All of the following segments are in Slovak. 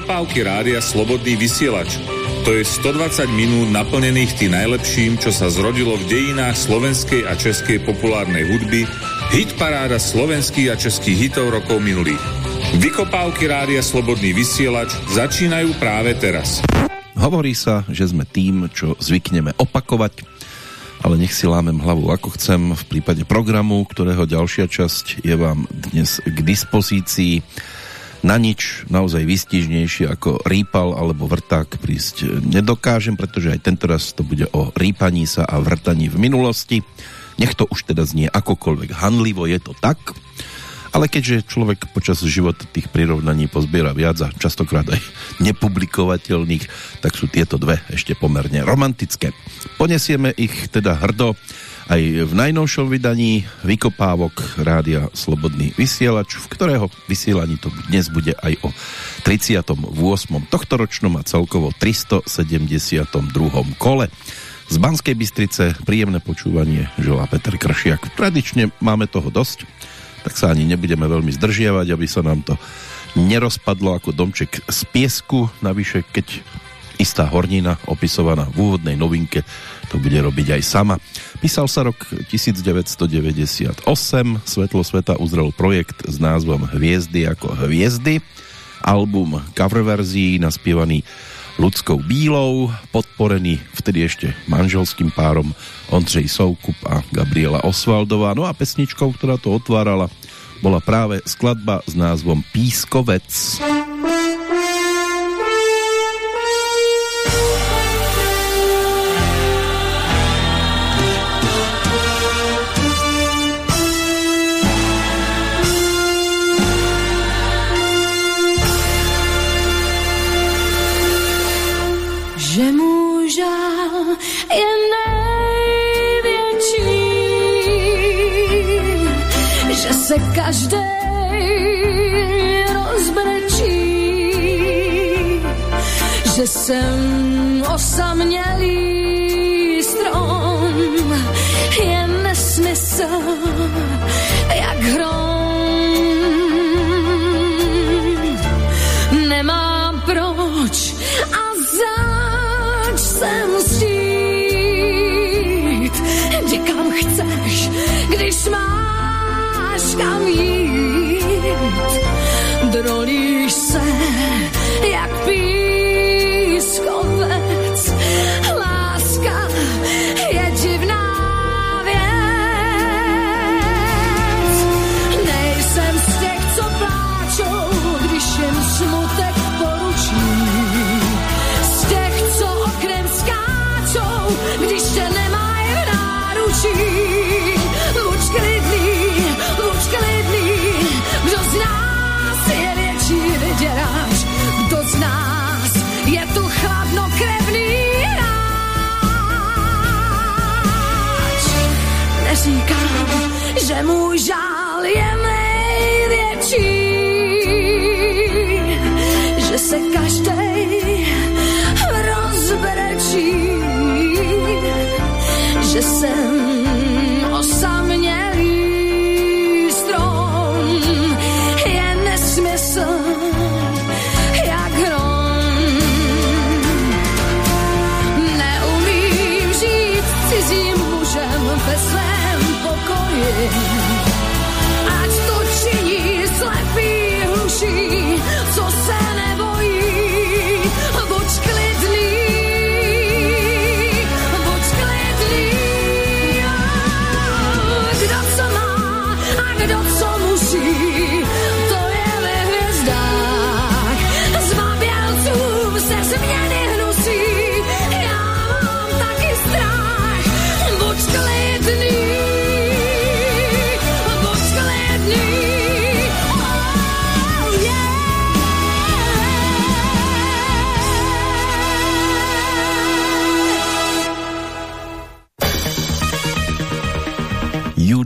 Vykopávky rádia Slobodný vysielač. To je 120 minút naplnených tým najlepším, čo sa zrodilo v dejinách slovenskej a českej populárnej hudby, hit paráda slovenských a českých hitov rokov minulých. Vykopávky rádia Slobodný vysielač začínajú práve teraz. Hovorí sa, že sme tým, čo zvykneme opakovať, ale nech si lámem hlavu ako chcem v prípade programu, ktorého ďalšia časť je vám dnes k dispozícii na nič naozaj vystižnejšie ako rýpal alebo vrták prísť nedokážem, pretože aj tento raz to bude o rýpaní sa a vrtaní v minulosti. Nech to už teda znie akokoľvek hanlivo, je to tak. Ale keďže človek počas života tých prirovnaní pozbiera viac a častokrát aj nepublikovateľných, tak sú tieto dve ešte pomerne romantické. Ponesieme ich teda hrdo aj v najnovšom vydaní Vykopávok rádia Slobodný vysielač, v ktorého vysielaní to dnes bude aj o 38. tohtoročnom a celkovo 372. kole. Z Banskej Bystrice príjemné počúvanie želá Peter Kršiak. Tradične máme toho dosť, tak sa ani nebudeme veľmi zdržiavať, aby sa nám to nerozpadlo ako domček z piesku. Navyše, keď istá hornina opisovaná v úvodnej novinke to bude robiť aj sama. Písal sa rok 1998, Svetlo sveta uzrel projekt s názvom Hviezdy ako hviezdy, album cover verzií naspievaný ľudskou bílou, podporený vtedy ešte manželským párom Ondřej Soukup a Gabriela Osvaldová. No a pesničkou, ktorá to otvárala, bola práve skladba s názvom Pískovec. Pískovec každý rozbrečí, že jsem osamělý strom, je nesmysl, jak hrom. Nemám proč a zač jsem stít, kde kam chceš, když máš kam jít. Drolíš se,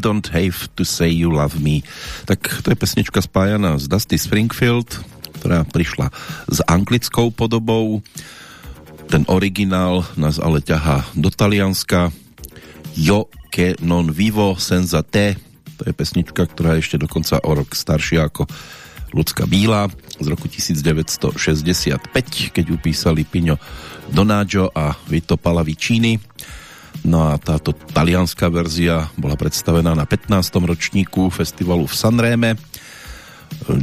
Don't Have to Say You Love Me. Tak to je pesnička spájaná s Dusty Springfield, ktorá prišla s anglickou podobou. Ten originál nás ale ťahá do Talianska. Jo che non vivo senza te. To je pesnička, ktorá je ešte dokonca o rok staršia ako ľudská bíla. z roku 1965, keď upísali Pino Donaggio a Vito Pallavicini. No a táto talianská verzia bola predstavená na 15. ročníku festivalu v Sanreme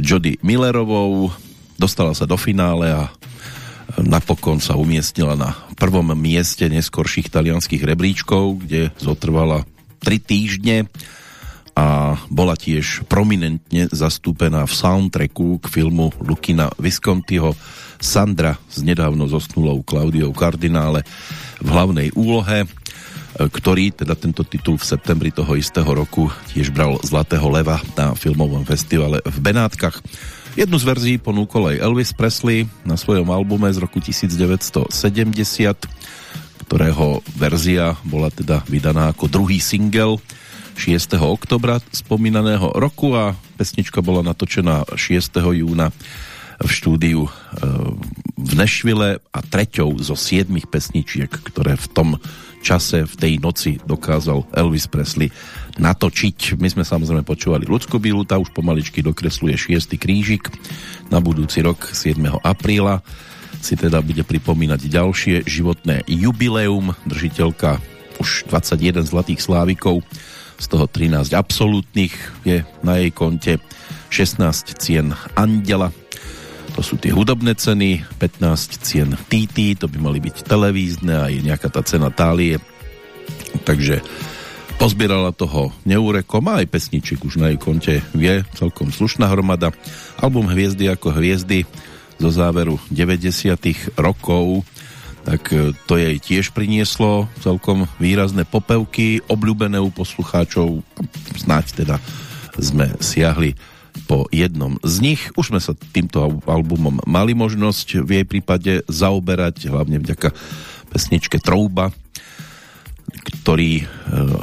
Jody Millerovou. Dostala sa do finále a napokon sa umiestnila na prvom mieste neskorších talianských rebríčkov, kde zotrvala 3 týždne a bola tiež prominentne zastúpená v soundtracku k filmu Lukina Viscontiho Sandra s nedávno zosnulou Klaudiou Kardinále v hlavnej úlohe, ktorý teda tento titul v septembri toho istého roku tiež bral Zlatého leva na filmovom festivale v Benátkach. Jednu z verzií ponúkol aj Elvis Presley na svojom albume z roku 1970, ktorého verzia bola teda vydaná ako druhý single 6. oktobra spomínaného roku a pesnička bola natočená 6. júna v štúdiu e, v Nešvile a treťou zo siedmých pesničiek, ktoré v tom čase, v tej noci dokázal Elvis Presley natočiť. My sme samozrejme počúvali Ľudskú Bílu, tá už pomaličky dokresluje 6. krížik na budúci rok 7. apríla si teda bude pripomínať ďalšie životné jubileum, držiteľka už 21 zlatých slávikov z toho 13 absolútnych je na jej konte 16 cien Andela to sú tie hudobné ceny 15 cien TT to by mali byť televízne a je nejaká tá cena tálie. Takže pozbierala toho neúrekom a aj pesniček už na jej konte vie celkom slušná hromada. Album Hviezdy ako hviezdy zo záveru 90 rokov tak e, to jej tiež prinieslo celkom výrazné popevky, obľúbené u poslucháčov, snáď teda sme siahli po jednom z nich. Už sme sa týmto albumom mali možnosť v jej prípade zaoberať, hlavne vďaka pesničke Trouba, ktorý e,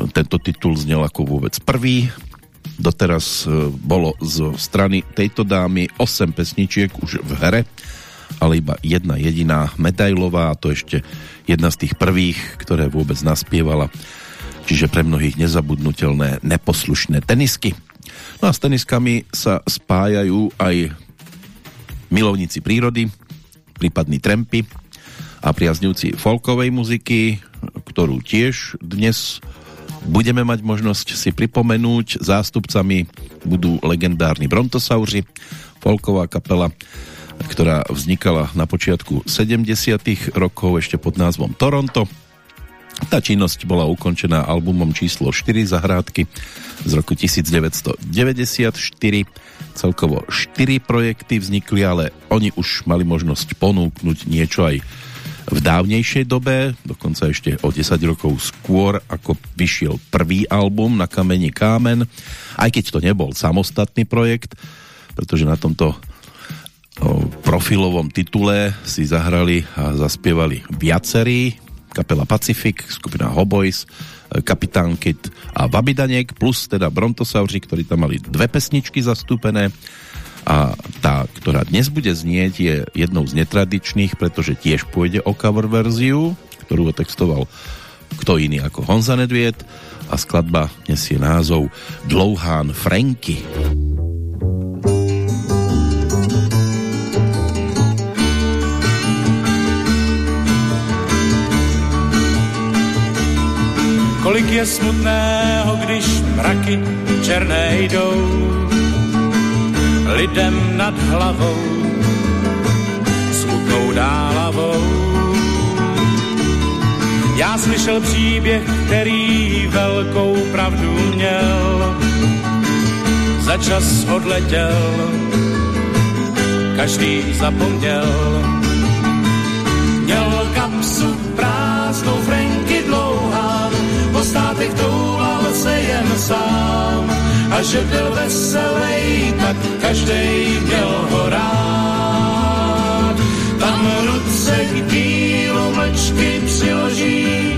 tento titul znel ako vôbec prvý. Doteraz e, bolo zo strany tejto dámy 8 pesničiek už v hre ale iba jedna jediná medailová a to ešte jedna z tých prvých, ktoré vôbec naspievala. Čiže pre mnohých nezabudnutelné neposlušné tenisky. No a s teniskami sa spájajú aj milovníci prírody, prípadní trempy a priaznivci folkovej muziky, ktorú tiež dnes budeme mať možnosť si pripomenúť. Zástupcami budú legendárni Brontosauri, folková kapela ktorá vznikala na počiatku 70. rokov ešte pod názvom Toronto. Tá činnosť bola ukončená albumom číslo 4 zahrádky z roku 1994. Celkovo 4 projekty vznikli, ale oni už mali možnosť ponúknuť niečo aj v dávnejšej dobe, dokonca ešte o 10 rokov skôr, ako vyšiel prvý album na kameni Kámen, aj keď to nebol samostatný projekt, pretože na tomto profilovom titule si zahrali a zaspievali viacerí, kapela Pacific, skupina Hoboys, Kapitán Kit a Babidanek, plus teda Brontosauri, ktorí tam mali dve pesničky zastúpené a tá, ktorá dnes bude znieť, je jednou z netradičných, pretože tiež pôjde o cover verziu, ktorú otextoval kto iný ako Honza Nedviet a skladba nesie názov Dlouhán Franky. Kolik je smutného, když mraky černé jdou lidem nad hlavou, smutnou dálavou. Já slyšel příběh, který velkou pravdu měl, za čas odletěl, každý zapomněl. Měl státech toulal se jen sám a že byl veselý, tak každý měl ho rád. Tam ruce k dílu mlčky přiloží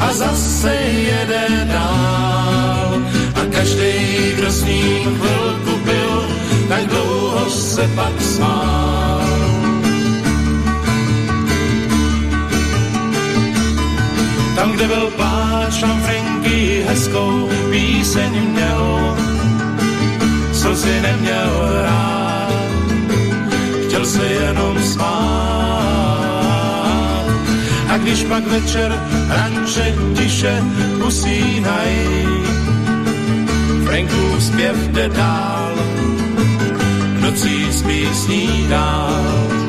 a zase jede dál. A každý, kdo s ním chvilku byl, tak dlouho se pak smál. Tam, kde byl pláč, tam Hezkou píseň měl, slzy neměl rád. chtěl se jenom smát. A když pak večer ranče tiše usínaj, Franků zpěv jde dál, nocí spí snídál. Měl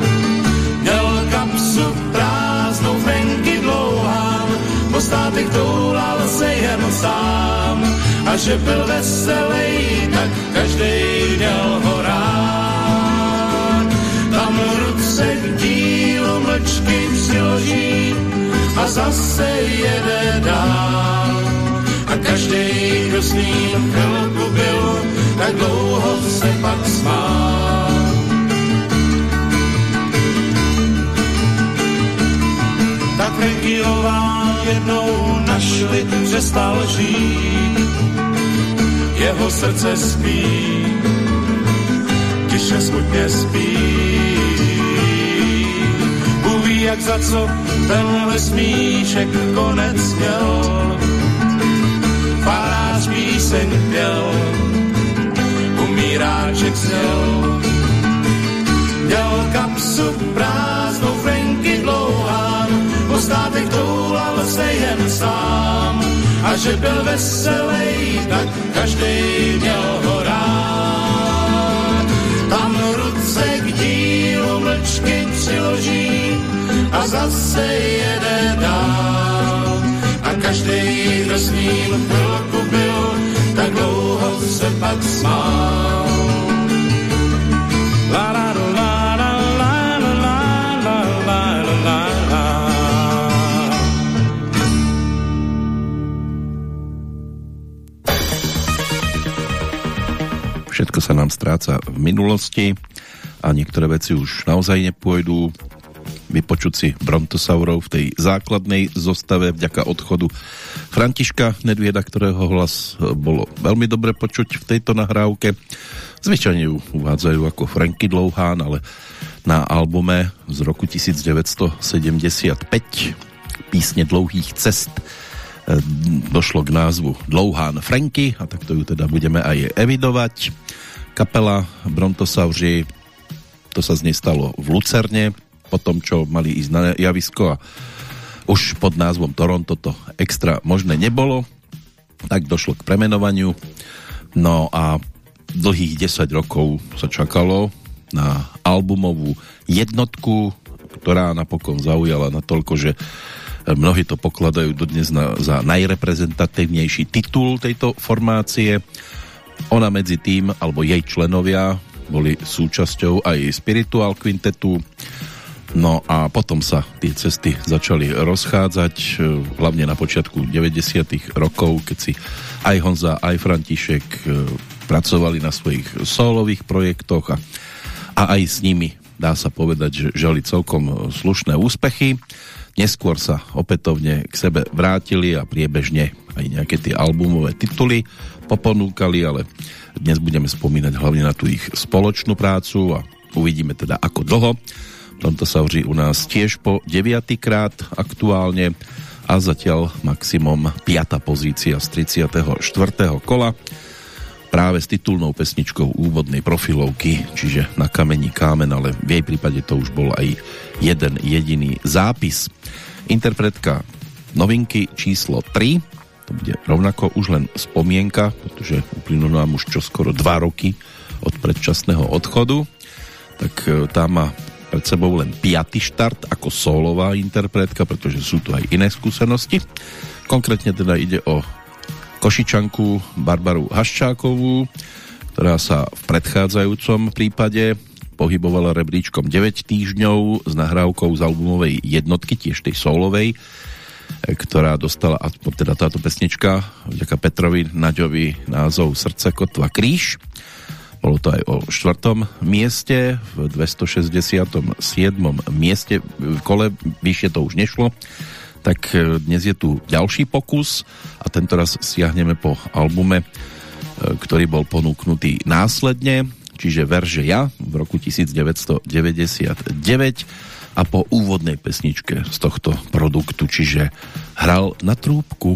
po státech toulal se jen sám. A že byl veselý, tak každý měl ho rád. Tam ruce k dílu mlčky přiloží a zase jede dál. A každý, kdo s ním chvilku byl, tak dlouho se pak smál. Tak Regiová jednou našli, přestal žít. Jeho srdce spí, tiše smutně spí. Uví, jak za co tenhle smíšek konec měl. Farář píseň pěl, umíráček zněl. Měl kapsu prázdnou, dlouhá, po státech toulal se jen sám. A že byl veselý, tak každý měl ho rád. Tam ruce k dílu mlčky přiloží a zase jede dál. A každý, kdo s ním chvilku byl, tak dlouho se pak smál. Všetko sa nám stráca v minulosti a niektoré veci už naozaj nepôjdu. Vypočuť si brontosaurov v tej základnej zostave vďaka odchodu Františka Nedvieda, ktorého hlas bolo veľmi dobre počuť v tejto nahrávke. Zvyčajne ju uvádzajú ako Franky Dlouhán, ale na albume z roku 1975 písne dlouhých cest došlo k názvu Dlouhán Franky a takto ju teda budeme aj evidovať. Kapela Brontosauri to sa z nej stalo v Lucerne po tom, čo mali ísť na javisko a už pod názvom Toronto to extra možné nebolo tak došlo k premenovaniu no a dlhých 10 rokov sa čakalo na albumovú jednotku, ktorá napokon zaujala natoľko, že mnohí to pokladajú dodnes na, za najreprezentatívnejší titul tejto formácie. Ona medzi tým, alebo jej členovia boli súčasťou aj Spiritual Quintetu, no a potom sa tie cesty začali rozchádzať, hlavne na počiatku 90 rokov, keď si aj Honza, aj František pracovali na svojich solových projektoch a, a aj s nimi dá sa povedať, že žali celkom slušné úspechy. Neskôr sa opätovne k sebe vrátili a priebežne aj nejaké tie albumové tituly poponúkali, ale dnes budeme spomínať hlavne na tú ich spoločnú prácu a uvidíme teda ako dlho. Tomto sa u nás tiež po 9. krát aktuálne a zatiaľ maximum 5. pozícia z 34. kola práve s titulnou pesničkou úvodnej profilovky, čiže na kamení kámen, ale v jej prípade to už bol aj jeden jediný zápis. Interpretka novinky číslo 3, to bude rovnako už len spomienka, pretože uplynulo nám už čoskoro 2 roky od predčasného odchodu, tak e, tá má pred sebou len 5. štart ako solová interpretka, pretože sú tu aj iné skúsenosti. Konkrétne teda ide o Košičanku Barbaru Haščákovú, ktorá sa v predchádzajúcom prípade pohybovala rebríčkom 9 týždňov s nahrávkou z albumovej jednotky, tiež tej solovej, ktorá dostala, teda táto pesnička, vďaka Petrovi Naďovi názov Srdce, kotva, kríž. Bolo to aj o štvrtom mieste, v 267. mieste, v kole vyššie to už nešlo tak e, dnes je tu ďalší pokus a tento raz siahneme po albume, e, ktorý bol ponúknutý následne, čiže Verže ja v roku 1999 a po úvodnej pesničke z tohto produktu, čiže hral na trúbku.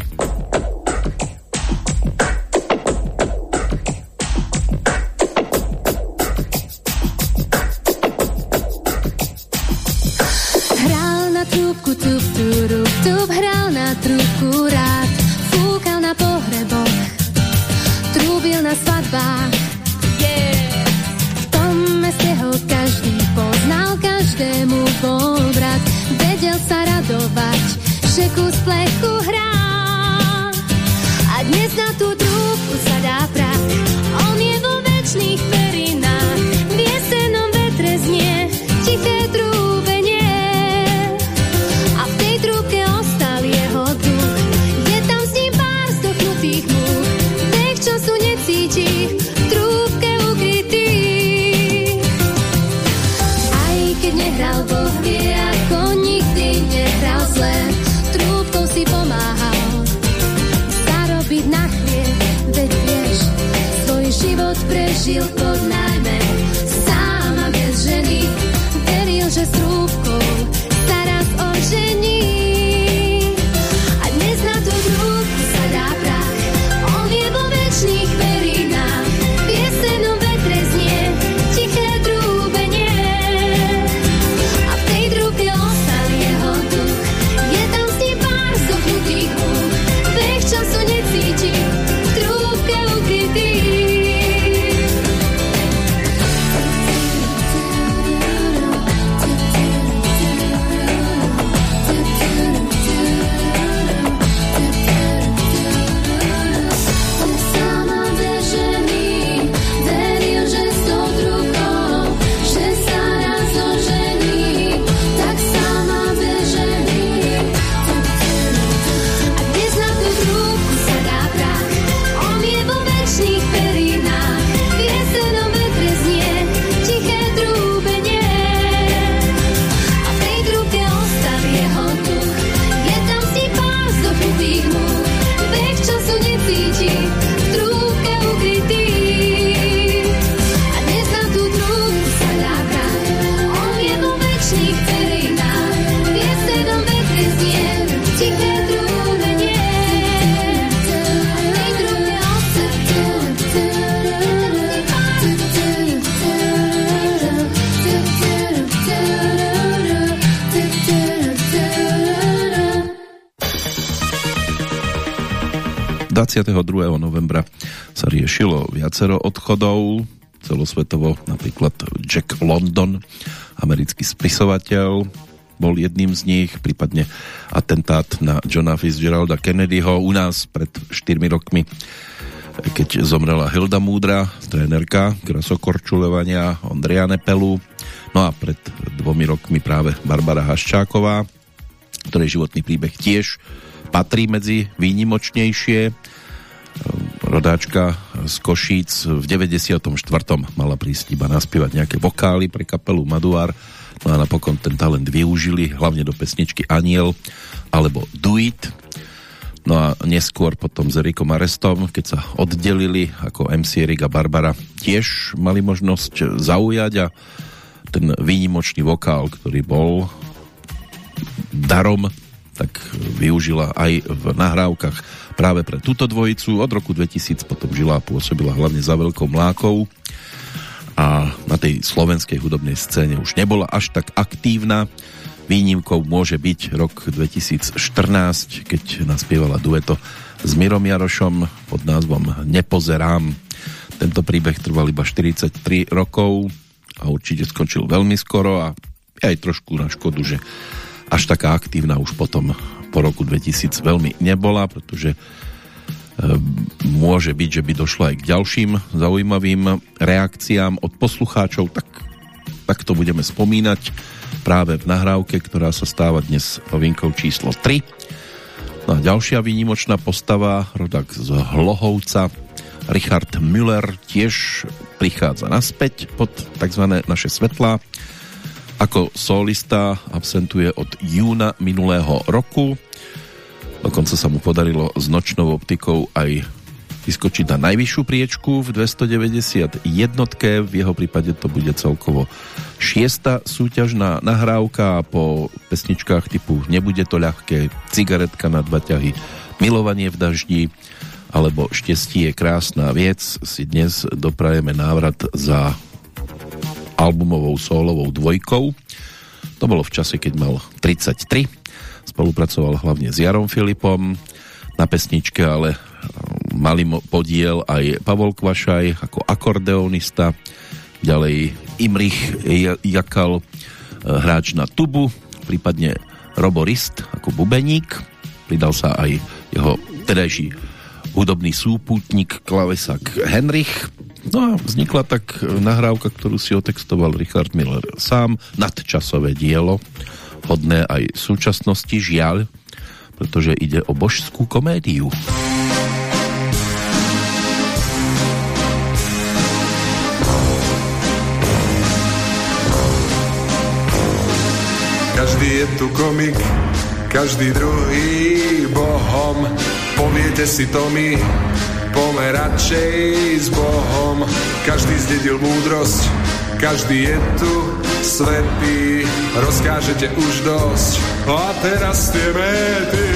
22. novembra sa riešilo viacero odchodov, celosvetovo napríklad Jack London, americký spisovateľ, bol jedným z nich, prípadne atentát na Johna Fitzgeralda Kennedyho u nás pred 4 rokmi, keď zomrela Hilda Múdra, trénerka krasokorčuľovania Ondreja Nepelu, no a pred dvomi rokmi práve Barbara Haščáková, ktorej životný príbeh tiež patrí medzi výnimočnejšie. Rodáčka z Košíc v 94. mala prísť iba naspievať nejaké vokály pre kapelu Maduár, no a napokon ten talent využili, hlavne do pesničky Aniel alebo Do. No a neskôr potom s Erikom Arestom, keď sa oddelili ako MC Erik a Barbara, tiež mali možnosť zaujať a ten výnimočný vokál, ktorý bol darom, tak využila aj v nahrávkach práve pre túto dvojicu. Od roku 2000 potom žila a pôsobila hlavne za Veľkou Mlákou a na tej slovenskej hudobnej scéne už nebola až tak aktívna. Výnimkou môže byť rok 2014, keď naspievala dueto s Mirom Jarošom pod názvom Nepozerám. Tento príbeh trval iba 43 rokov a určite skončil veľmi skoro a aj trošku na škodu, že až taká aktívna už potom po roku 2000 veľmi nebola, pretože e, môže byť, že by došlo aj k ďalším zaujímavým reakciám od poslucháčov, tak, tak to budeme spomínať práve v nahrávke, ktorá sa stáva dnes novinkou číslo 3. No a ďalšia výnimočná postava, rodak z Hlohovca, Richard Müller, tiež prichádza naspäť pod tzv. naše svetlá ako solista absentuje od júna minulého roku. Dokonca sa mu podarilo s nočnou optikou aj vyskočiť na najvyššiu priečku v 291. V jeho prípade to bude celkovo šiesta súťažná nahrávka po pesničkách typu Nebude to ľahké, Cigaretka na dva ťahy, Milovanie v daždi alebo Štestí je krásna vec si dnes doprajeme návrat za albumovou solovou dvojkou. To bolo v čase, keď mal 33. Spolupracoval hlavne s Jarom Filipom na pesničke, ale mali podiel aj Pavol Kvašaj ako akordeonista, ďalej Imrich Jakal, hráč na tubu, prípadne Robo Rist ako bubeník. Pridal sa aj jeho tedajší hudobný súputník klavesák Henrich, No a vznikla tak nahrávka, ktorú si otextoval Richard Miller sám, nadčasové dielo, hodné aj súčasnosti, žiaľ, pretože ide o božskú komédiu. Každý je tu komik, každý druhý bohom. Poviete si to my, pomer radšej s Bohom. Každý zdedil múdrosť, každý je tu svetý, rozkážete už dosť. A teraz tie méty,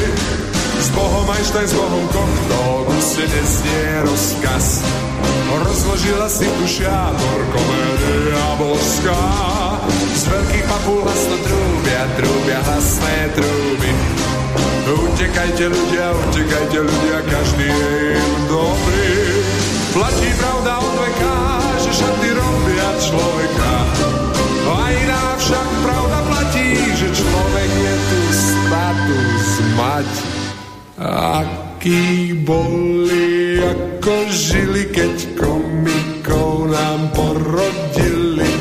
s Bohom Einstein, s Bohom Kochtov, ste nesnie rozkaz. Rozložila si tu šiator, komédia božská. Z veľkých papul hlasno trúbia, trúbia hlasné trúby. Utekajte ľudia, utekajte ľudia, každý je im dobrý. Platí pravda od veka, že šaty robia človeka. A iná však pravda platí, že človek je tu status mať. Aký boli, ako žili, keď komikov nám porodili.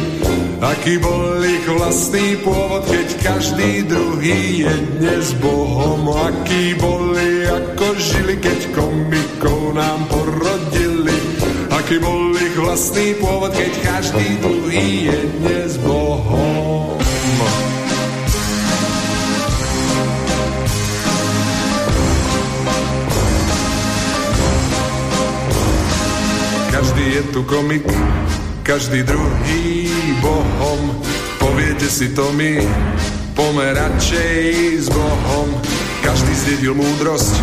Aký bol ich vlastný pôvod, keď každý druhý je dnes Bohom. Aký boli, ako žili, keď komikov nám porodili. Aký bol ich vlastný pôvod, keď každý druhý je dnes Bohom. Každý je tu komik, každý druhý Bohom. Poviete si to my, pomer s Bohom. Každý zdedil múdrosť,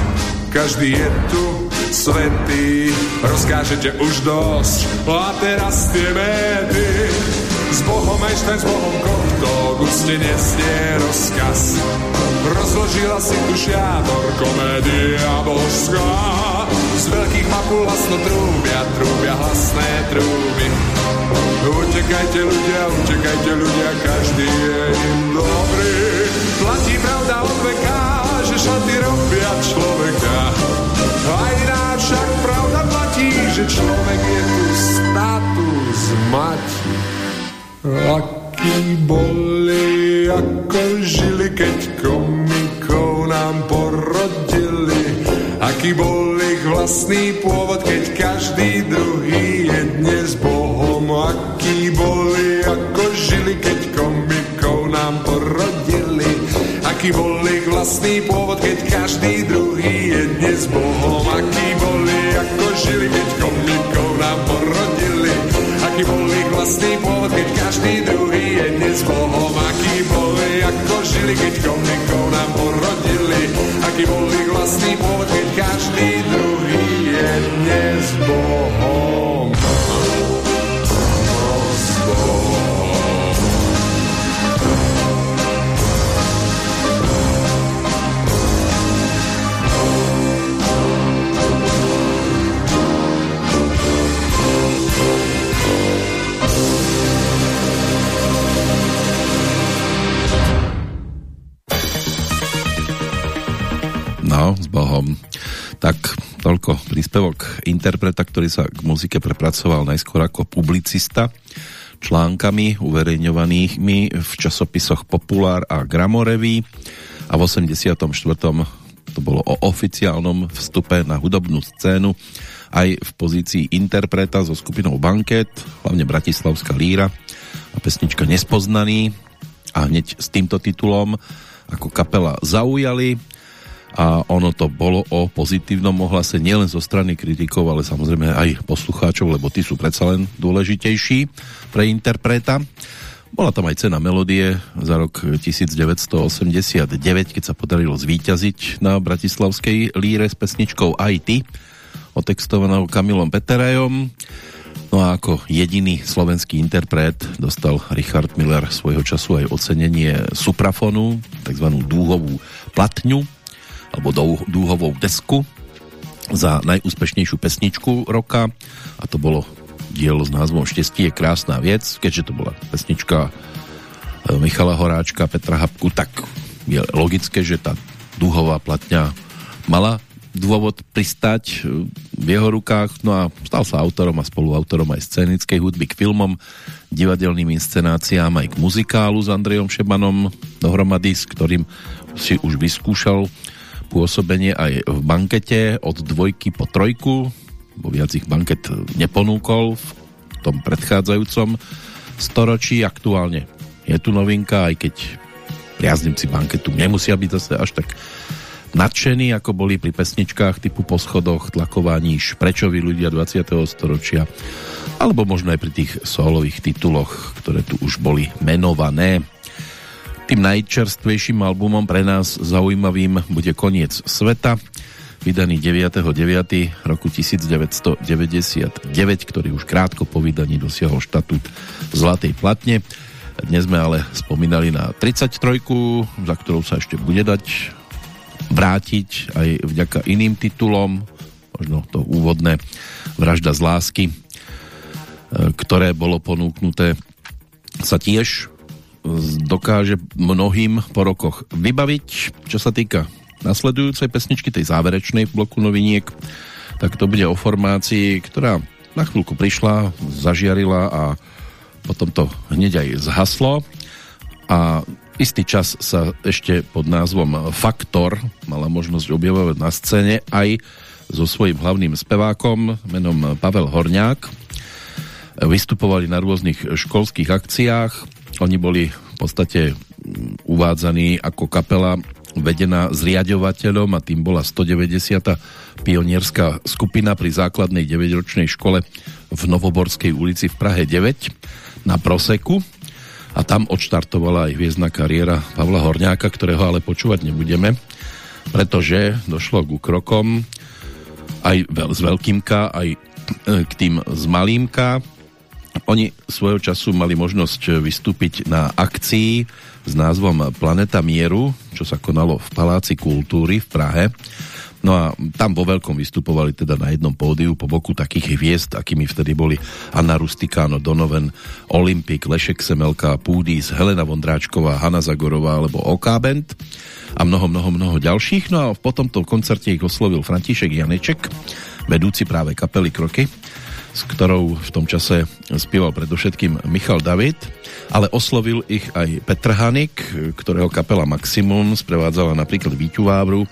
každý je tu svetý. Rozkážete už dosť, a teraz tie méty. S Bohom Einstein, s Bohom Kochtog, úste nesnie rozkaz. Rozložila si tu šiator, komédia božská. Z veľkých mapul hlasno trúbia, trúbia hlasné trúby. Utekajte ľudia, utekajte ľudia, každý je im dobrý. Platí pravda od veka, že šaty robia človeka. A iná však pravda platí, že človek je tu status mať. Aký boli, ako žili, keď komikov nám porodili. Aký bol ich vlastný pôvod, keď každý druhý je dnes Bohom. Aký boli, ako žili, keď komikov nám porodili. Aký bol ich vlastný pôvod, keď každý druhý je dnes Bohom. Aký boli, ako žili, keď komikov vlastný pôvod, keď každý druhý je dnes Bohom. Aký boli, ako žili, keď komikov nám porodili. Aký bol vlastný pôvod, keď každý druhý je dnes Bohom. S Bohom. Tak toľko príspevok interpreta, ktorý sa k muzike prepracoval najskôr ako publicista článkami uverejňovanými v časopisoch Populár a Gramorevy a v 84. to bolo o oficiálnom vstupe na hudobnú scénu aj v pozícii interpreta so skupinou Banket, hlavne Bratislavská líra a pesnička Nespoznaný a hneď s týmto titulom ako kapela zaujali a ono to bolo o pozitívnom ohlase nielen zo strany kritikov, ale samozrejme aj poslucháčov, lebo tí sú predsa len dôležitejší pre interpreta. Bola tam aj cena melódie za rok 1989, keď sa podarilo zvíťaziť na Bratislavskej líre s pesničkou Aj otextovanou Kamilom Peterajom. No a ako jediný slovenský interpret dostal Richard Miller svojho času aj ocenenie Suprafonu, takzvanú dúhovú platňu, alebo dúhovou desku za najúspešnejšiu pesničku roka. A to bolo dielo s názvom Štestie je krásna vec, keďže to bola pesnička e, Michala Horáčka, Petra Habku, tak je logické, že tá dúhová platňa mala dôvod pristať e, v jeho rukách, no a stal sa autorom a spoluautorom aj scénickej hudby k filmom, divadelným inscenáciám aj k muzikálu s Andrejom Šebanom dohromady, s ktorým si už vyskúšal pôsobenie aj v bankete od dvojky po trojku, bo viac ich banket neponúkol v tom predchádzajúcom storočí. Aktuálne je tu novinka, aj keď priaznivci banketu nemusia byť zase až tak nadšení, ako boli pri pesničkách typu Po schodoch, Tlakování, Prečoví ľudia 20. storočia, alebo možno aj pri tých solových tituloch, ktoré tu už boli menované. Tým najčerstvejším albumom pre nás zaujímavým bude Koniec sveta, vydaný 9.9. roku 1999, ktorý už krátko po vydaní dosiahol štatút Zlatej platne. Dnes sme ale spomínali na 33, za ktorou sa ešte bude dať vrátiť aj vďaka iným titulom, možno to úvodné Vražda z lásky, e, ktoré bolo ponúknuté, sa tiež dokáže mnohým po rokoch vybaviť. Čo sa týka nasledujúcej pesničky, tej záverečnej v bloku noviniek, tak to bude o formácii, ktorá na chvíľku prišla, zažiarila a potom to hneď aj zhaslo a istý čas sa ešte pod názvom Faktor mala možnosť objavovať na scéne aj so svojím hlavným spevákom menom Pavel Horňák. Vystupovali na rôznych školských akciách. Oni boli v podstate uvádzaní ako kapela vedená zriadovateľom a tým bola 190. pionierská skupina pri základnej 9-ročnej škole v Novoborskej ulici v Prahe 9 na Proseku a tam odštartovala aj hviezdna kariéra Pavla Horňáka, ktorého ale počúvať nebudeme, pretože došlo ku krokom aj s veľkým K, aj e, k tým s malým K. Oni svojho času mali možnosť vystúpiť na akcii s názvom Planeta Mieru, čo sa konalo v Paláci kultúry v Prahe No a tam vo veľkom vystupovali teda na jednom pódiu po boku takých hviezd, akými vtedy boli Anna Rustikano, Donoven, Olympik, Lešek Semelka, Púdis, Helena Vondráčková, Hanna Zagorová alebo OK a mnoho, mnoho, mnoho ďalších. No a po tomto koncerte ich oslovil František Janeček, vedúci práve kapely Kroky, s ktorou v tom čase spieval predovšetkým Michal David, ale oslovil ich aj Petr Hanik, ktorého kapela Maximum sprevádzala napríklad Víťu Vávru,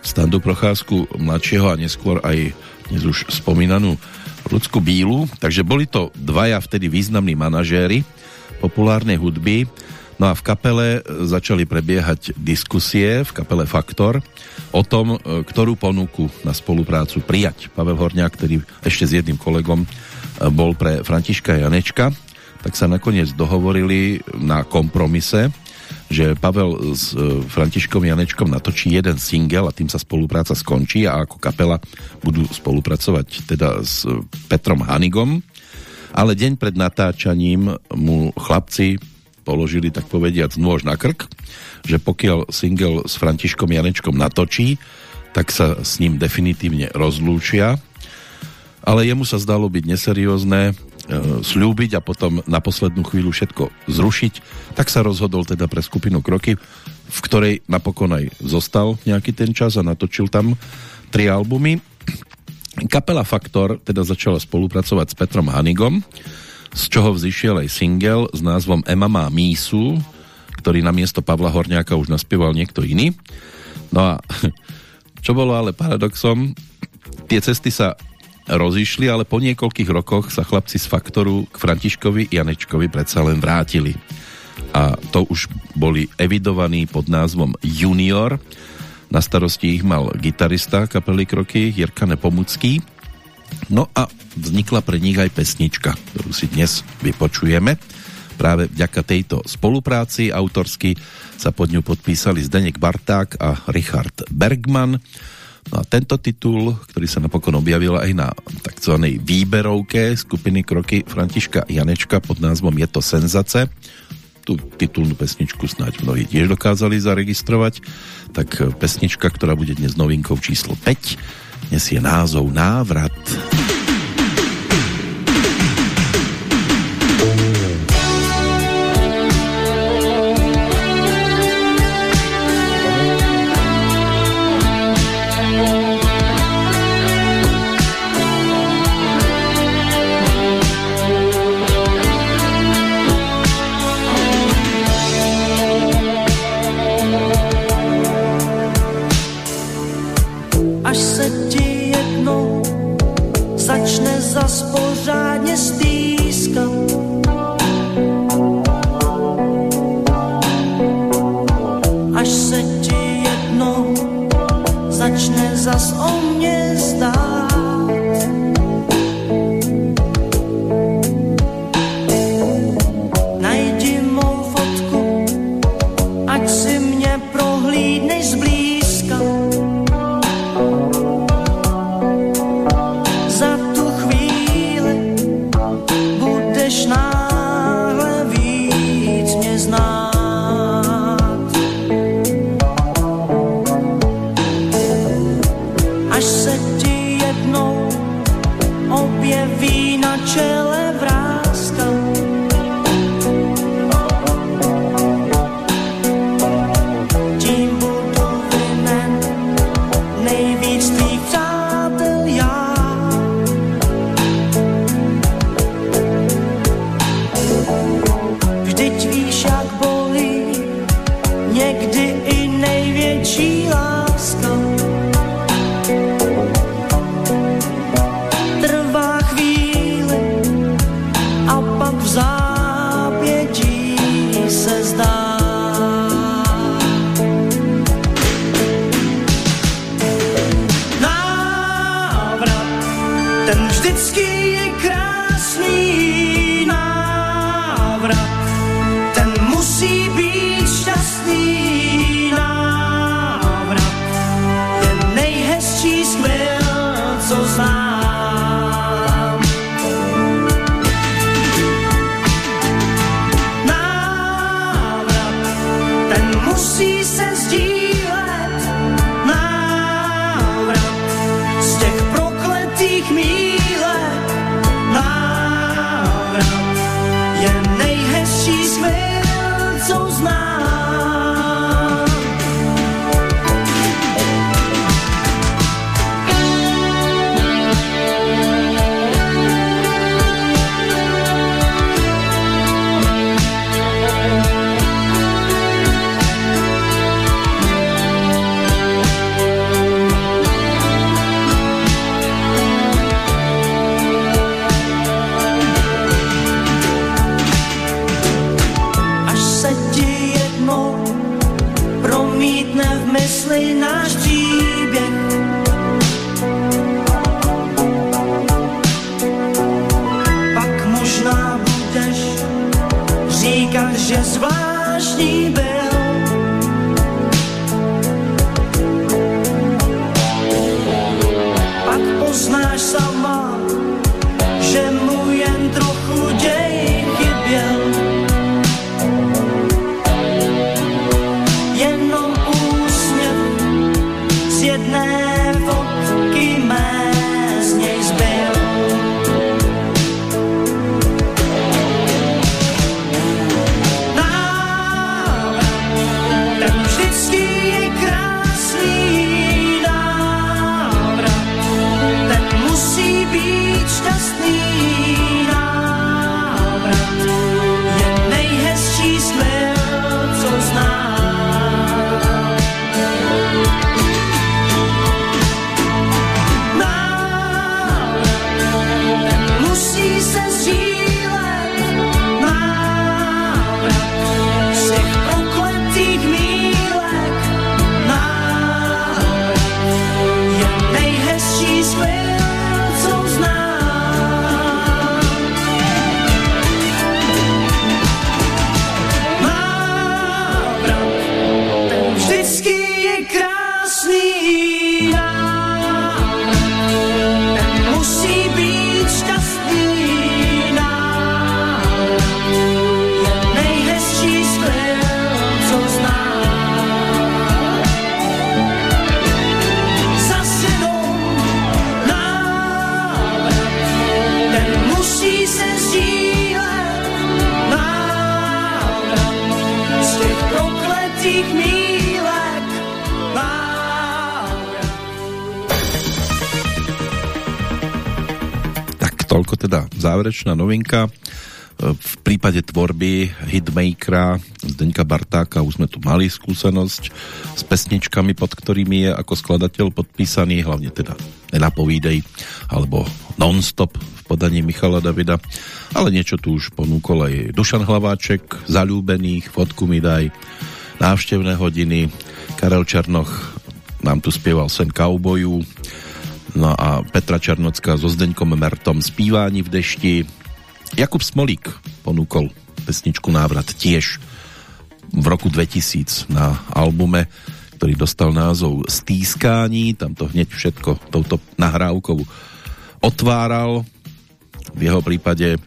Standu Procházku mladšieho a neskôr aj dnes už spomínanú Ľudsku Bílu. Takže boli to dvaja vtedy významní manažéri populárnej hudby. No a v kapele začali prebiehať diskusie, v kapele Faktor, o tom, e, ktorú ponuku na spoluprácu prijať. Pavel Horňák, ktorý ešte s jedným kolegom e, bol pre Františka Janečka, tak sa nakoniec dohovorili na kompromise, že Pavel s e, Františkom Janečkom natočí jeden single a tým sa spolupráca skončí a ako kapela budú spolupracovať teda s e, Petrom Hanigom. Ale deň pred natáčaním mu chlapci položili tak povediac nôž na krk, že pokiaľ single s Františkom Janečkom natočí, tak sa s ním definitívne rozlúčia. Ale jemu sa zdalo byť neseriózne E, slúbiť a potom na poslednú chvíľu všetko zrušiť, tak sa rozhodol teda pre skupinu Kroky, v ktorej napokon aj zostal nejaký ten čas a natočil tam tri albumy. Kapela Faktor teda začala spolupracovať s Petrom Hanigom, z čoho vzýšiel aj single s názvom Ema má mísu, ktorý na miesto Pavla Horňáka už naspieval niekto iný. No a čo bolo ale paradoxom, tie cesty sa rozišli, ale po niekoľkých rokoch sa chlapci z Faktoru k Františkovi Janečkovi predsa len vrátili. A to už boli evidovaní pod názvom Junior. Na starosti ich mal gitarista kapely Kroky Jirka Nepomucký. No a vznikla pre nich aj pesnička, ktorú si dnes vypočujeme. Práve vďaka tejto spolupráci autorsky sa pod ňu podpísali Zdenek Barták a Richard Bergman. No a tento titul, ktorý sa napokon objavil aj na tzv. výberovke skupiny Kroky Františka Janečka pod názvom Je to senzace, tú titulnú pesničku snáď mnohí tiež dokázali zaregistrovať, tak pesnička, ktorá bude dnes novinkou číslo 5, nesie názov Návrat. generačná novinka. E, v prípade tvorby hitmakera Zdenka Bartáka už sme tu mali skúsenosť s pesničkami, pod ktorými je ako skladateľ podpísaný, hlavne teda Nenapovídej alebo Nonstop v podaní Michala Davida, ale niečo tu už ponúkol aj Dušan Hlaváček, Zalúbených, Fotku mi daj, Návštevné hodiny, Karel Černoch nám tu spieval Sen kauboju, no a Petra Černocká so Zdeňkom Mertom Spívání v dešti. Jakub Smolík ponúkol pesničku Návrat tiež v roku 2000 na albume, ktorý dostal názov Stýskání, tam to hneď všetko touto nahrávkou otváral. V jeho prípade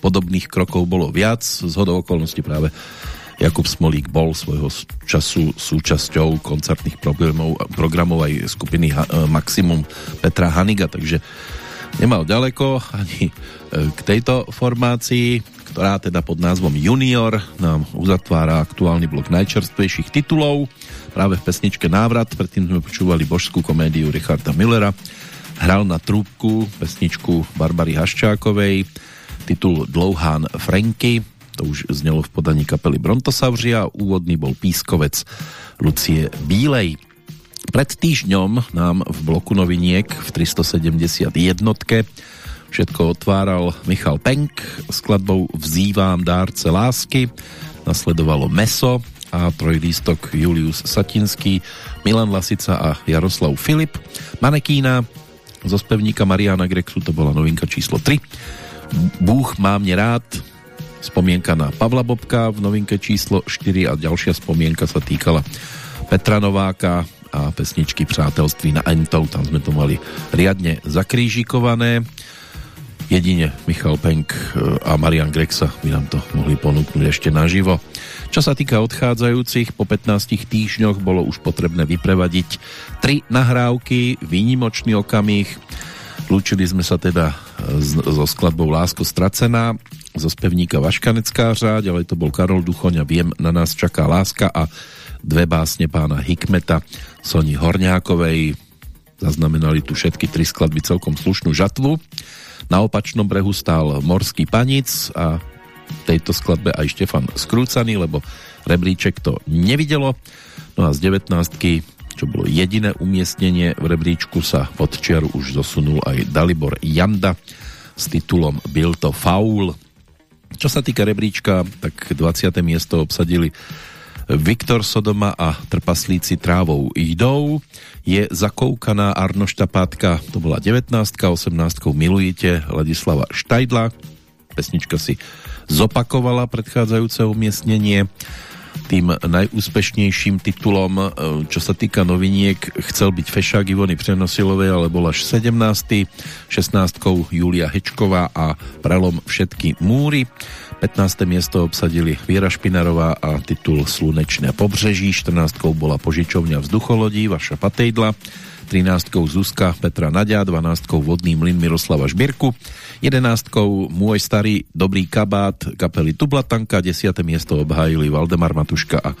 podobných krokov bolo viac, z hodou okolností práve Jakub Smolík bol svojho času súčasťou koncertných programov, programov aj skupiny e, Maximum Petra Haniga, takže nemal ďaleko ani e, k tejto formácii, ktorá teda pod názvom Junior nám uzatvára aktuálny blok najčerstvejších titulov. Práve v pesničke Návrat, predtým sme počúvali božskú komédiu Richarda Millera, hral na trúbku pesničku Barbary Haščákovej, titul Dlouhán Franky, to už znelo v podaní kapely Brontosauria a úvodný bol pískovec Lucie Bílej. Pred týždňom nám v bloku noviniek v 371 všetko otváral Michal Penk skladbou Vzývám dárce lásky, nasledovalo Meso a trojlístok Julius Satinský, Milan Lasica a Jaroslav Filip. Manekína zo spevníka Mariana Grexu to bola novinka číslo 3. Bůh má mne rád, spomienka na Pavla Bobka v novinke číslo 4 a ďalšia spomienka sa týkala Petra Nováka a pesničky Přátelství na Entov, tam sme to mali riadne zakrížikované. Jedine Michal Penk e, a Marian Grexa by nám to mohli ponúknuť ešte naživo. Čo sa týka odchádzajúcich, po 15 týždňoch bolo už potrebné vyprevadiť tri nahrávky, výnimočný okamih. Lúčili sme sa teda so skladbou Lásko stracená zo spevníka Vaškaneckářa, ďalej to bol Karol Duchoň a Viem, na nás čaká láska a dve básne pána Hikmeta Soni Horňákovej. Zaznamenali tu všetky tri skladby celkom slušnú žatvu. Na opačnom brehu stál Morský panic a v tejto skladbe aj Štefan Skrúcaný, lebo rebríček to nevidelo. No a z 19 čo bolo jediné umiestnenie v rebríčku sa pod čiaru už zosunul aj Dalibor Janda s titulom Byl to faul. Čo sa týka rebríčka, tak 20. miesto obsadili Viktor Sodoma a trpaslíci trávou jdou. Je zakoukaná Arnošta Pátka, to bola 19. 18. Milujete Ladislava Štajdla. Pesnička si zopakovala predchádzajúce umiestnenie tým najúspešnejším titulom, e, čo sa týka noviniek, chcel byť Fešák Ivony Přenosilovej, ale bol až 17. 16. Julia Hečková a Prelom všetky múry. 15. miesto obsadili Viera Špinarová a titul Slunečné pobřeží. 14. bola požičovňa vzducholodí Vaša Patejdla. 13. Zuzka Petra Nadia, 12. Vodný mlyn Miroslava Žbirku, 11. Môj starý dobrý kabát kapely Tublatanka, 10. miesto obhájili Valdemar Matuška a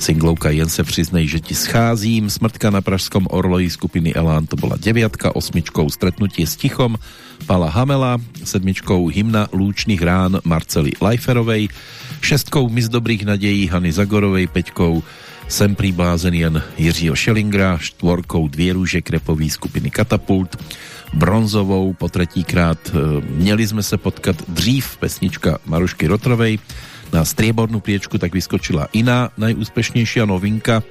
singlovka Jen se přiznej, že ti scházím, smrtka na Pražskom Orloji skupiny Elán, to bola 9. osmičkou Stretnutie s tichom Pala Hamela, sedmičkou Hymna lúčných rán Marcely Lajferovej, šestkou Mis dobrých nadejí Hany Zagorovej, peťkou Sem priblázen jen Jiřího Šelingra, štvorkou Dvě růže krepový skupiny Katapult, bronzovou po tretíkrát e, Měli sme se potkat dřív, pesnička Marušky Rotrovej, na striebornú priečku tak vyskočila iná najúspešnejšia novinka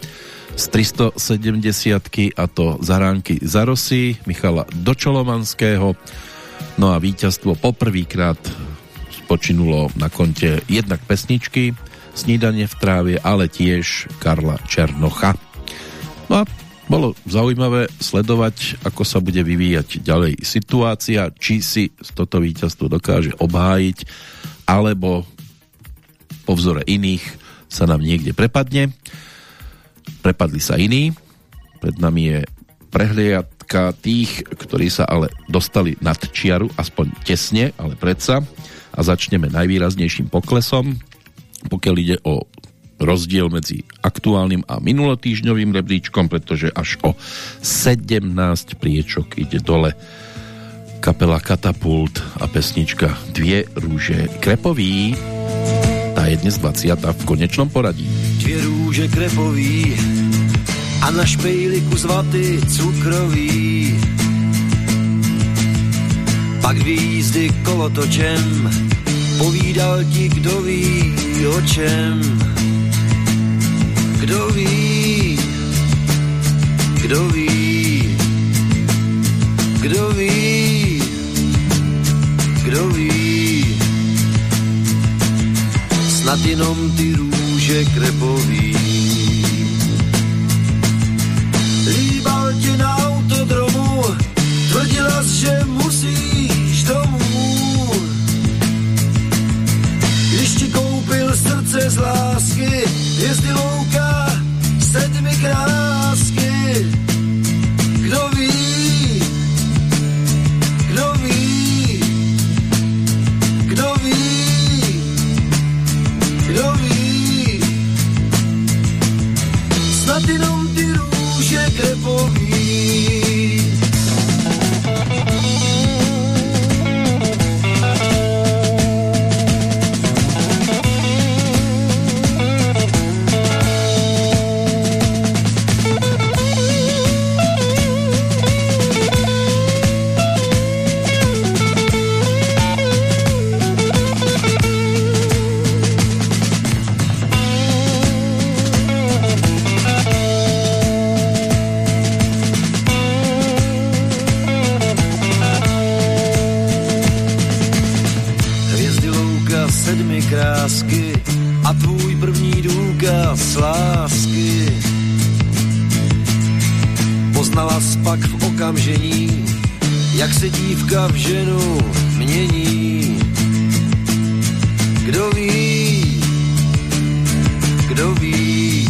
z 370 a to Zaránky za Rosy Michala Dočolomanského. No a víťazstvo poprvýkrát spočinulo na konte jednak pesničky Snídanie v trávie, ale tiež Karla Černocha. No a bolo zaujímavé sledovať, ako sa bude vyvíjať ďalej situácia, či si toto víťazstvo dokáže obhájiť, alebo po vzore iných sa nám niekde prepadne. Prepadli sa iní, pred nami je prehliadka tých, ktorí sa ale dostali nad čiaru, aspoň tesne, ale predsa. A začneme najvýraznejším poklesom, pokiaľ ide o rozdiel medzi aktuálnym a minulotýžňovým rebríčkom, pretože až o 17 priečok ide dole kapela Katapult a pesnička Dvie rúže krepový. Tá je dnes 20. v konečnom poradí. Dvě růže krepový a na špejli kus vaty cukrový. Pak výjízdy kolotočem povídal ti, kdo ví o čem. Kdo ví, Kdo ví, kdo ví, kdo ví, snad jenom ty růže krepový. Líbal ti na autodromu, tvrdila že musíš srdce z lásky, jezdy louka sedmi krásky. Důkaz lásky. Poznala spak v okamžení, jak se dívka v ženu mění. Kdo ví, kdo ví,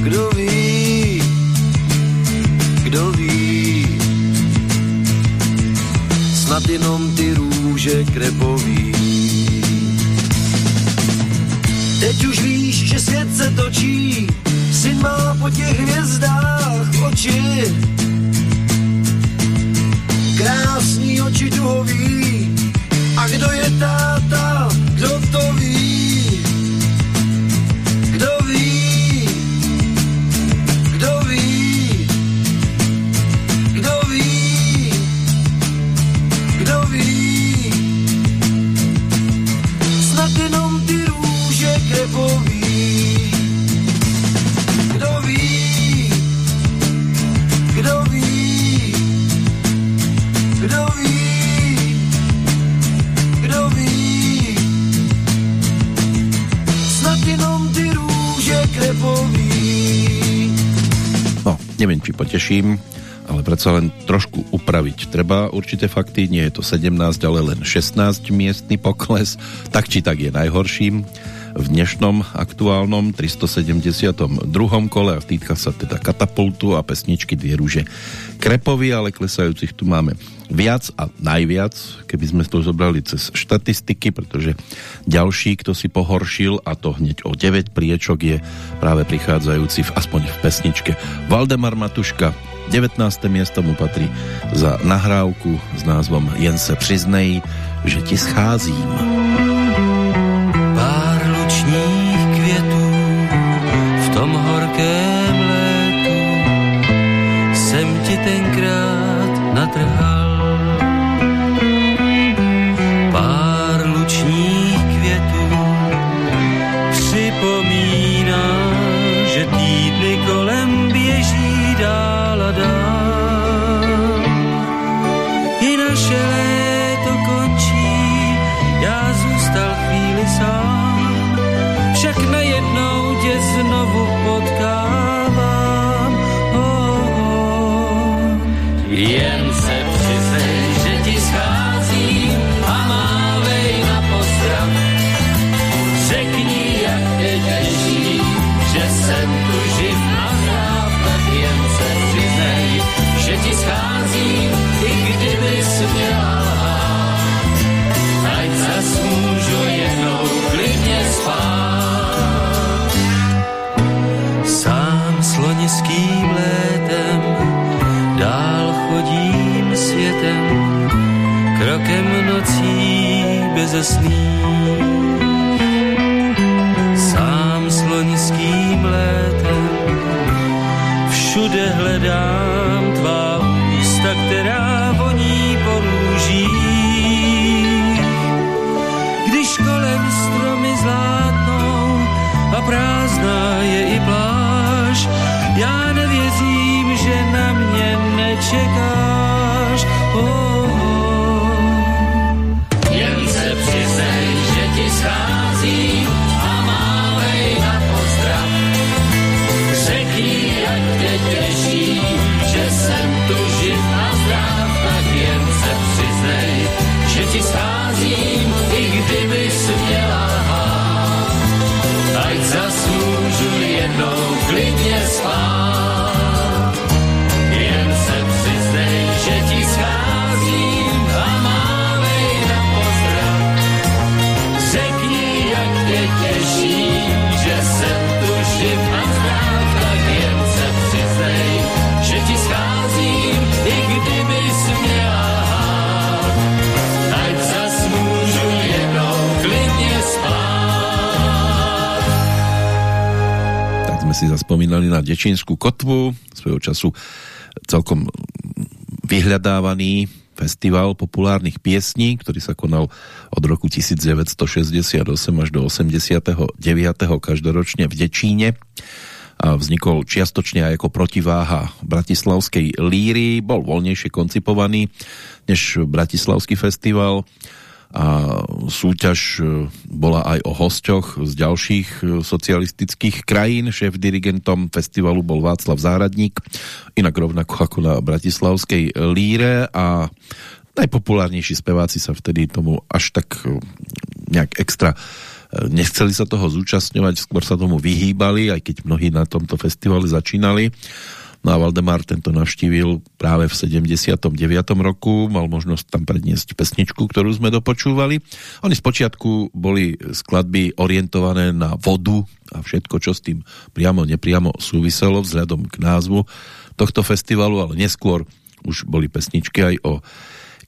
kdo ví, kdo ví, snad jenom ty růže krepový. Teď už víš, že svět se točí, syn má po těch hvězdách oči. Krásný oči duhový, a kdo je táta, kdo to ví? Neviem, či poteším, ale predsa len trošku upraviť treba určité fakty. Nie je to 17, ale len 16 miestny pokles. Tak či tak je najhorším v dnešnom aktuálnom 372. kole a týka sa teda katapultu a pesničky Dvie rúže Krepovi, ale klesajúcich tu máme viac a najviac, keby sme to zobrali cez štatistiky, pretože ďalší, kto si pohoršil a to hneď o 9 priečok je práve prichádzajúci v, aspoň v pesničke Valdemar Matuška 19. miesto mu patrí za nahrávku s názvom Jen se přiznej, že ti scházím. Ti tenkrát natrhal. Nocí bezesný. Zaspomínali na Dečínsku kotvu, svojho času celkom vyhľadávaný festival populárnych piesní, ktorý sa konal od roku 1968 až do 89. každoročne v Dečíne a vznikol čiastočne aj ako protiváha Bratislavskej líry, bol voľnejšie koncipovaný než Bratislavský festival a súťaž e, bola aj o hosťoch z ďalších e, socialistických krajín. Šéf dirigentom festivalu bol Václav Záradník, inak rovnako ako na Bratislavskej líre a najpopulárnejší speváci sa vtedy tomu až tak e, nejak extra nechceli sa toho zúčastňovať, skôr sa tomu vyhýbali, aj keď mnohí na tomto festivale začínali. No a Valdemar tento navštívil práve v 79. roku, mal možnosť tam predniesť pesničku, ktorú sme dopočúvali. Oni spočiatku boli skladby orientované na vodu a všetko, čo s tým priamo, nepriamo súviselo vzhľadom k názvu tohto festivalu, ale neskôr už boli pesničky aj o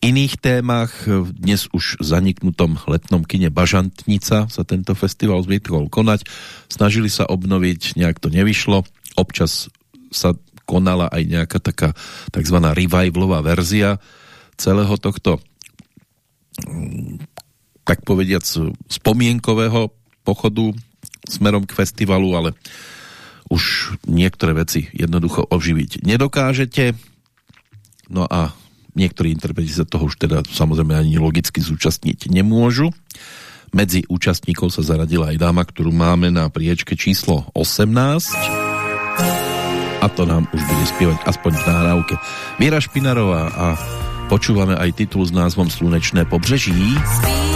iných témach. Dnes už zaniknutom letnom kine Bažantnica sa tento festival zvykol konať. Snažili sa obnoviť, nejak to nevyšlo. Občas sa konala aj nejaká taká tzv. revivalová verzia celého tohto mm, tak povediac spomienkového pochodu smerom k festivalu, ale už niektoré veci jednoducho oživiť nedokážete. No a niektorí interpreti sa toho už teda samozrejme ani logicky zúčastniť nemôžu. Medzi účastníkov sa zaradila aj dáma, ktorú máme na priečke číslo 18 a to nám už bude spievať aspoň v náravke. Viera Špinarová a počúvame aj titul s názvom Slunečné pobřeží. Spící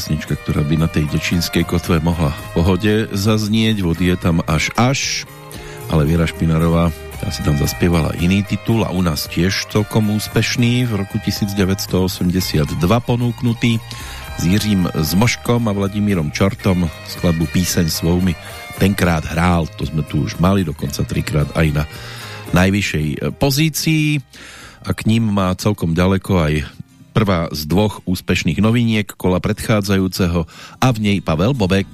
pesnička, ktorá by na tej dečínskej kotve mohla v pohode zaznieť. Vody je tam až až, ale Viera Špinarová tá si tam zaspievala iný titul a u nás tiež celkom úspešný. V roku 1982 ponúknutý s Jiřím Zmoškom a Vladimírom Čortom skladbu Píseň svou mi tenkrát hrál, to sme tu už mali dokonca trikrát aj na najvyššej pozícii. A k ním má celkom ďaleko aj prvá z dvoch úspešných noviniek kola predchádzajúceho a v nej Pavel Bobek.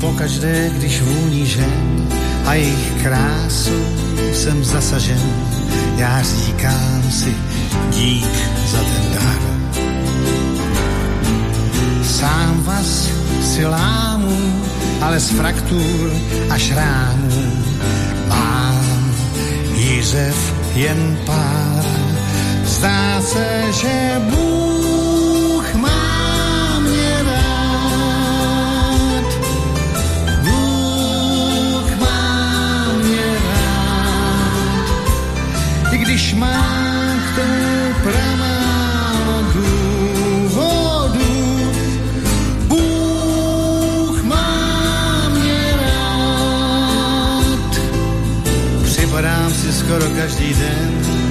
Pokaždé, když vůní žen a jejich krásu jsem zasažen, já říkám si dík za ten dar. Sám vás si lámu, ale z fraktur a šrámů mám Jiřev jen pár. Zdá se, že Bůh má mě rád. Bůh má mě rád. I když má k tomu pramálo důvodů, Bůh má mě rád. Připadám si skoro každý den,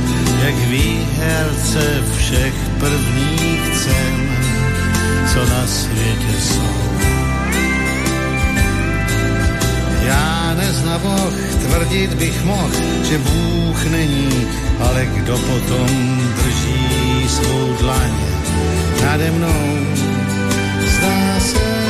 jak výherce všech prvních cen, co na světě jsou. Já nezna Boh, tvrdit bych mohl, že Bůh není, ale kdo potom drží svou dlaň nade mnou. Zdá se,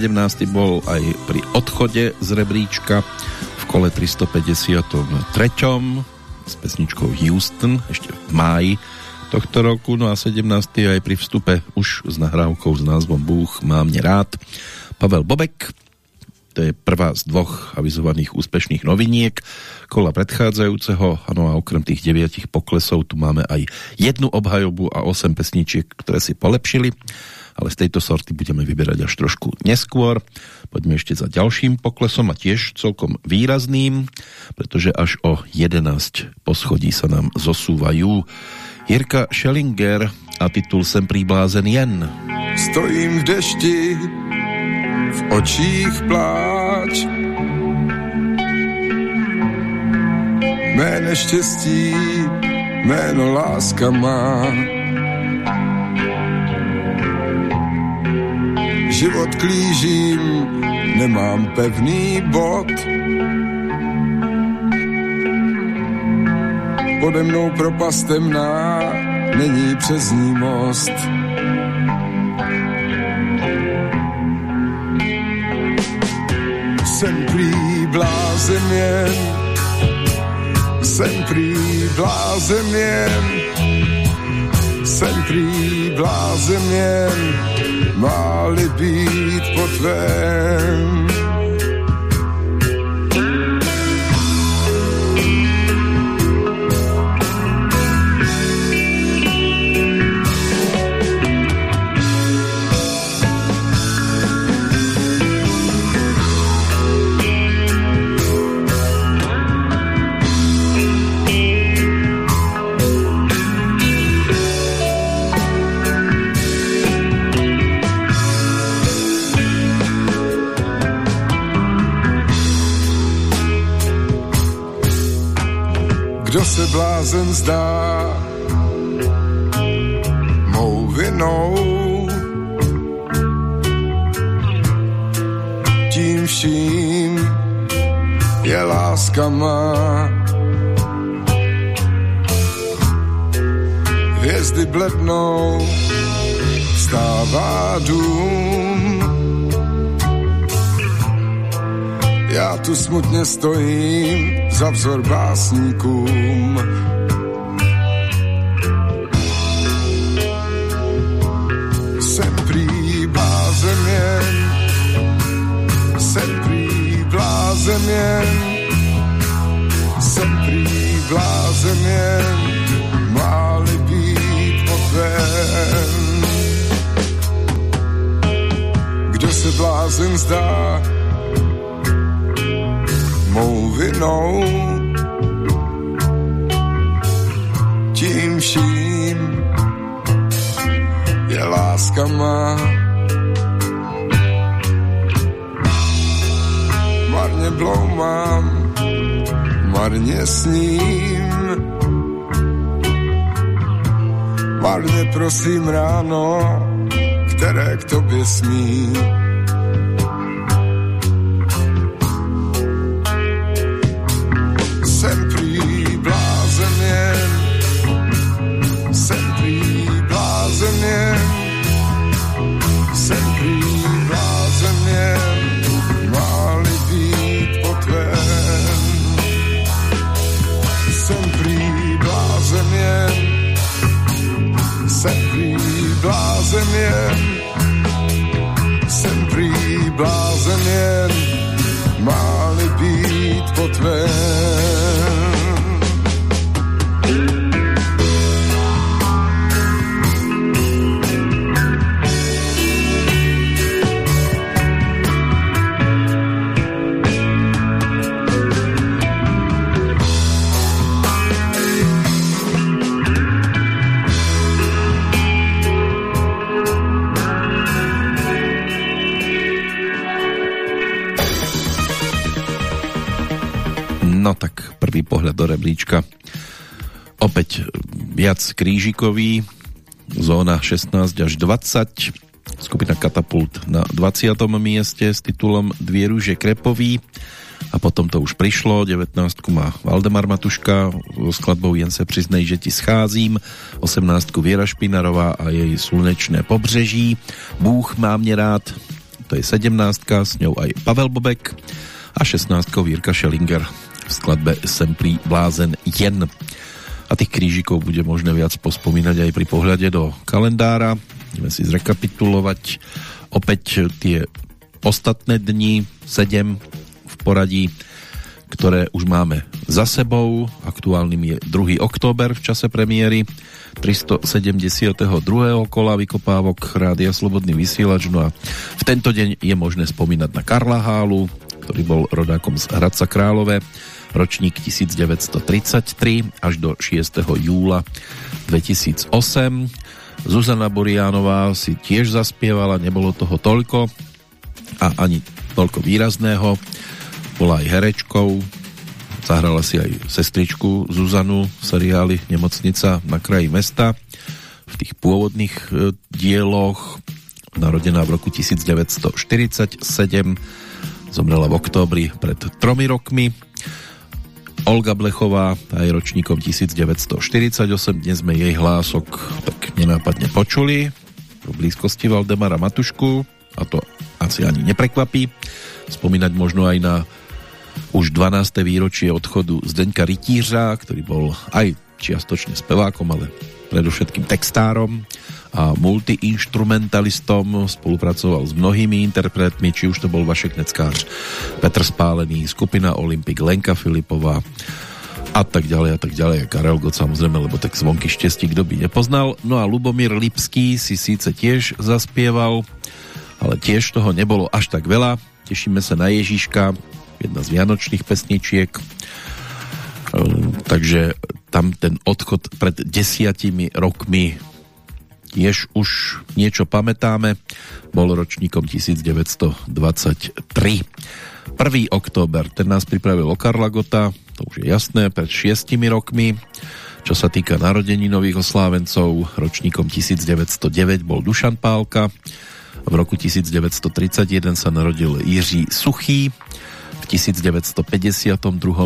17. bol aj pri odchode z rebríčka v kole 353. s pesničkou Houston ešte v máji tohto roku, no a 17. aj pri vstupe už s nahrávkou s názvom Bůh má mne rád. Pavel Bobek, to je prvá z dvoch avizovaných úspešných noviniek kola predchádzajúceho, ano a okrem tých deviatich poklesov tu máme aj jednu obhajobu a 8 pesničiek, ktoré si polepšili ale z tejto sorty budeme vyberať až trošku neskôr. Poďme ešte za ďalším poklesom a tiež celkom výrazným, pretože až o 11 poschodí sa nám zosúvajú Jirka Schellinger a titul Sem príblázen jen. Stojím v dešti, v očích pláč. Mé neštěstí, jméno láska má. Život klížím, nemám pevný bod. Pode mnou propast temná, není přes ní most. Jsem prý blázen jen, Jsem prý blázen jen, jsem prý blázen jen, máli být po tvém. Se blázen zdá mou vinou. Tím vším je láska má. Hvězdy blednou, stává dům. Já tu smutně stojím za vzor básníkům. Jsem prý blázen jen, jsem prý blázen jen, jsem prý blázen jen, máli být po tvém. Kdo se blázen zdá, mou vinou. Tím vším je láska má. Marně bloumám, marně sním. Marně prosím ráno, které k tobě smí. Rebríčka. Opäť viac krížikový, zóna 16 až 20, skupina Katapult na 20. mieste s titulom Dvie rúže Krepový a potom to už prišlo, 19 má Valdemar Matuška so skladbou Jen se přiznej, že ti scházím, 18 Viera Špinarová a jej Slunečné pobřeží, Bůh má mě rád, to je 17 s ňou aj Pavel Bobek a 16 Jirka Schellinger v skladbe Semplí blázen jen. A tých krížikov bude možné viac pospomínať aj pri pohľade do kalendára. Ideme si zrekapitulovať opäť tie ostatné dni, 7 v poradí, ktoré už máme za sebou. Aktuálnym je 2. október v čase premiéry 372. kola vykopávok Rádia Slobodný vysielač. No a v tento deň je možné spomínať na Karla Hálu, ktorý bol rodákom z Hradca Králové, ročník 1933 až do 6. júla 2008. Zuzana Buriánová si tiež zaspievala, nebolo toho toľko a ani toľko výrazného. Bola aj herečkou, zahrala si aj sestričku Zuzanu v seriáli Nemocnica na kraji mesta v tých pôvodných e, dieloch narodená v roku 1947 zomrela v októbri pred tromi rokmi Olga Blechová, je ročníkom 1948, dnes sme jej hlások tak nenápadne počuli v blízkosti Valdemara Matušku a to asi ani neprekvapí. Spomínať možno aj na už 12. výročie odchodu Zdeňka Rytířa, ktorý bol aj čiastočne spevákom, ale predovšetkým textárom a multiinstrumentalistom, spolupracoval s mnohými interpretmi, či už to bol Vašek Neckář, Petr Spálený, skupina Olympik, Lenka Filipová a tak ďalej a tak ďalej. Karel Gott samozrejme, lebo tak zvonky štestí, kto by nepoznal. No a Lubomír Lipský si síce tiež zaspieval, ale tiež toho nebolo až tak veľa. Tešíme sa na Ježiška, jedna z vianočných pesničiek. Ehm, takže tam ten odchod pred desiatimi rokmi tiež už niečo pamätáme. Bol ročníkom 1923. 1. október, ten nás pripravil o Karla Gota, to už je jasné, pred šiestimi rokmi. Čo sa týka narodení nových oslávencov, ročníkom 1909 bol Dušan Pálka, v roku 1931 sa narodil Jiří Suchý, 1952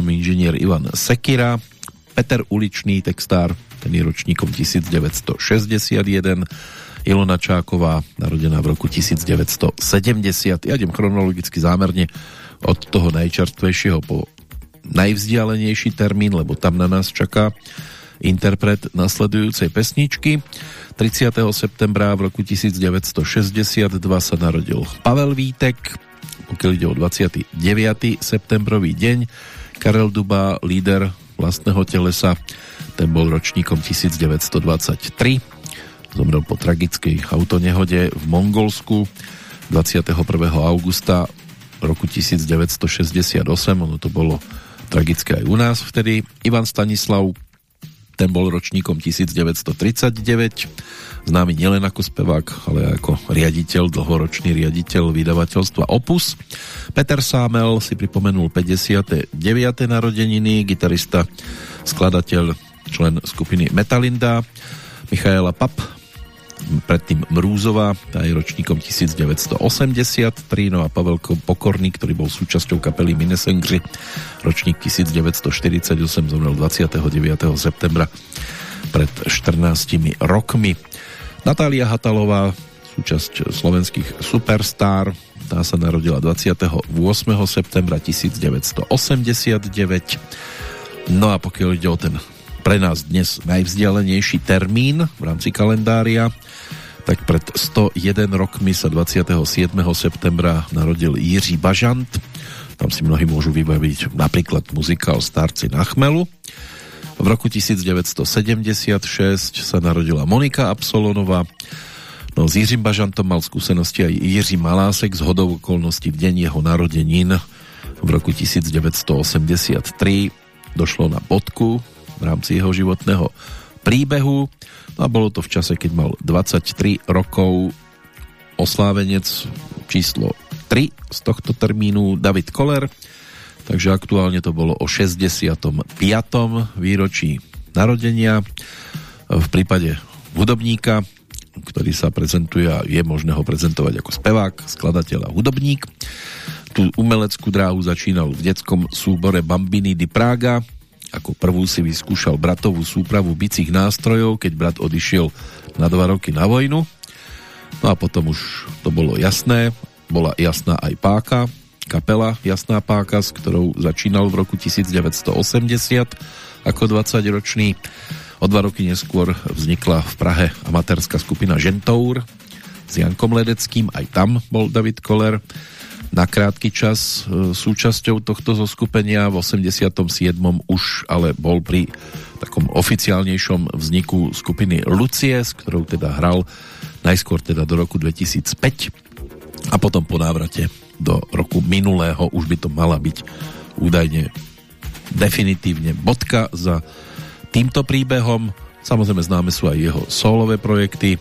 inžinier Ivan Sekira, Peter Uličný, textár, ten je ročníkom 1961, Ilona Čáková, narodená v roku 1970. Ja idem chronologicky zámerne od toho najčerstvejšieho po najvzdialenejší termín, lebo tam na nás čaká interpret nasledujúcej pesničky. 30. septembra v roku 1962 sa narodil Pavel Vítek, pokiaľ ide o 29. septembrový deň. Karel Duba, líder vlastného telesa, ten bol ročníkom 1923. Zomrel po tragickej autonehode v Mongolsku 21. augusta roku 1968. Ono to bolo tragické aj u nás vtedy. Ivan Stanislav ten bol ročníkom 1939, známy nielen ako spevák, ale ako riaditeľ, dlhoročný riaditeľ vydavateľstva Opus. Peter Sámel si pripomenul 59. narodeniny, gitarista, skladateľ, člen skupiny Metalinda, Michaela Pap, predtým Mrúzová, tá je ročníkom 1983, no a Pavel Pokorný, ktorý bol súčasťou kapely Minesengři, ročník 1948, zomrel 29. septembra pred 14 rokmi. Natália Hatalová, súčasť slovenských Superstar, tá sa narodila 28. septembra 1989. No a pokiaľ ide o ten pre nás dnes najvzdialenejší termín v rámci kalendária, tak pred 101 rokmi sa 27. septembra narodil Jiří Bažant. Tam si mnohí môžu vybaviť napríklad muzikál Starci na chmelu. V roku 1976 sa narodila Monika Absolonová. No s Jiřím Bažantom mal skúsenosti aj Jiří Malásek z hodou okolností v deň jeho narodenín v roku 1983 došlo na bodku v rámci jeho životného príbehu a bolo to v čase, keď mal 23 rokov oslávenec číslo 3 z tohto termínu David Koller takže aktuálne to bolo o 65. výročí narodenia v prípade hudobníka ktorý sa prezentuje a je možné ho prezentovať ako spevák, skladateľ a hudobník. Tú umeleckú dráhu začínal v detskom súbore Bambini di Praga, ako prvú si vyskúšal bratovú súpravu bicích nástrojov, keď brat odišiel na dva roky na vojnu. No a potom už to bolo jasné, bola jasná aj páka, kapela Jasná páka, s ktorou začínal v roku 1980 ako 20-ročný. O dva roky neskôr vznikla v Prahe amatérska skupina Žentour s Jankom Ledeckým, aj tam bol David Koller na krátky čas e, súčasťou tohto zoskupenia. V 87. už ale bol pri takom oficiálnejšom vzniku skupiny Lucie, s ktorou teda hral najskôr teda do roku 2005 a potom po návrate do roku minulého už by to mala byť údajne definitívne bodka za týmto príbehom. Samozrejme známe sú aj jeho solové projekty.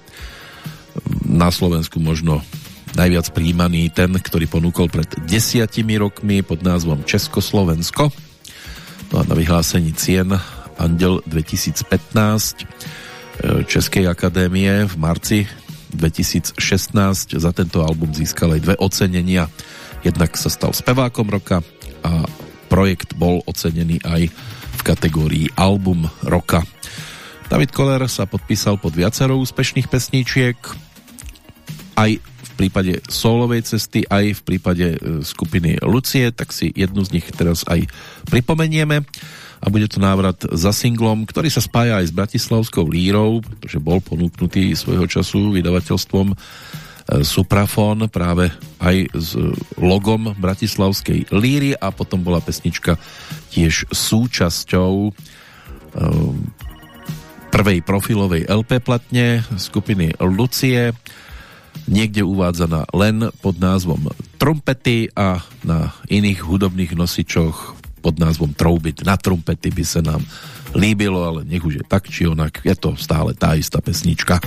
Na Slovensku možno najviac príjmaný ten, ktorý ponúkol pred desiatimi rokmi pod názvom Československo. No a na vyhlásení cien Andel 2015 e, Českej akadémie v marci 2016 za tento album získal aj dve ocenenia. Jednak sa stal spevákom roka a projekt bol ocenený aj v kategórii album roka. David Koller sa podpísal pod viacero úspešných pesničiek aj v prípade solovej cesty, aj v prípade e, skupiny Lucie, tak si jednu z nich teraz aj pripomenieme. A bude to návrat za singlom, ktorý sa spája aj s Bratislavskou lírou, pretože bol ponúknutý svojho času vydavateľstvom e, Suprafon práve aj s logom Bratislavskej líry. A potom bola pesnička tiež súčasťou e, prvej profilovej LP platne skupiny Lucie niekde uvádzaná len pod názvom trumpety a na iných hudobných nosičoch pod názvom troubit na trumpety by sa nám líbilo, ale nech už je tak či onak, je to stále tá istá pesnička.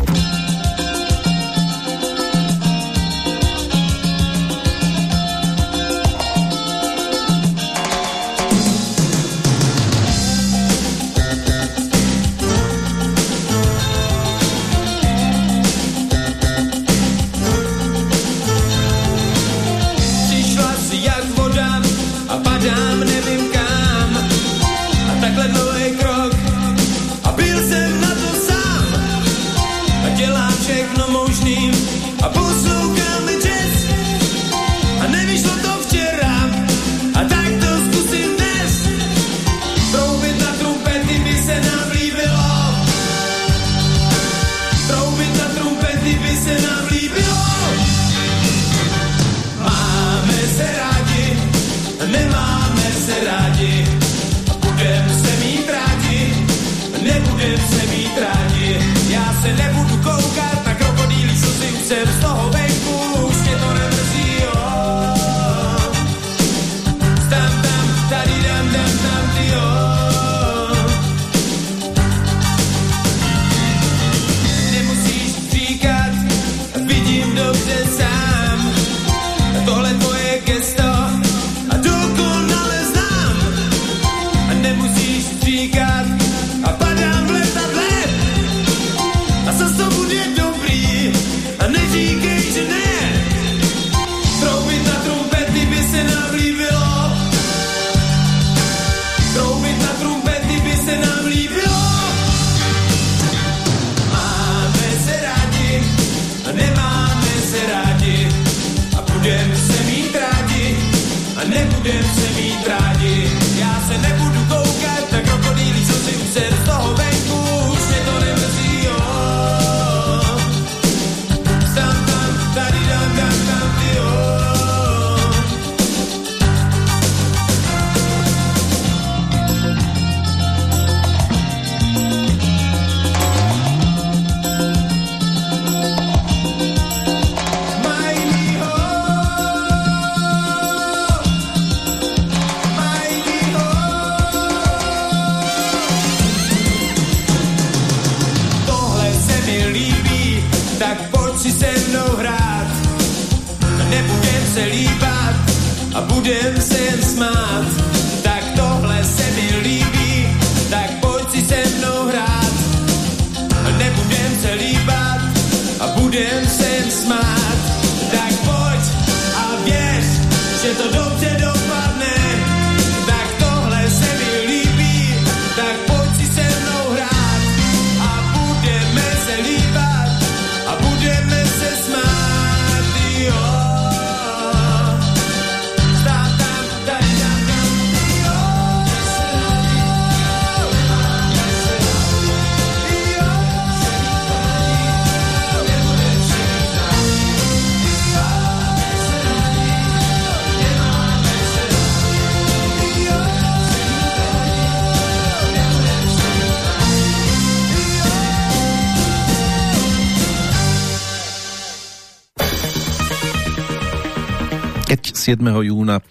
Júna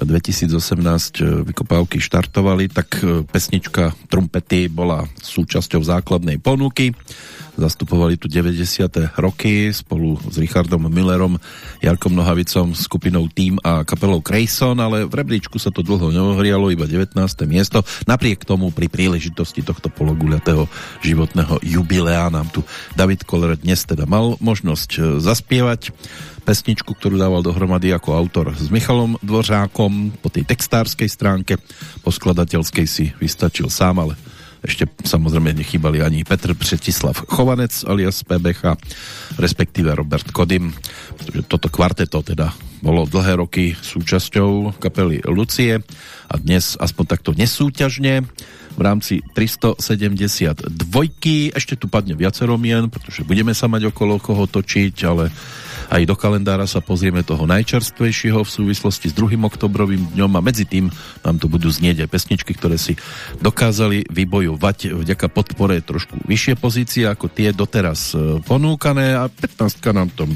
2018 vykopávky štartovali, tak e, pesnička Trumpety bola súčasťou základnej ponuky. Zastupovali tu 90. roky spolu s Richardom Millerom, Jarkom Nohavicom, skupinou Team a kapelou Crayson, ale v rebríčku sa to dlho neohrialo, iba 19. miesto. Napriek tomu pri príležitosti tohto pologuľatého životného jubilea nám tu David Koller dnes teda mal možnosť e, zaspievať pesničku, ktorú dával dohromady ako autor s Michalom Dvořákom po tej textárskej stránke, po skladateľskej si vystačil sám, ale Ešte samozrejme nechýbali ani Petr Přetislav Chovanec alias PBH, respektíve Robert Kodym, pretože toto kvarteto teda bolo dlhé roky súčasťou kapely Lucie a dnes aspoň takto nesúťažne v rámci 372. Ešte tu padne viacero mien, pretože budeme sa mať okolo koho točiť, ale aj do kalendára sa pozrieme toho najčerstvejšieho v súvislosti s 2. oktobrovým dňom a medzi tým nám tu budú znieť aj pesničky, ktoré si dokázali vybojovať vďaka podpore trošku vyššie pozície ako tie doteraz e, ponúkané a 15 nám tom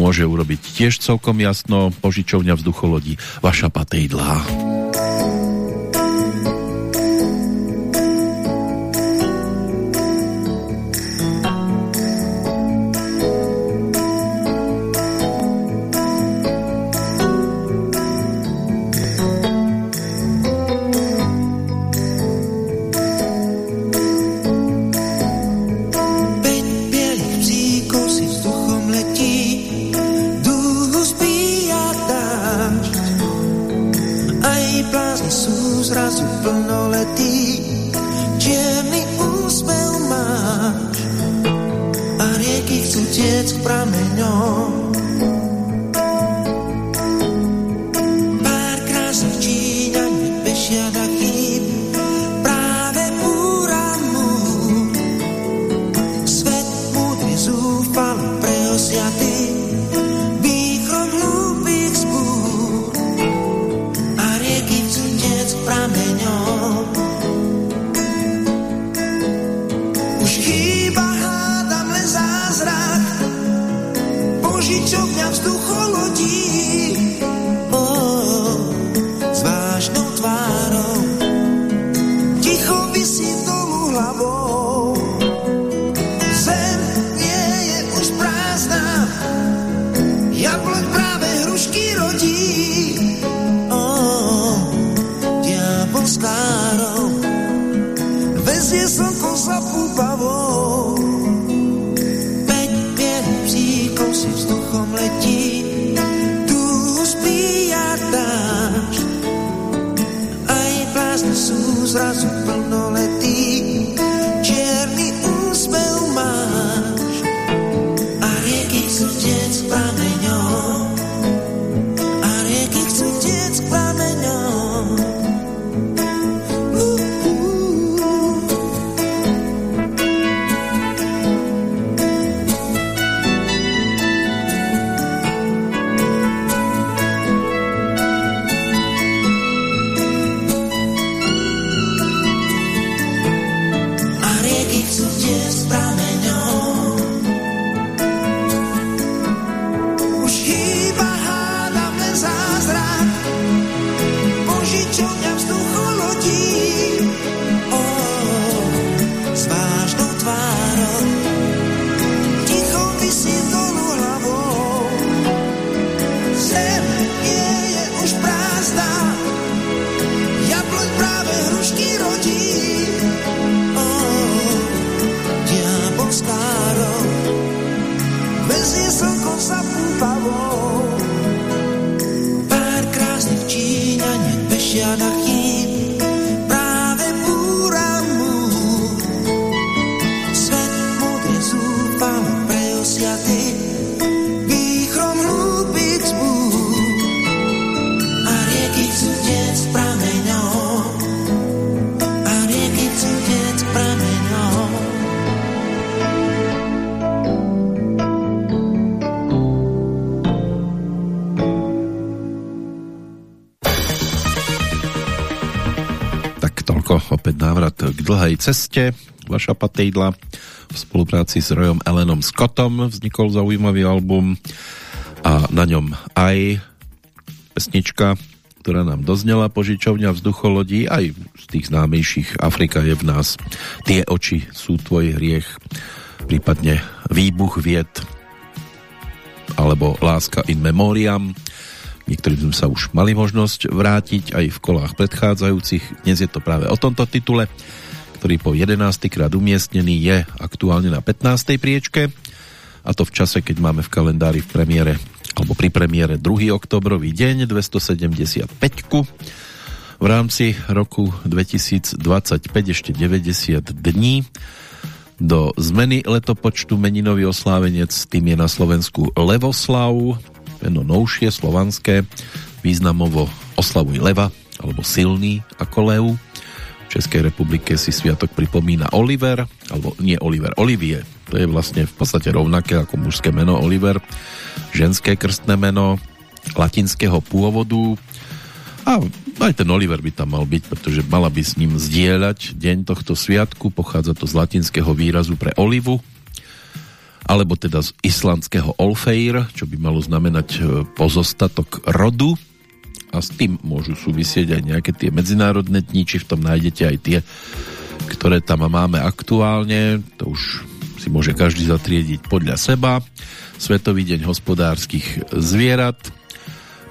môže urobiť tiež celkom jasno požičovňa vzducholodí Vaša patejdlá. Ceste. Vaša patejdla v spolupráci s Royom Ellenom Scottom vznikol zaujímavý album a na ňom aj pesnička, ktorá nám doznela požičovňa vzducholodí, aj z tých známejších Afrika je v nás. Tie oči sú tvoj hriech, prípadne Výbuch vied alebo Láska in memoriam. Niektorým sme sa už mali možnosť vrátiť aj v kolách predchádzajúcich. Dnes je to práve o tomto titule, ktorý po 11. krát umiestnený je aktuálne na 15. priečke a to v čase, keď máme v kalendári v premiére alebo pri premiére 2. oktobrový deň 275 V rámci roku 2025 ešte 90 dní do zmeny letopočtu meninový oslávenec, tým je na Slovensku Levoslav, meno novšie, slovanské, významovo oslavuj leva, alebo silný ako lev. V Českej republike si sviatok pripomína Oliver, alebo nie Oliver, Olivie. To je vlastne v podstate rovnaké ako mužské meno Oliver. Ženské krstné meno latinského pôvodu. A aj ten Oliver by tam mal byť, pretože mala by s ním zdieľať deň tohto sviatku. Pochádza to z latinského výrazu pre olivu, alebo teda z islandského Olfeir, čo by malo znamenať e, pozostatok rodu a s tým môžu súvisieť aj nejaké tie medzinárodné dni, či v tom nájdete aj tie, ktoré tam máme aktuálne, to už si môže každý zatriediť podľa seba. Svetový deň hospodárskych zvierat,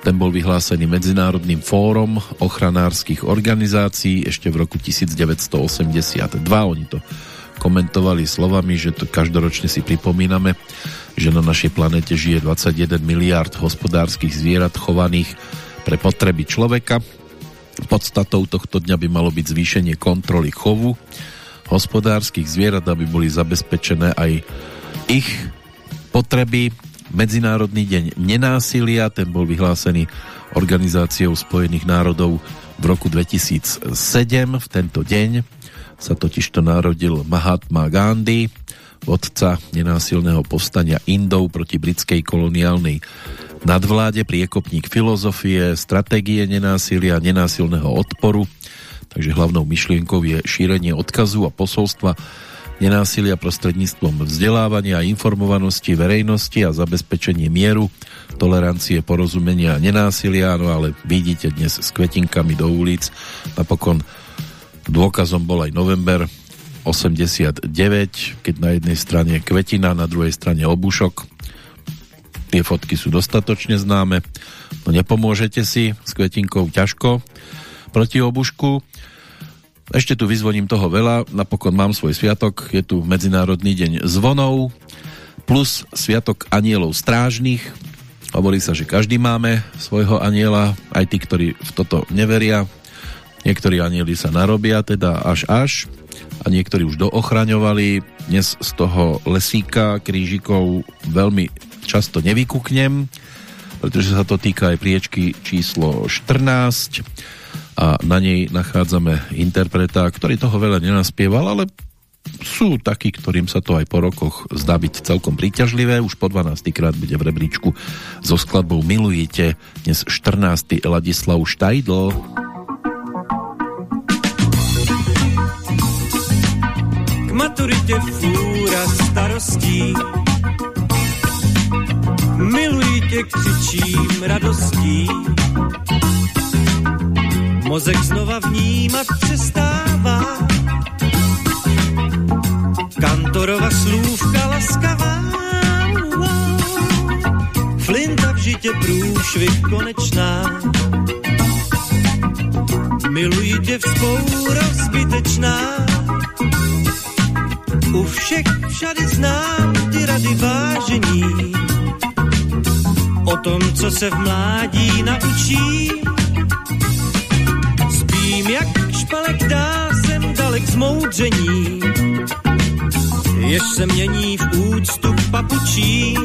ten bol vyhlásený Medzinárodným fórom ochranárskych organizácií ešte v roku 1982. Oni to komentovali slovami, že to každoročne si pripomíname, že na našej planete žije 21 miliard hospodárskych zvierat chovaných pre potreby človeka. Podstatou tohto dňa by malo byť zvýšenie kontroly chovu hospodárskych zvierat, aby boli zabezpečené aj ich potreby Medzinárodný deň nenásilia, ten bol vyhlásený Organizáciou spojených národov v roku 2007. V tento deň sa totižto narodil Mahatma Gandhi, vodca nenásilného povstania Indov proti britskej koloniálnej nadvláde, priekopník filozofie, stratégie nenásilia, nenásilného odporu. Takže hlavnou myšlienkou je šírenie odkazu a posolstva nenásilia prostredníctvom vzdelávania a informovanosti verejnosti a zabezpečenie mieru, tolerancie, porozumenia a nenásilia, no ale vidíte dnes s kvetinkami do ulic. Napokon dôkazom bol aj november 89, keď na jednej strane kvetina, na druhej strane obušok. Tie fotky sú dostatočne známe. No nepomôžete si s kvetinkou ťažko proti obušku ešte tu vyzvoním toho veľa, napokon mám svoj sviatok, je tu Medzinárodný deň zvonov, plus Sviatok anielov strážnych. Hovorí sa, že každý máme svojho aniela, aj tí, ktorí v toto neveria. Niektorí anieli sa narobia, teda až až, a niektorí už doochraňovali. Dnes z toho lesíka krížikov veľmi často nevykuknem, pretože sa to týka aj priečky číslo 14 a na nej nachádzame interpreta, ktorý toho veľa nenaspieval, ale sú takí, ktorým sa to aj po rokoch zdá byť celkom príťažlivé. Už po 12. krát bude v rebríčku so skladbou Milujete dnes 14. Ladislav Štajdl. K maturite fúra starostí Milujte, křičím radostí Mozek znova vnímat přestává. Kantorova slůvka laskavá. Flinta v žitě průšvih konečná. Miluji tě vzpoura zbytečná. U všech všady znám ty rady vážení. O tom, co se v mládí naučím Vím, jak špalek dá sem dalek zmoudření, jež se mění v úctu papučí.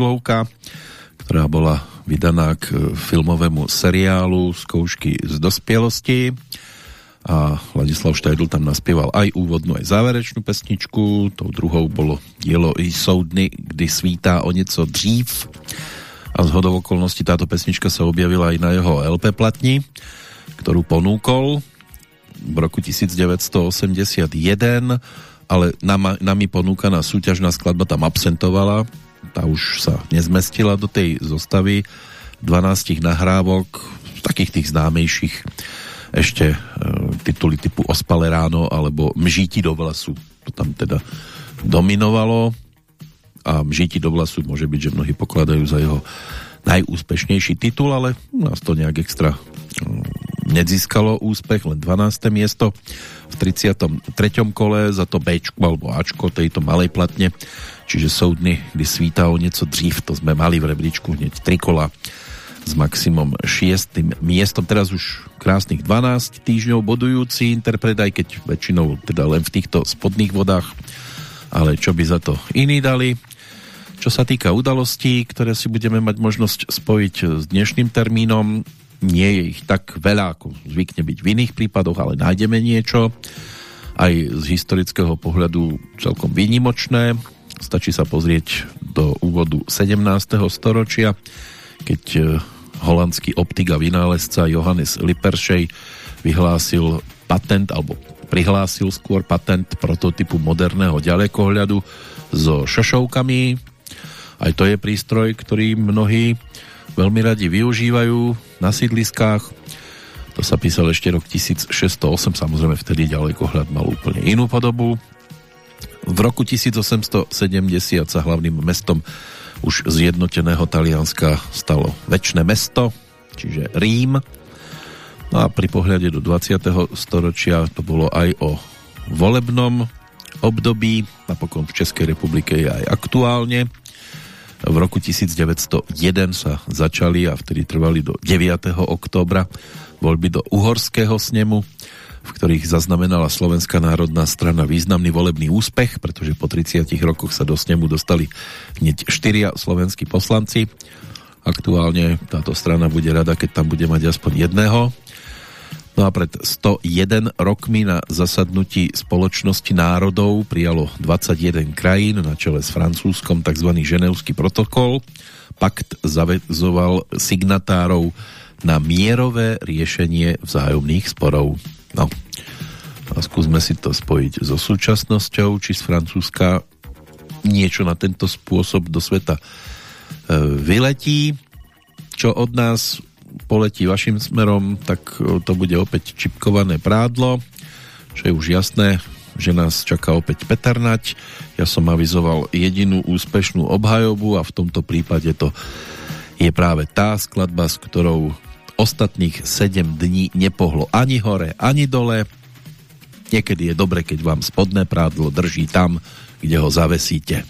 Singlovka, ktorá bola vydaná k e, filmovému seriálu Skoušky z dospielosti a Ladislav Štajdl tam naspieval aj úvodnú, aj záverečnú pesničku. Tou druhou bolo dielo I jsou dny, kdy svítá o něco dřív. A z hodov okolností táto pesnička sa objavila aj na jeho LP platni, ktorú ponúkol v roku 1981, ale nami ponúkaná súťažná skladba tam absentovala, tá už sa nezmestila do tej zostavy 12 nahrávok, takých tých známejších ešte e, tituly typu Ospale ráno alebo Mžíti do vlasu, to tam teda dominovalo a Mžíti do vlasu môže byť, že mnohí pokladajú za jeho najúspešnejší titul, ale nás to nejak extra mm, nezískalo úspech, len 12. miesto v 33. kole za to B alebo Ačko tejto malej platne, čiže sú dny, kdy svítá o nieco dřív, to sme mali v rebríčku hneď 3 kola s maximum 6. miestom, teraz už krásnych 12 týždňov bodujúci interpret, aj keď väčšinou teda len v týchto spodných vodách, ale čo by za to iní dali. Čo sa týka udalostí, ktoré si budeme mať možnosť spojiť s dnešným termínom, nie je ich tak veľa, ako zvykne byť v iných prípadoch, ale nájdeme niečo. Aj z historického pohľadu celkom výnimočné. Stačí sa pozrieť do úvodu 17. storočia, keď e, holandský optik a vynálezca Johannes Lippershey vyhlásil patent, alebo prihlásil skôr patent prototypu moderného ďalekohľadu so šošovkami. Aj to je prístroj, ktorý mnohí veľmi radi využívajú na sídliskách. To sa písal ešte rok 1608, samozrejme vtedy ďalekohľad mal úplne inú podobu. V roku 1870 sa hlavným mestom už zjednoteného Talianska stalo väčšie mesto, čiže Rím. No a pri pohľade do 20. storočia to bolo aj o volebnom období, napokon v Českej republike je aj aktuálne. V roku 1901 sa začali a vtedy trvali do 9. októbra voľby do Uhorského snemu, v ktorých zaznamenala Slovenská národná strana významný volebný úspech, pretože po 30 rokoch sa do snemu dostali hneď štyria slovenskí poslanci. Aktuálne táto strana bude rada, keď tam bude mať aspoň jedného. No a pred 101 rokmi na zasadnutí spoločnosti národov prijalo 21 krajín na čele s Francúzskom tzv. ženevský protokol. Pakt zavezoval signatárov na mierové riešenie vzájomných sporov. No, a skúsme si to spojiť so súčasnosťou, či z Francúzska niečo na tento spôsob do sveta e, vyletí. Čo od nás poletí vašim smerom, tak e, to bude opäť čipkované prádlo, čo je už jasné, že nás čaká opäť Peternať. Ja som avizoval jedinú úspešnú obhajobu a v tomto prípade to je práve tá skladba, s ktorou ostatných 7 dní nepohlo ani hore, ani dole. Niekedy je dobre, keď vám spodné prádlo drží tam, kde ho zavesíte.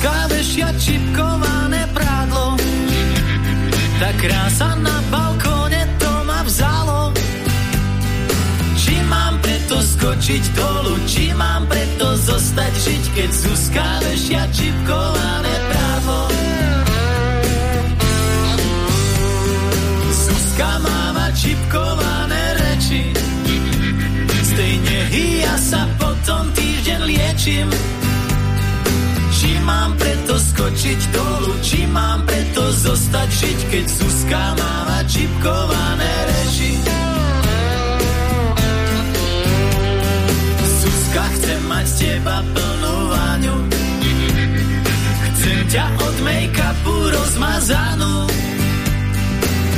Skávešia čipkované prádlo tá krása na balkóne skočiť dolu či mám preto zostať žiť keď Zuzka vešia čipkované prádlo Zuzka máva čipkované reči z tej nehy ja sa potom týždeň liečím či mám preto skočiť dolu, či mám preto zostať žiť, keď Zuzka máva čipkované reči. Mať teba plnú váňu, chcem ťa od make-upu rozmazanú.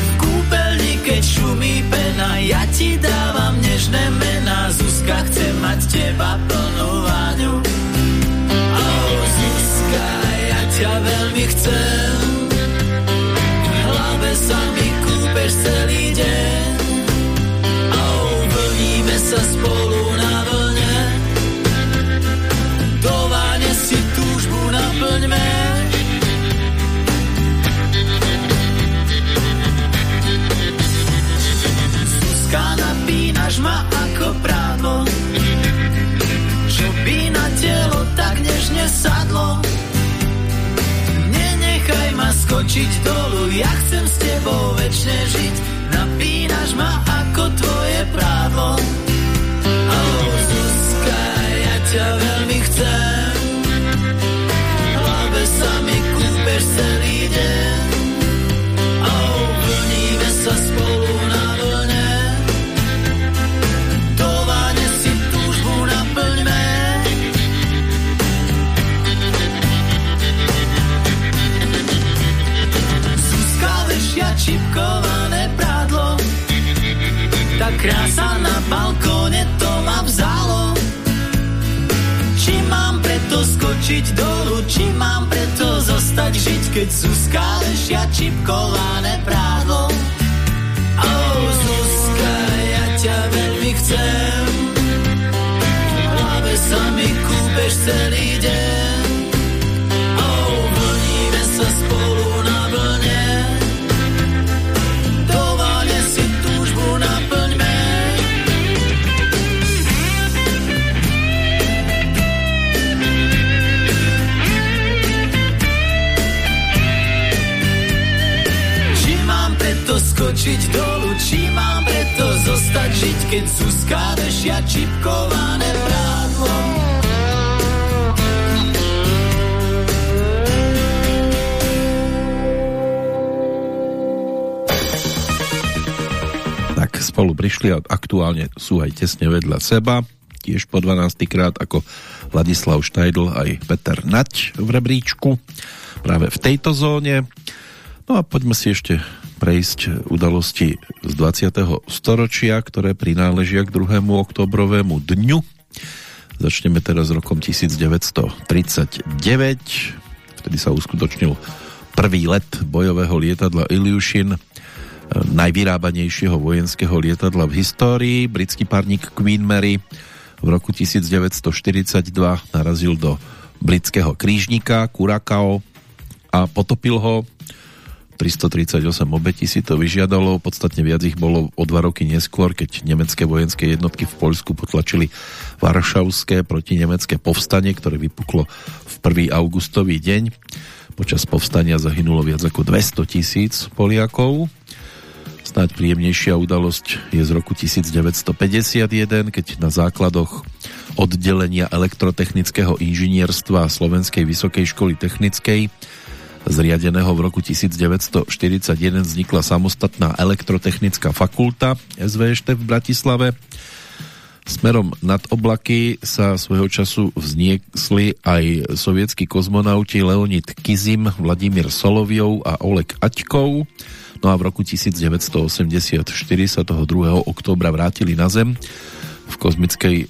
V kúpeľni, keď ti dávam nežné mená, Zuzka, chcem mať teba plnú váňu. Oh, Zuzka, ja ťa veľmi chcem, v hlave sa mi kúpeš celý deň. Oh, vlníme sa spolu na naplňme. Zuzka, napínaš ma ako prádlo, čo by na telo tak nežne sadlo. Nenechaj ma skočiť dolu, ja chcem s tebou večne žiť. Napínaš ma ako tvoje prádlo. Oh, Zuzka, ja ťa veľmi chcem. Oh, vlníme sa spolu na vlne. Do váne si túžbu naplňme. Zuzka vešia čipkované prádlo. Tá krása skočiť dolu, či mám preto zostať žiť, keď Zuzka vešia čipkované prádlo. Skočiť dolu, či mám preto zostať žiť, keď Zuzka vešia čipkované prádlo. Tak spolu prišli a aktuálne sú aj tesne vedľa seba. Tiež po 12 krát ako Ladislav Štajdl aj Peter Nať v rebríčku. Práve v tejto zóne. No a poďme si ešte prejsť udalosti z 20. storočia, ktoré prináležia k 2. oktobrovému dňu. Začneme teraz rokom 1939. Vtedy sa uskutočnil prvý let bojového lietadla Ilyushin, najvyrábanejšieho vojenského lietadla v histórii. Britský parník Queen Mary v roku 1942 narazil do britského krížnika Curacao a potopil ho. 338 obetí si to vyžiadalo, podstatne viac ich bolo o dva roky neskôr, keď nemecké vojenské jednotky v Poľsku potlačili Varšavské proti nemecké povstanie, ktoré vypuklo v 1. augustový deň. Počas povstania zahynulo viac ako 200 tisíc Poliakov. Snáď príjemnejšia udalosť je z roku 1951, keď na základoch oddelenia elektrotechnického inžinierstva Slovenskej vysokej školy technickej zriadeného v roku 1941 vznikla samostatná elektrotechnická fakulta SVŠT v Bratislave. Smerom nad oblaky sa svojho času vzniesli aj sovietskí kozmonauti Leonid Kizim, Vladimír Soloviov a Oleg Aťkov. No a v roku 1984 sa toho 2. októbra vrátili na Zem v kozmickej e,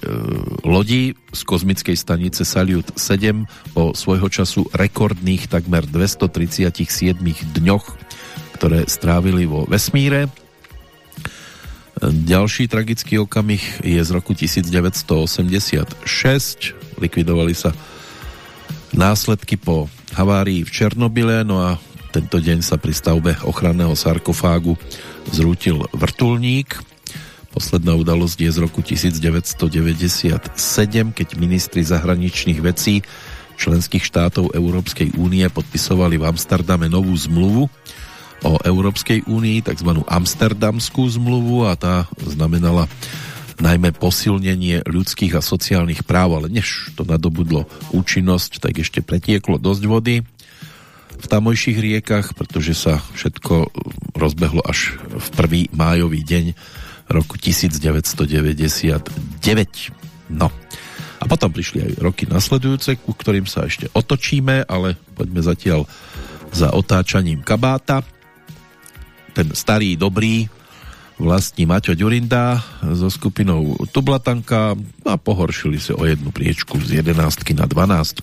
lodi z kozmickej stanice Salyut 7 po svojho času rekordných takmer 237 dňoch, ktoré strávili vo vesmíre. Ďalší tragický okamih je z roku 1986. Likvidovali sa následky po havárii v Černobyle, no a tento deň sa pri stavbe ochranného sarkofágu zrútil vrtulník. Posledná udalosť je z roku 1997, keď ministri zahraničných vecí členských štátov Európskej únie podpisovali v Amsterdame novú zmluvu o Európskej únii, tzv. Amsterdamskú zmluvu a tá znamenala najmä posilnenie ľudských a sociálnych práv, ale než to nadobudlo účinnosť, tak ešte pretieklo dosť vody v tamojších riekach, pretože sa všetko rozbehlo až v prvý májový deň roku 1999. No. A potom prišli aj roky nasledujúce, ku ktorým sa ešte otočíme, ale poďme zatiaľ za otáčaním kabáta. Ten starý, dobrý vlastní Maťo Ďurinda so skupinou Tublatanka a pohoršili sa o jednu priečku z 11 na 12.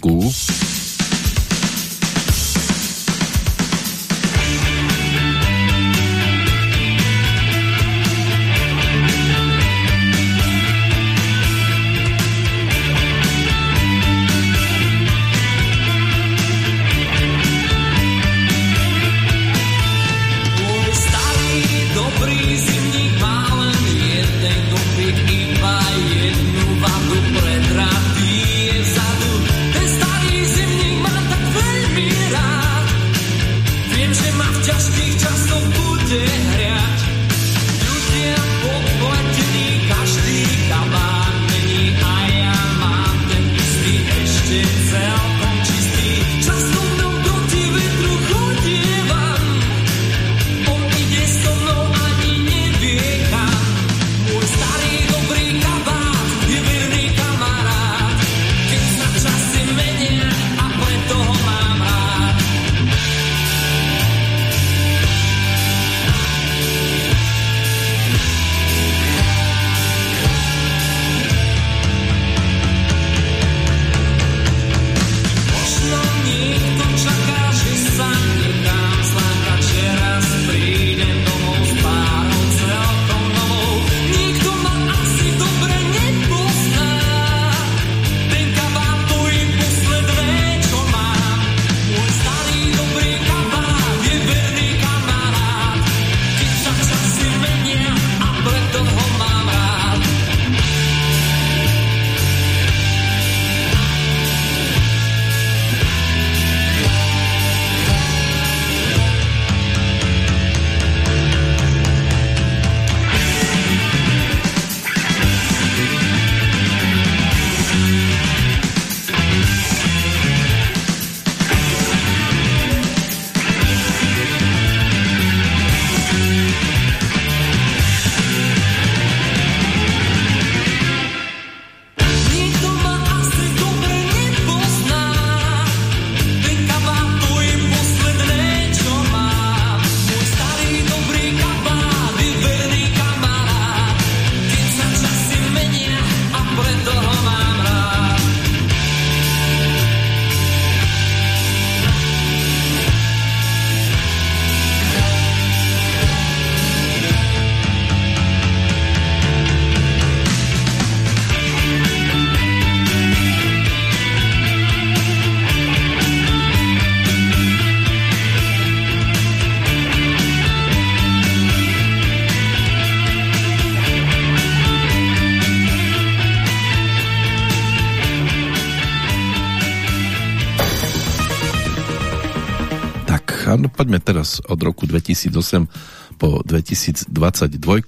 teraz od roku 2008 po 2022,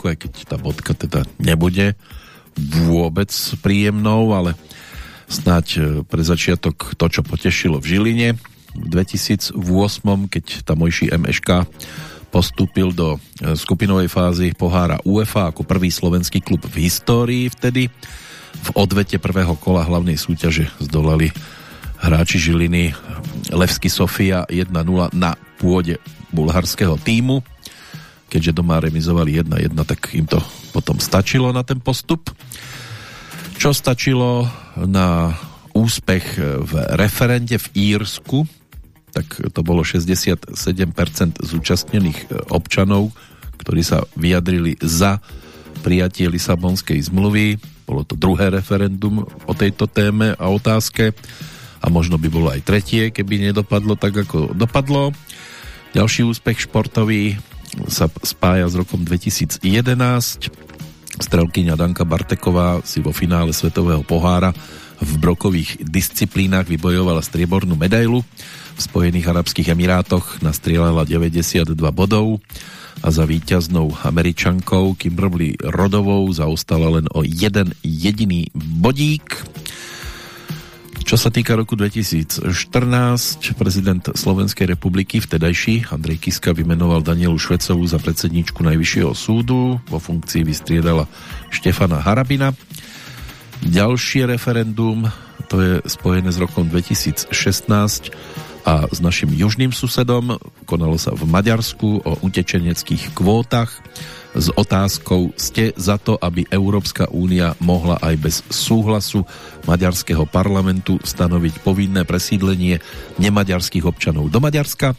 aj keď tá bodka teda nebude vôbec príjemnou, ale snáď e, pre začiatok to, čo potešilo v Žiline v 2008, keď tamojší MŠK postúpil do e, skupinovej fázy pohára UEFA ako prvý slovenský klub v histórii vtedy. V odvete prvého kola hlavnej súťaže zdolali hráči Žiliny Levsky Sofia 1-0 na pôde bulharského týmu. Keďže doma remizovali 1-1, tak im to potom stačilo na ten postup. Čo stačilo na úspech v referende v Írsku, tak to bolo 67% zúčastnených občanov, ktorí sa vyjadrili za prijatie Lisabonskej zmluvy. Bolo to druhé referendum o tejto téme a otázke a možno by bolo aj tretie, keby nedopadlo tak, ako dopadlo. Ďalší úspech športový sa spája s rokom 2011. Strelkyňa Danka Barteková si vo finále Svetového pohára v brokových disciplínach vybojovala striebornú medailu. V Spojených Arabských Emirátoch nastrieľala 92 bodov a za víťaznou Američankou Kimberly Rodovou zaostala len o jeden jediný bodík. Čo sa týka roku 2014, prezident Slovenskej republiky vtedajší Andrej Kiska vymenoval Danielu Švecovú za predsedničku Najvyššieho súdu. Vo funkcii vystriedala Štefana Harabina. Ďalšie referendum, to je spojené s rokom 2016, a s našim južným susedom. Konalo sa v Maďarsku o utečeneckých kvótach s otázkou ste za to, aby Európska únia mohla aj bez súhlasu maďarského parlamentu stanoviť povinné presídlenie nemaďarských občanov do Maďarska.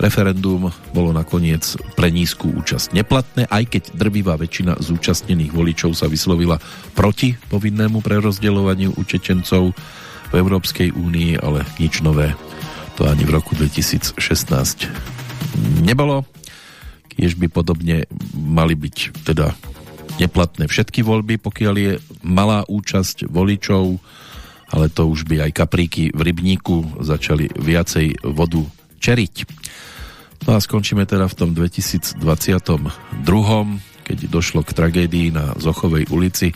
Referendum bolo nakoniec pre nízku účasť neplatné, aj keď drvivá väčšina zúčastnených voličov sa vyslovila proti povinnému prerozdeľovaniu utečencov v Európskej únii, ale nič nové to ani v roku 2016 nebolo. Kiež by podobne mali byť teda neplatné všetky voľby, pokiaľ je malá účasť voličov, ale to už by aj kapríky v rybníku začali viacej vodu čeriť. No a skončíme teda v tom 2022, keď došlo k tragédii na Zochovej ulici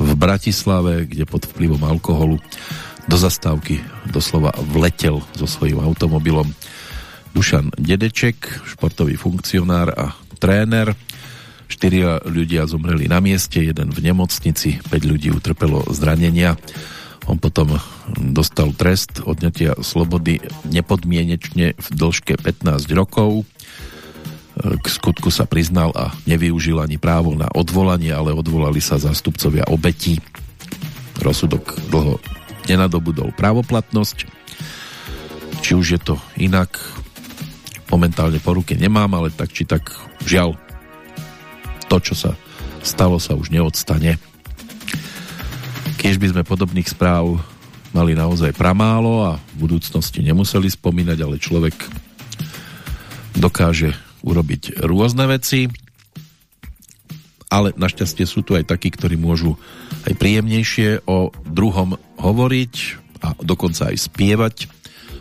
v Bratislave, kde pod vplyvom alkoholu do zastávky doslova vletel so svojím automobilom Dušan Dedeček, športový funkcionár a tréner. Štyria ľudia zomreli na mieste, jeden v nemocnici, 5 ľudí utrpelo zranenia. On potom dostal trest odňatia slobody nepodmienečne v dĺžke 15 rokov. K skutku sa priznal a nevyužil ani právo na odvolanie, ale odvolali sa zástupcovia obetí. Rozsudok dlho nenadobudol právoplatnosť. Či už je to inak, momentálne po ruke nemám, ale tak či tak žiaľ to, čo sa stalo, sa už neodstane. Keď by sme podobných správ mali naozaj pramálo a v budúcnosti nemuseli spomínať, ale človek dokáže urobiť rôzne veci, ale našťastie sú tu aj takí, ktorí môžu aj príjemnejšie o druhom hovoriť a dokonca aj spievať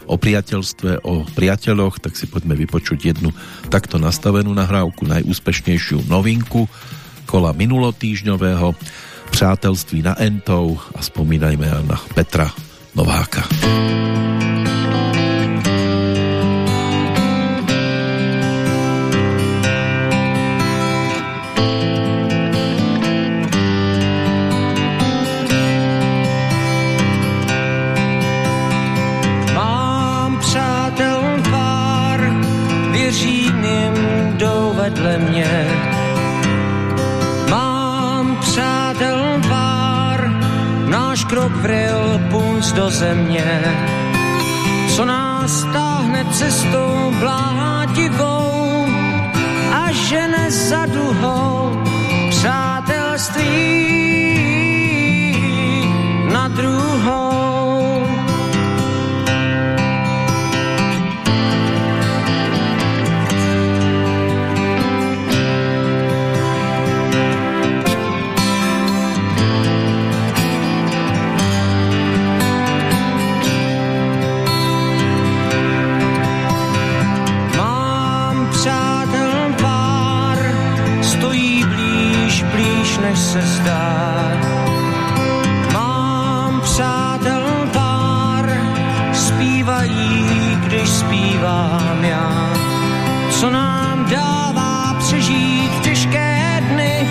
o priateľstve, o priateľoch, tak si poďme vypočuť jednu takto nastavenú nahrávku, najúspešnejšiu novinku kola minulotýžňového přátelství na Entov a spomínajme na Petra Nováka. Punc do země. Co nás táhne cestou blátivou a žene za duhou přátelství se zdá. Mám přátel pár, zpívají, když zpívám já. Co nám dává přežít těžké dny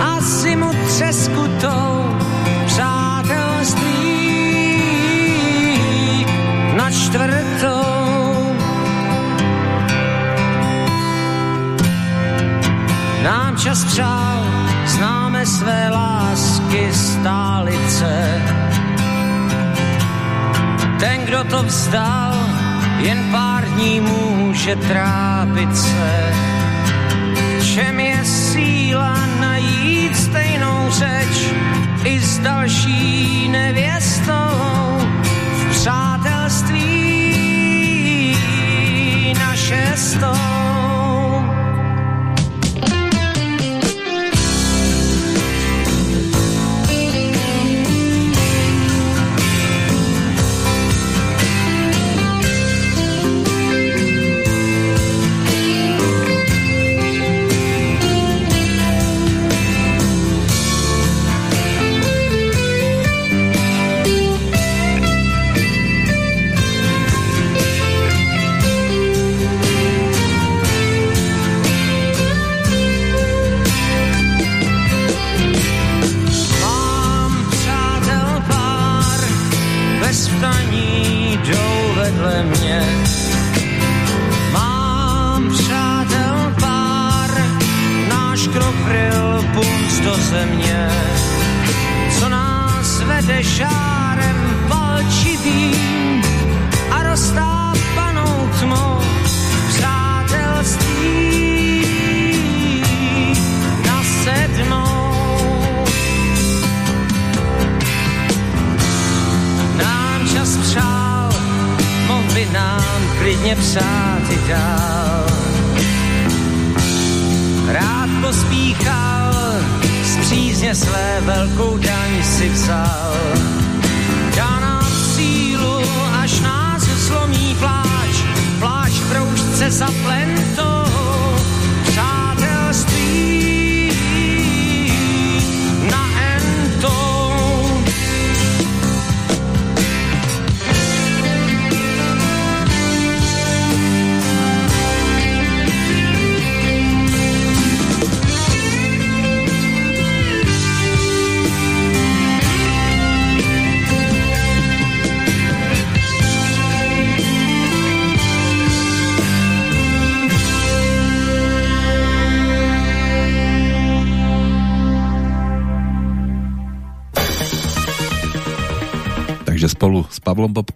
a zimu třeskutou přátelství na čtvrtou. Nám čas přál, své lásky stálice. Ten, kdo to vzdal, jen pár dní může trápit se. V čem je síla najít stejnou řeč i s další nevěstou v přátelství na šestou.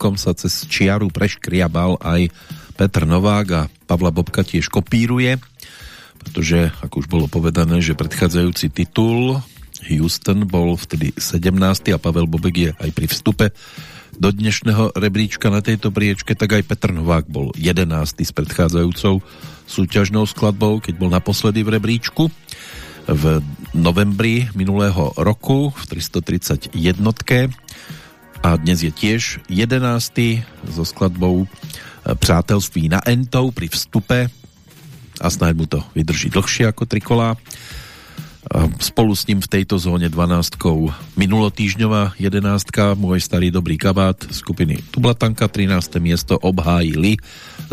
Bobkom sa cez čiaru preškriabal aj Petr Novák a Pavla Bobka tiež kopíruje, pretože, ako už bolo povedané, že predchádzajúci titul Houston bol vtedy 17. a Pavel Bobek je aj pri vstupe do dnešného rebríčka na tejto priečke, tak aj Petr Novák bol 11. s predchádzajúcou súťažnou skladbou, keď bol naposledy v rebríčku v novembri minulého roku v 331 a dnes je tiež 11. so skladbou e, Přátelství na Entou pri vstupe a snáď mu to vydrží dlhšie ako Trikolá. A Spolu s ním v tejto zóne 12 minulotýžňová 11 Môj starý dobrý kabát skupiny Tublatanka 13. miesto obhájili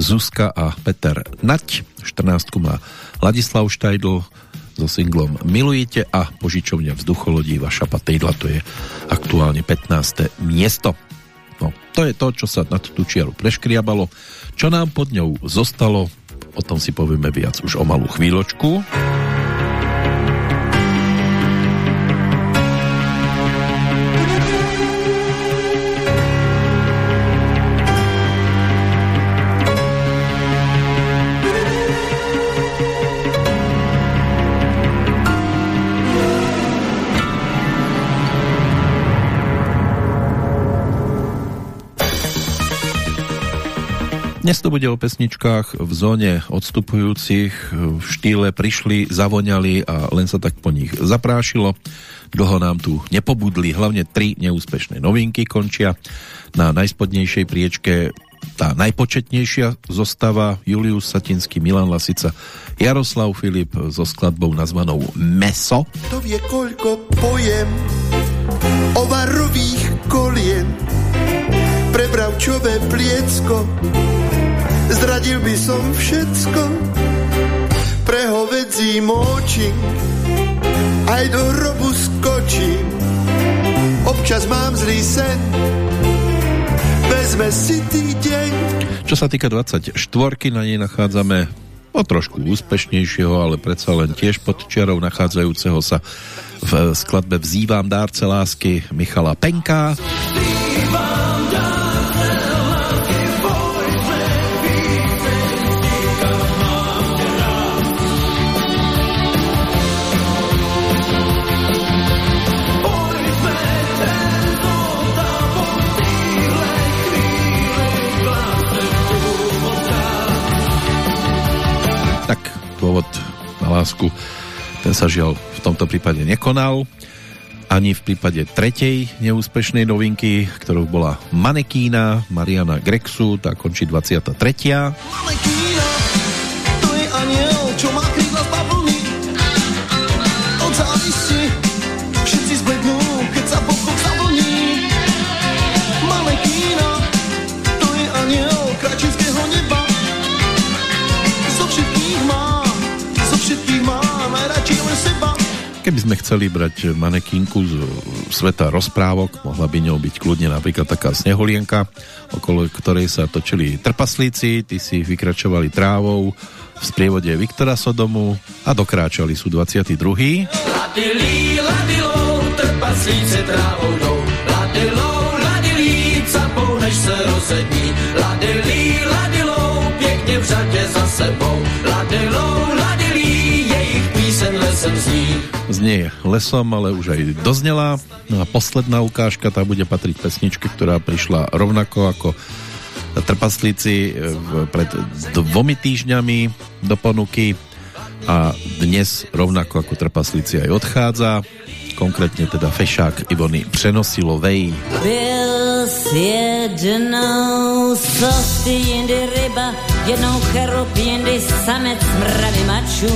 Zuzka a Peter Nať 14 má Ladislav Štajdl so singlom Milujete a požičovňa vzducholodí Vaša Patejdla to je aktuálne 15. miesto. No, to je to, čo sa na tú čiaru preškriabalo. Čo nám pod ňou zostalo, o tom si povieme viac už o malú chvíľočku. Dnes to bude o pesničkách v zóne odstupujúcich, v štýle prišli, zavoňali a len sa tak po nich zaprášilo. Dlho nám tu nepobudli, hlavne tri neúspešné novinky končia. Na najspodnejšej priečke tá najpočetnejšia zostava Julius Satinský, Milan Lasica, Jaroslav Filip so skladbou nazvanou Meso. To vie, koľko pojem ovarových kolien pre pliecko. Zradil by som všetko pre hovedzí močing. Aj do hrobu skočím. Občas mám zlý sen. Vezme si tý deň. Čo sa týka 24, na nej nachádzame o trošku úspešnejšieho, ale predsa len tiež pod čiarou nachádzajúceho sa v skladbe Vzývam dárce lásky Michala Penka. Tak dôvod na lásku ten sa žiaľ v tomto prípade nekonal ani v prípade tretej neúspešnej novinky, ktorou bola Manekína Mariana Grexu, tá končí 23. Manekína, to je aniel, Keby sme chceli brať manekínku z sveta rozprávok, mohla by ňou byť kľudne napríklad taká sneholienka, okolo ktorej sa točili trpaslíci, tí si vykračovali trávou v sprievode Viktora Sodomu a dokráčali sú 22. Ladilí, ladilou, trpaslíci trávou jdou. Ladilou, ladilí, capou, než se rozední. Ladilí, ladilou, pěkně v řadě za sebou. Znie lesom, ale už aj doznela. No a posledná ukážka, tá bude patriť pesničke, ktorá prišla rovnako ako trpaslíci e, pred dvomi týždňami do ponuky a dnes rovnako ako trpaslíci aj odchádza. Konkrétne teda fešák Ivony Přenosilovej. Jednou sosty, jindy ryba, jednou cherup, jindy samec mravy mačů.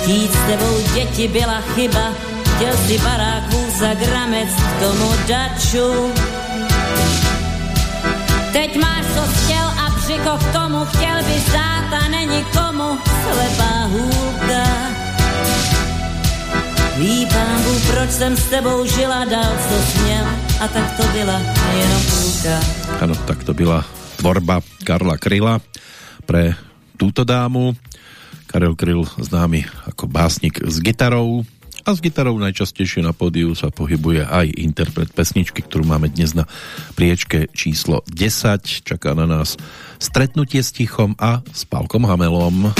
Chtít s tebou děti byla chyba, chtěl si barák za gramec k tomu daču. Teď máš co chtěl a břiko k tomu, chtěl by stát a není komu, slepá hůlka. Ví pán Bůh, proč jsem s tebou žila dál, co směl, a tak to byla jenom půlka. Áno, tak to byla tvorba Karla Kryla pre túto dámu. Karel Kryl známy ako básnik s gitarou a s gitarou najčastejšie na pódiu sa pohybuje aj interpret pesničky, ktorú máme dnes na priečke číslo 10. Čaká na nás stretnutie s Tichom a s Pálkom Hamelom.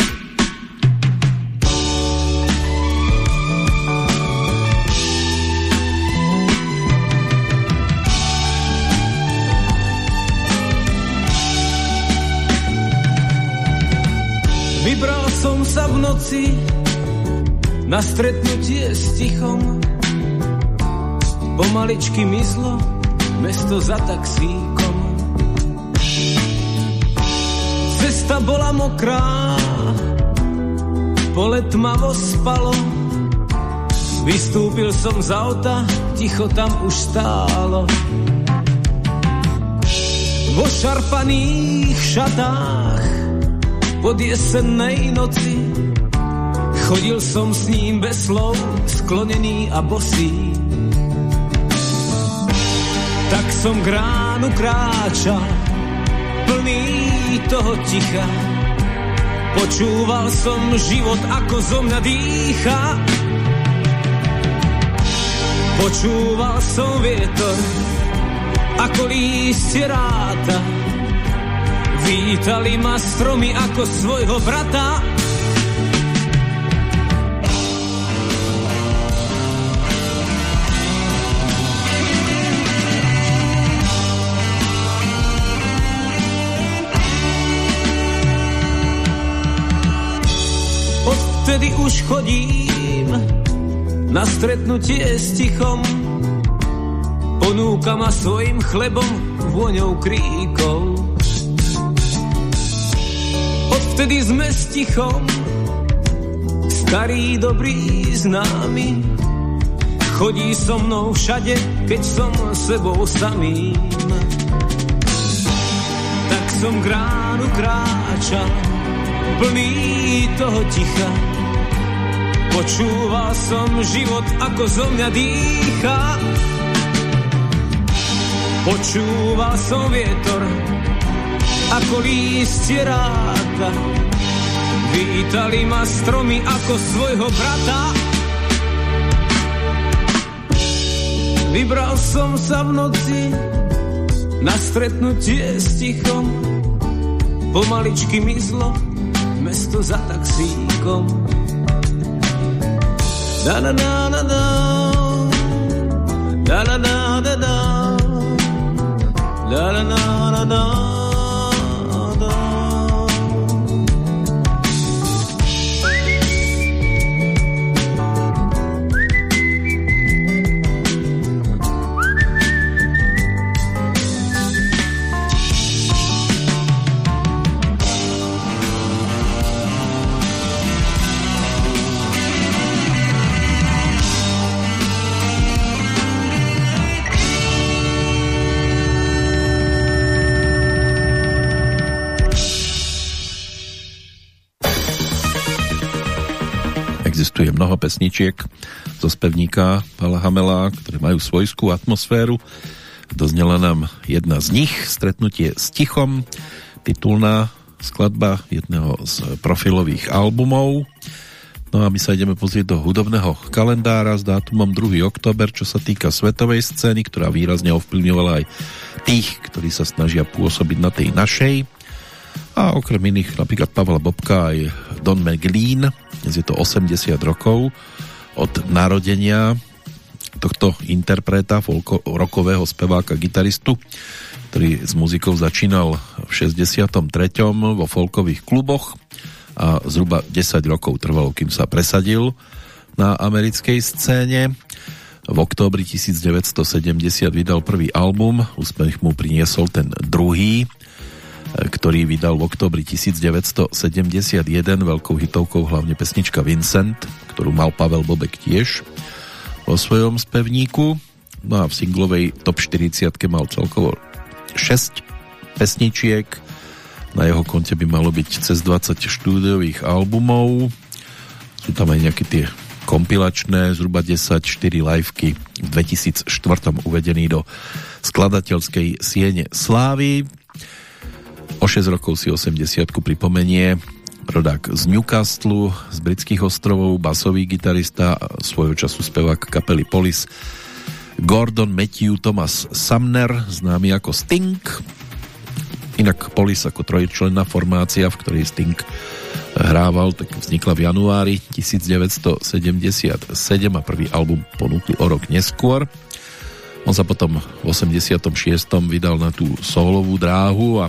Vybral som sa v noci na stretnutie s tichom. Pomaličky mizlo mesto za taxíkom. Cesta bola mokrá, pole tmavo spalo. Vystúpil som z auta, ticho tam už stálo. Vo šarpaných šatách pod jesennej noci Chodil som s ním bez slov, sklonený a bosý. Tak som k ránu kráčal, plný toho ticha. Počúval som život, ako zo mňa dýcha. Počúval som vietor, ako lístie ráta Vítali ma stromy ako svojho brata. Odvtedy už chodím na stretnutie s tichom. Ponúka ma svojim chlebom, vôňou kríkov. Odvtedy sme s tichom, starý dobrý známy. Chodí so mnou všade, keď som sebou samým. Tak som k ránu kráčal, plný toho ticha. Počúval som život, ako zo mňa dýcha. Počúval som vietor, ako lístie ráta. Vítali ma stromy ako svojho brata. Vybral som sa v noci na stretnutie s tichom. Pomaličky mizlo mesto za taxíkom. Da da da da da da da da da da da da da da Existuje mnoho pesničiek zo spevníka Pala Hamela, ktoré majú svojskú atmosféru. Doznela nám jedna z nich, stretnutie s Tichom, titulná skladba jedného z profilových albumov. No a my sa ideme pozrieť do hudobného kalendára s dátumom 2. október, čo sa týka svetovej scény, ktorá výrazne ovplyvňovala aj tých, ktorí sa snažia pôsobiť na tej našej. A okrem iných napríklad Pavla Bobka aj Don McLean, dnes je to 80 rokov od narodenia tohto interpreta, folko, rokového speváka, gitaristu, ktorý s muzikou začínal v 63. vo folkových kluboch a zhruba 10 rokov trvalo, kým sa presadil na americkej scéne. V októbri 1970 vydal prvý album, úspech mu priniesol ten druhý, ktorý vydal v októbri 1971 veľkou hitovkou hlavne pesnička Vincent, ktorú mal Pavel Bobek tiež vo svojom spevníku. No a v singlovej top 40 mal celkovo 6 pesničiek. Na jeho konte by malo byť cez 20 štúdiových albumov. Sú tam aj nejaké tie kompilačné, zhruba 10, 4 liveky v 2004 uvedený do skladateľskej siene Slávy. O 6 rokov si 80 pripomenie rodák z Newcastle, z britských ostrovov, basový gitarista, svojho času spevák kapely Polis Gordon Matthew Thomas Sumner, známy ako Sting. Inak Polis ako trojčlenná formácia, v ktorej Sting hrával, tak vznikla v januári 1977 a prvý album ponúkli o rok neskôr. On sa potom v 86. vydal na tú solovú dráhu a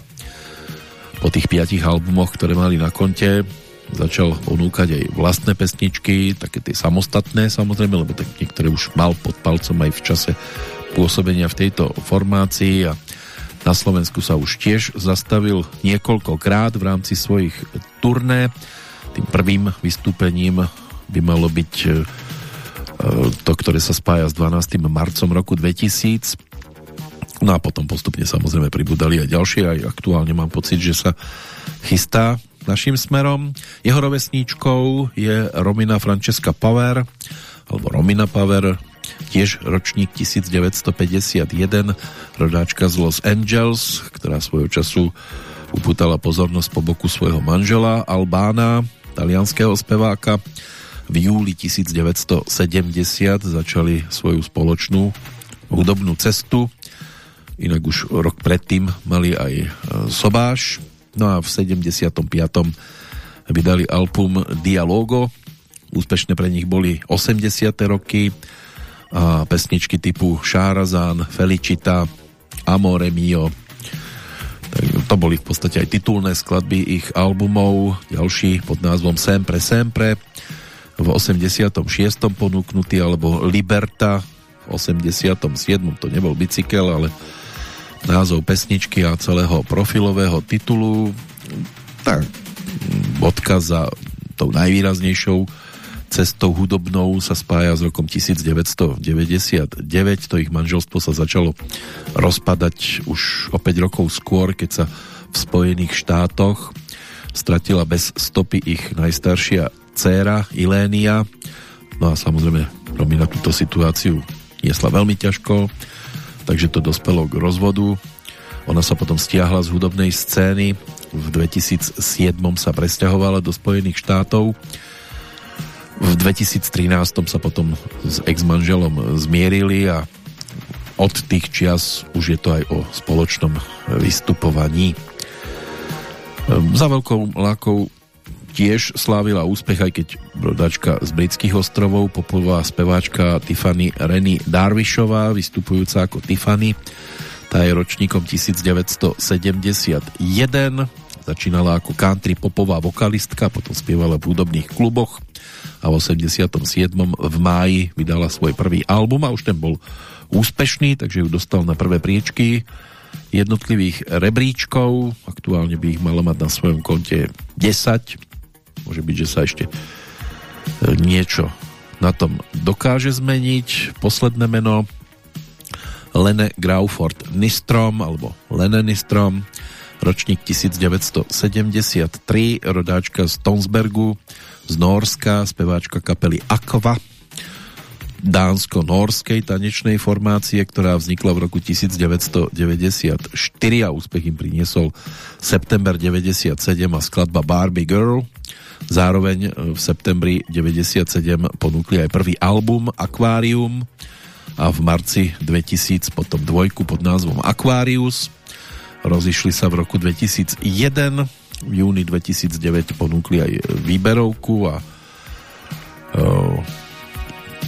po tých piatich albumoch, ktoré mali na konte, začal ponúkať aj vlastné pesničky, také tie samostatné samozrejme, lebo tak niektoré už mal pod palcom aj v čase pôsobenia v tejto formácii a na Slovensku sa už tiež zastavil niekoľkokrát v rámci svojich turné. Tým prvým vystúpením by malo byť e, to, ktoré sa spája s 12. marcom roku 2000. No a potom postupne samozrejme pribudali aj ďalšie, aj aktuálne mám pocit, že sa chystá našim smerom. Jeho rovesníčkou je Romina Francesca Power, alebo Romina Power, tiež ročník 1951, rodáčka z Los Angeles, ktorá svojho času upútala pozornosť po boku svojho manžela Albána, talianského speváka. V júli 1970 začali svoju spoločnú hudobnú cestu. Inak už rok predtým mali aj e, Sobáš, No a v 75. vydali album Dialogo. Úspešné pre nich boli 80. roky a pesničky typu Šárazán, Felicita, Amore Mio. To boli v podstate aj titulné skladby ich albumov. Ďalší pod názvom Sempre Sempre v 86. ponúknutý alebo Liberta v 87. to nebol bicykel, ale názov pesničky a celého profilového titulu. Tak, odkaz za tou najvýraznejšou cestou hudobnou sa spája s rokom 1999. To ich manželstvo sa začalo rozpadať už o 5 rokov skôr, keď sa v Spojených štátoch stratila bez stopy ich najstaršia dcéra Ilénia. No a samozrejme Romina túto situáciu niesla veľmi ťažko takže to dospelo k rozvodu. Ona sa potom stiahla z hudobnej scény, v 2007 sa presťahovala do Spojených štátov, v 2013 sa potom s ex-manželom zmierili a od tých čias už je to aj o spoločnom vystupovaní. Ehm, za veľkou lákou tiež slávila úspech, aj keď brodačka z britských ostrovov, popová speváčka Tiffany Renny Darvishová, vystupujúca ako Tiffany. Tá je ročníkom 1971, začínala ako country popová vokalistka, potom spievala v hudobných kluboch a v 87. v máji vydala svoj prvý album a už ten bol úspešný, takže ju dostal na prvé priečky jednotlivých rebríčkov. Aktuálne by ich mala mať na svojom konte 10 Môže byť, že sa ešte e, niečo na tom dokáže zmeniť. Posledné meno Lene Grauford Nistrom alebo Lene Nistrom ročník 1973 rodáčka z Tonsbergu z Norska speváčka kapely Aqua dánsko-norskej tanečnej formácie, ktorá vznikla v roku 1994 a úspech im priniesol september 97 a skladba Barbie Girl. Zároveň v septembri 97 ponúkli aj prvý album Aquarium a v marci 2000 potom dvojku pod názvom Aquarius. Rozišli sa v roku 2001 v júni 2009 ponúkli aj výberovku a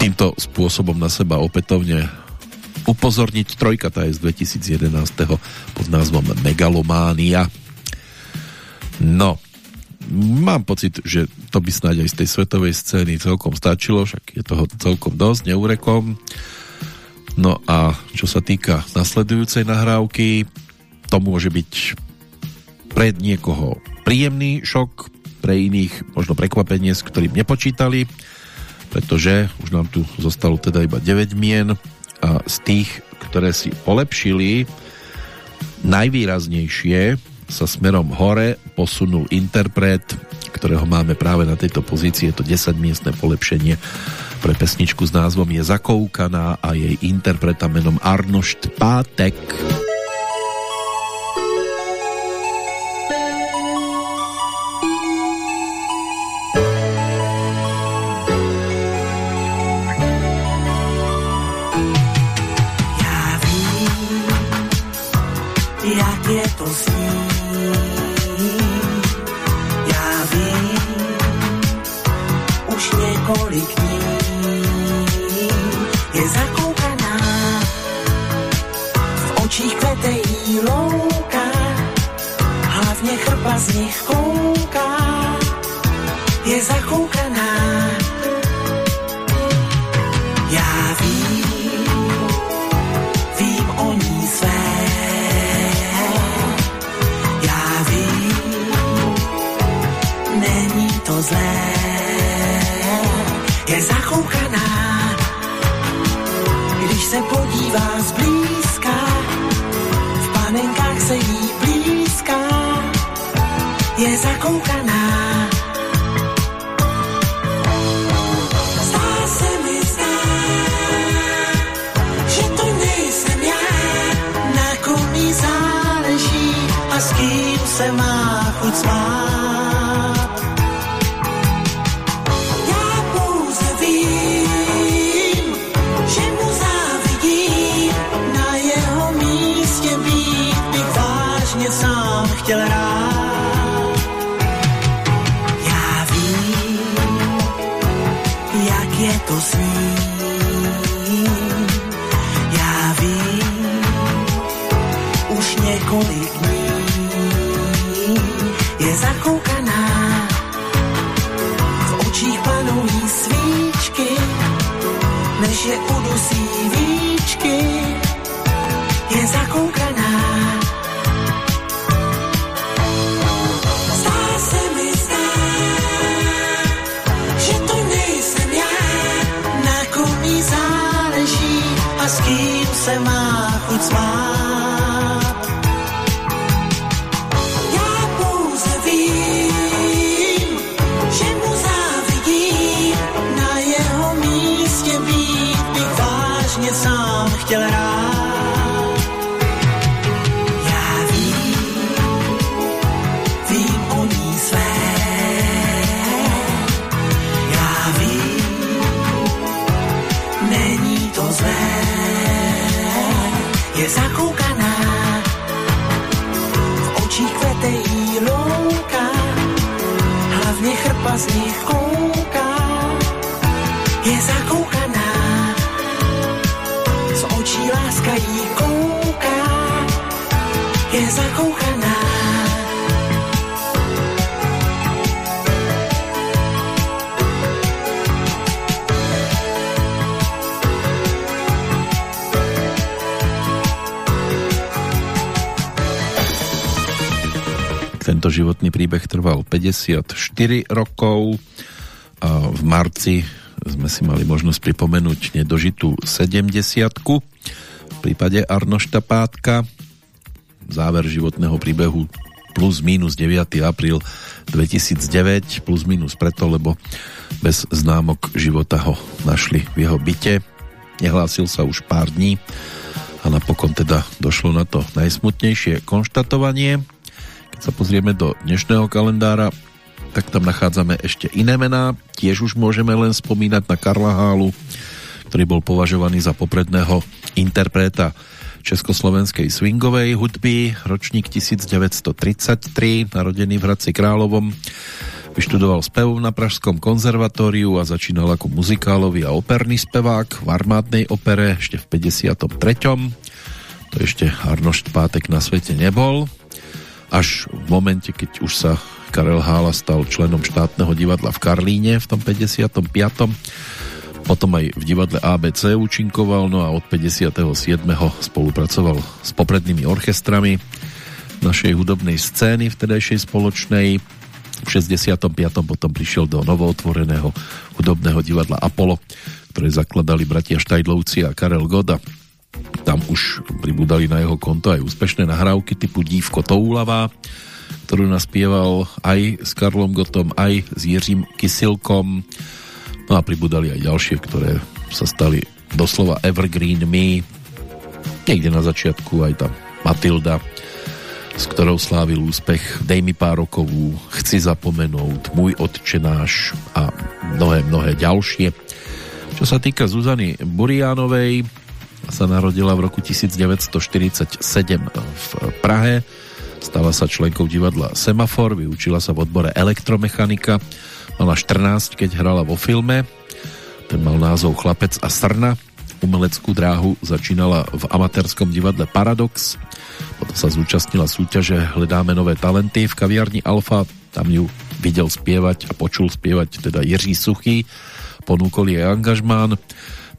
týmto spôsobom na seba opätovne upozorniť. Trojka tá je z 2011. pod názvom Megalománia. No, mám pocit, že to by snáď aj z tej svetovej scény celkom stačilo, však je toho celkom dosť, neurekom. No a čo sa týka nasledujúcej nahrávky, to môže byť pre niekoho príjemný šok, pre iných možno prekvapenie, s ktorým nepočítali pretože už nám tu zostalo teda iba 9 mien a z tých, ktoré si polepšili, najvýraznejšie sa smerom hore posunul interpret, ktorého máme práve na tejto pozícii, je to 10 miestne polepšenie pre pesničku s názvom Je zakoukaná a jej interpreta menom Arnošt Pátek. veľa z nich kúka, je zakúkaná. Ja vím, vím o ní své. Ja vím, není to zlé. Je zakúkaná, když se podívá zblíž je zakoukaná. Zdá se mi, zdá, že to nejsem na kom záleží a s kým se mám. Príbeh trval 54 rokov a v marci sme si mali možnosť pripomenúť nedožitú 70 v prípade Arnošta Pátka záver životného príbehu plus minus 9. apríl 2009 plus minus preto, lebo bez známok života ho našli v jeho byte. Nehlásil sa už pár dní a napokon teda došlo na to najsmutnejšie konštatovanie. Keď sa pozrieme do dnešného kalendára, tak tam nachádzame ešte iné mená. Tiež už môžeme len spomínať na Karla Hálu, ktorý bol považovaný za popredného interpreta československej swingovej hudby, ročník 1933, narodený v Hradci Královom. Vyštudoval spev na Pražskom konzervatóriu a začínal ako muzikálový a operný spevák v armádnej opere ešte v 53. To ešte Arnošt Pátek na svete nebol. Až v momente, keď už sa Karel Hála stal členom štátneho divadla v Karlíne v tom 55. Potom aj v divadle ABC účinkoval, no a od 57. spolupracoval s poprednými orchestrami našej hudobnej scény vtedajšej spoločnej v 65. potom prišiel do novootvoreného hudobného divadla Apollo, ktoré zakladali bratia Štajdlovci a Karel Goda. Tam už pribudali na jeho konto aj úspešné nahrávky typu Dívko Toulavá, ktorú naspieval aj s Karlom Gotom, aj s Jiřím Kysilkom. No a pribudali aj ďalšie, ktoré sa stali doslova evergreenmi. Niekde na začiatku aj tam Matilda, s ktorou slávil úspech Dej mi pár rokovú, Chci zapomenúť, Môj otčenáš a mnohé, mnohé ďalšie. Čo sa týka Zuzany Buriánovej, sa narodila v roku 1947 v Prahe. Stala sa členkou divadla Semafor, vyučila sa v odbore elektromechanika. Mala 14, keď hrala vo filme. Ten mal názov Chlapec a srna. Umeleckú dráhu začínala v amatérskom divadle Paradox potom sa zúčastnila súťaže Hledáme nové talenty v kaviarni Alfa. Tam ju videl spievať a počul spievať teda Jiří Suchý. Ponúkol jej angažmán.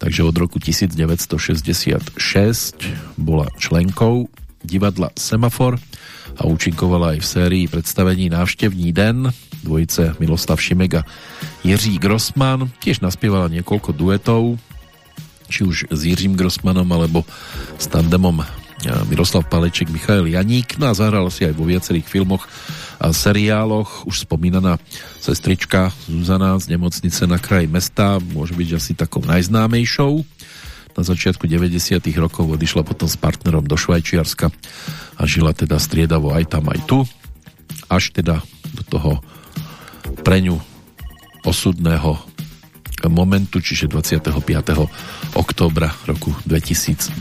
Takže od roku 1966 bola členkou divadla Semafor a účinkovala aj v sérii predstavení Návštevní den dvojice Miloslav Šimek Jiří Grossman. Tiež naspievala niekoľko duetov, či už s Jiřím Grossmanom alebo s tandemom Miroslav Paleček, Michael Janík, no a zahral si aj vo viacerých filmoch seriáloch, už spomínaná sestrička Zuzana z nemocnice na kraji mesta, môže byť asi takou najznámejšou. Na začiatku 90 rokov odišla potom s partnerom do Švajčiarska a žila teda striedavo aj tam, aj tu, až teda do toho pre ňu osudného momentu, čiže 25. októbra roku 2022.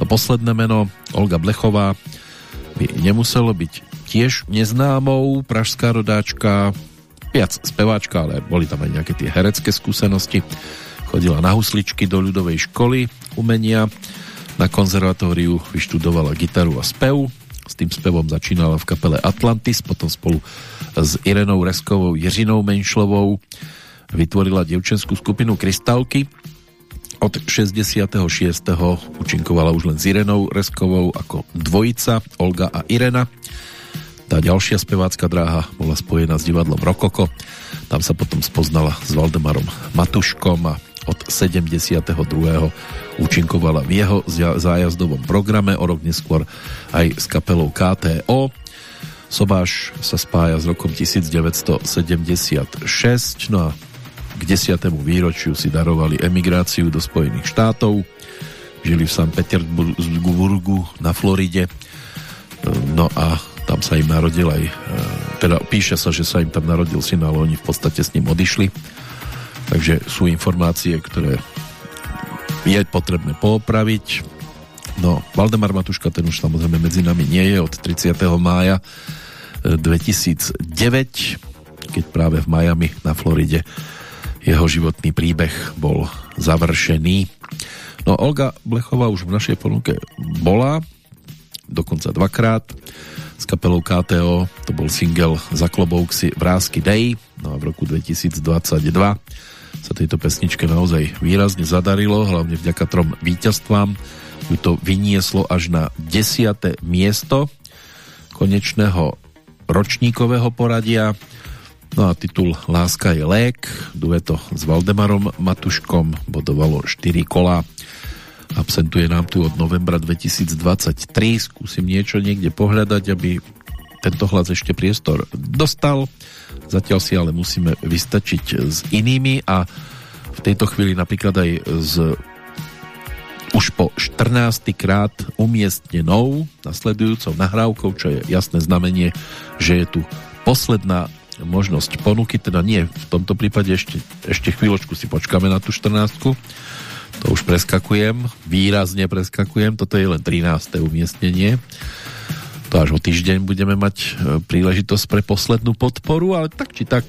To posledné meno, Olga Blechová, by nemuselo byť tiež neznámou, pražská rodáčka, viac speváčka, ale boli tam aj nejaké tie herecké skúsenosti. Chodila na husličky do ľudovej školy umenia, na konzervatóriu vyštudovala gitaru a spev, s tým spevom začínala v kapele Atlantis, potom spolu s Irenou Reskovou, Jiřinou Menšlovou vytvorila dievčenskú skupinu Krystalky, od 66. účinkovala už len s Irenou Reskovou ako dvojica Olga a Irena. Tá ďalšia spevácka dráha bola spojená s divadlom Rokoko. Tam sa potom spoznala s Valdemarom Matuškom a od 72. účinkovala v jeho zájazdovom programe, o rok neskôr aj s kapelou KTO. Sobáš sa spája s rokom 1976, no a k desiatému výročiu si darovali emigráciu do Spojených štátov. Žili v St. Petersburgu na Floride. No a tam sa im narodil aj, e, teda píše sa, že sa im tam narodil syn, ale oni v podstate s ním odišli. Takže sú informácie, ktoré je potrebné poopraviť. No, Valdemar Matuška, ten už samozrejme medzi nami nie je od 30. mája 2009, e, keď práve v Miami na Floride jeho životný príbeh bol završený. No Olga Blechová už v našej ponuke bola, dokonca dvakrát. S kapelou KTO to bol single Za klobouk si Vrázky Day, no a v roku 2022 sa tejto pesničke naozaj výrazne zadarilo, hlavne vďaka trom víťazstvám. Ju to vynieslo až na desiate miesto konečného ročníkového poradia No a titul Láska je lék, dueto s Valdemarom Matuškom bodovalo 4 kola. Absentuje nám tu od novembra 2023. Skúsim niečo niekde pohľadať, aby tento hlas ešte priestor dostal. Zatiaľ si ale musíme vystačiť s inými a v tejto chvíli napríklad aj z už po 14. krát umiestnenou nasledujúcou nahrávkou, čo je jasné znamenie, že je tu posledná možnosť ponuky, teda nie v tomto prípade ešte, ešte chvíľočku si počkáme na tú 14 to už preskakujem, výrazne preskakujem, toto je len 13. umiestnenie to až o týždeň budeme mať e, príležitosť pre poslednú podporu, ale tak či tak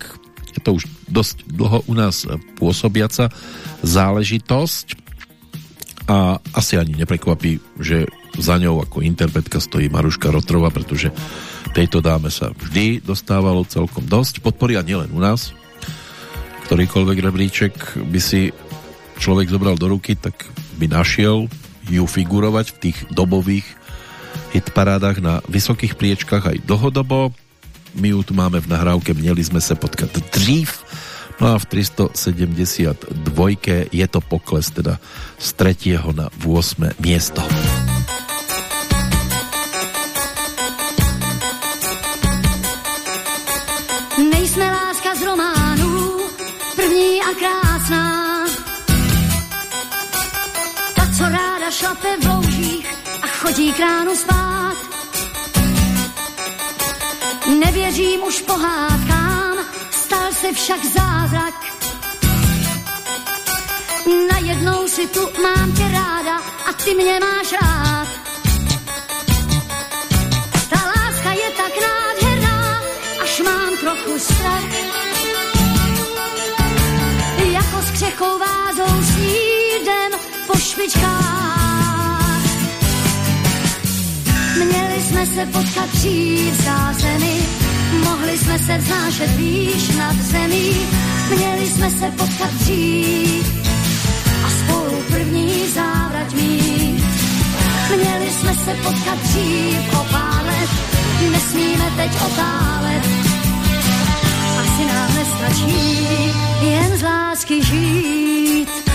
je to už dosť dlho u nás pôsobiaca záležitosť a asi ani neprekvapí, že za ňou ako interpretka stojí Maruška Rotrova, pretože tejto dáme sa vždy dostávalo celkom dosť podpory a nielen u nás. Ktorýkoľvek rebríček by si človek zobral do ruky, tak by našiel ju figurovať v tých dobových hitparádach na vysokých priečkách aj dlhodobo. My ju tu máme v nahrávke Měli sme sa potkať dřív No a v 372 je to pokles teda z 3. na 8. miesto. Šlape v loužích a chodí k ránu spát. Nevěřím už pohádkám, stal se však zázrak. Najednou si tu mám tě ráda a ty mě máš rád. Ta láska je tak nádherná, až mám trochu strach. Jako s křechou vázou snídem po špičkách. Měli jsme se potkat dřív v zázemí, mohli jsme se vznášet výš nad zemí, měli jsme se potkat dřív a spolu první závrať mít. Měli jsme se potkat dřív o pár let, nesmíme teď otálet. Asi nám nestačí jen z lásky žít.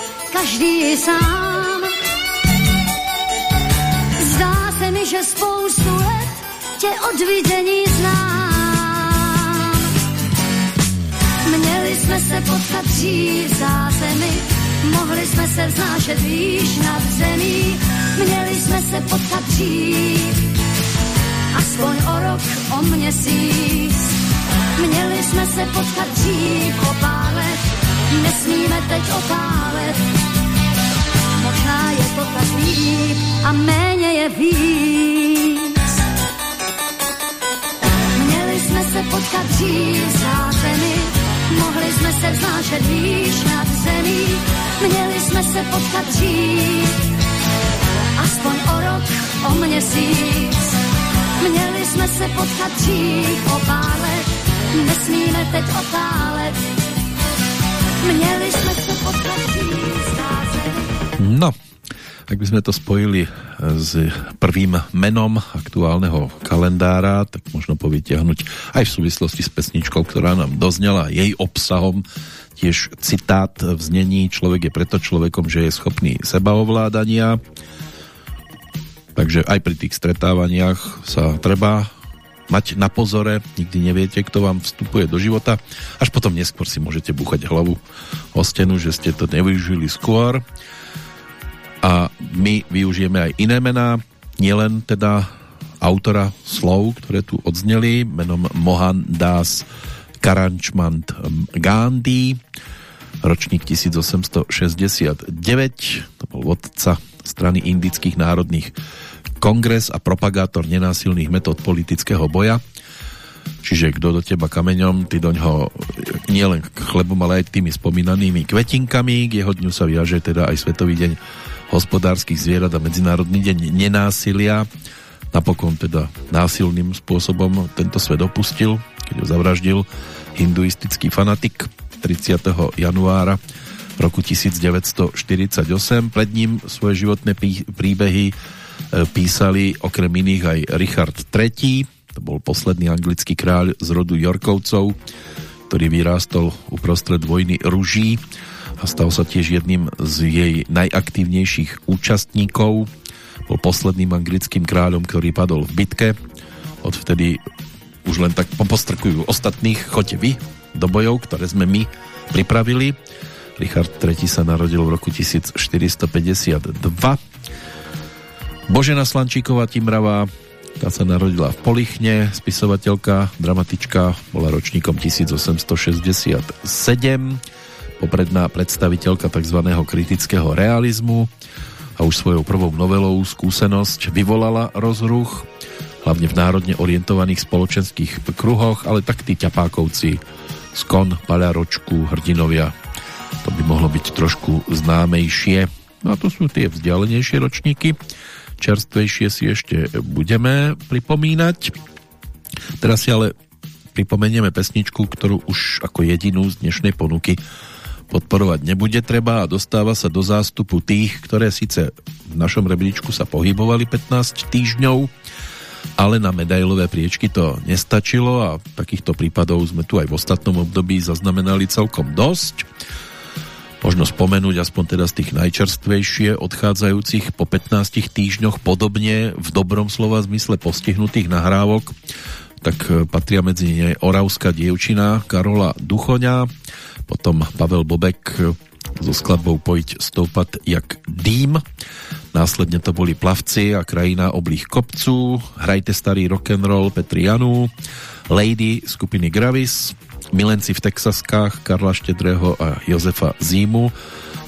každý sám. Zdá se mi, že spoustu let tě od vidění znám. Měli jsme se potkat dřív v zázemí, mohli jsme se vznášet výš nad zemí. Měli jsme se potkat dřív, aspoň o rok, o měsíc. Měli jsme se potkat dřív o pár let, nesmíme teď otálet. Možná je to tak líp a méně je víc. Měli jsme se potkat dřív zázemí, mohli jsme se vznášet výš nad zemí. Měli jsme se potkat dřív, aspoň o rok, o měsíc. Měli jsme se potkat dřív o pár nesmíme teď otálet. No, ak by sme to spojili s prvým menom aktuálneho kalendára, tak možno povytiahnuť aj v súvislosti s pesničkou, ktorá nám doznela jej obsahom, tiež citát v znení Človek je preto človekom, že je schopný sebaovládania. Takže aj pri tých stretávaniach sa treba mať na pozore, nikdy neviete, kto vám vstupuje do života, až potom neskôr si môžete buchať hlavu o stenu, že ste to nevyužili skôr. A my využijeme aj iné mená, nielen teda autora slov, ktoré tu odzneli, menom Mohan Das Karančmant Gandhi, ročník 1869, to bol vodca strany indických národných kongres a propagátor nenásilných metód politického boja. Čiže kto do teba kameňom, ty doňho nielen chlebom, ale aj tými spomínanými kvetinkami. K jeho dňu sa viaže teda aj Svetový deň hospodárskych zvierat a Medzinárodný deň nenásilia. Napokon teda násilným spôsobom tento svet opustil, keď ho zavraždil hinduistický fanatik 30. januára roku 1948. Pred ním svoje životné príbehy písali okrem iných aj Richard III, to bol posledný anglický kráľ z rodu Yorkovcov, ktorý vyrástol uprostred vojny ruží a stal sa tiež jedným z jej najaktívnejších účastníkov. Bol posledným anglickým kráľom, ktorý padol v bitke. Odvtedy už len tak popostrkujú ostatných, choďte vy do bojov, ktoré sme my pripravili. Richard III sa narodil v roku 1452. Božena Slančíková Timravá tá sa narodila v Polichne, spisovateľka, dramatička, bola ročníkom 1867, popredná predstaviteľka tzv. kritického realizmu a už svojou prvou novelou Skúsenosť vyvolala rozruch, hlavne v národne orientovaných spoločenských kruhoch, ale tak tí ťapákovci, Skon, Paľaročku, Hrdinovia, to by mohlo byť trošku známejšie. No a to sú tie vzdialenejšie ročníky čerstvejšie si ešte budeme pripomínať. Teraz si ale pripomenieme pesničku, ktorú už ako jedinú z dnešnej ponuky podporovať nebude treba a dostáva sa do zástupu tých, ktoré síce v našom rebríčku sa pohybovali 15 týždňov, ale na medailové priečky to nestačilo a takýchto prípadov sme tu aj v ostatnom období zaznamenali celkom dosť možno spomenúť aspoň teda z tých najčerstvejšie odchádzajúcich po 15 týždňoch podobne v dobrom slova zmysle postihnutých nahrávok tak e, patria medzi ne Oravská dievčina Karola Duchoňa potom Pavel Bobek e, so skladbou Pojiť stoupat jak dým. Následne to boli Plavci a Krajina oblých kopců Hrajte starý rock'n'roll Petri Janu Lady skupiny Gravis Milenci v Texaskách Karla Štedrého a Jozefa Zímu.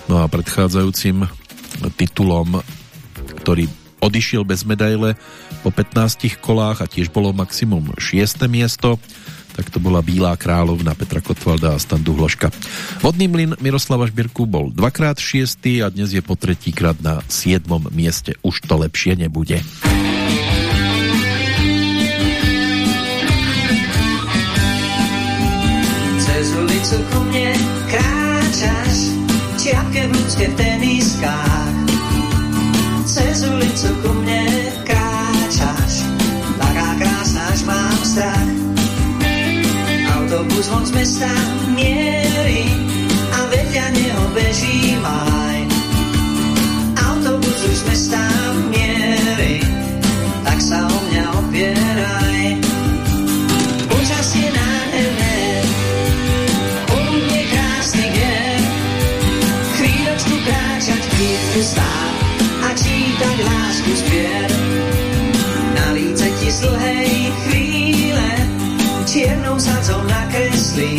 No a predchádzajúcim titulom, ktorý odišiel bez medaile po 15 kolách a tiež bolo maximum 6. miesto, tak to bola Bílá královna Petra Kotvalda a Standu Hloška. Vodný mlin Miroslava Šbírku bol dvakrát šiestý a dnes je po tretíkrát na 7. mieste. Už to lepšie nebude. Co ku mne kráčaš, čiapke v ľudské v teniskách. Cez ulicu ku mne kráčaš, taká krásna, až mám strach. Autobus von z mesta mierí a vedľa neho beží maj. Autobus už z mesta mierí, tak sa o dlhej chvíle čiernou sadzou nakreslí.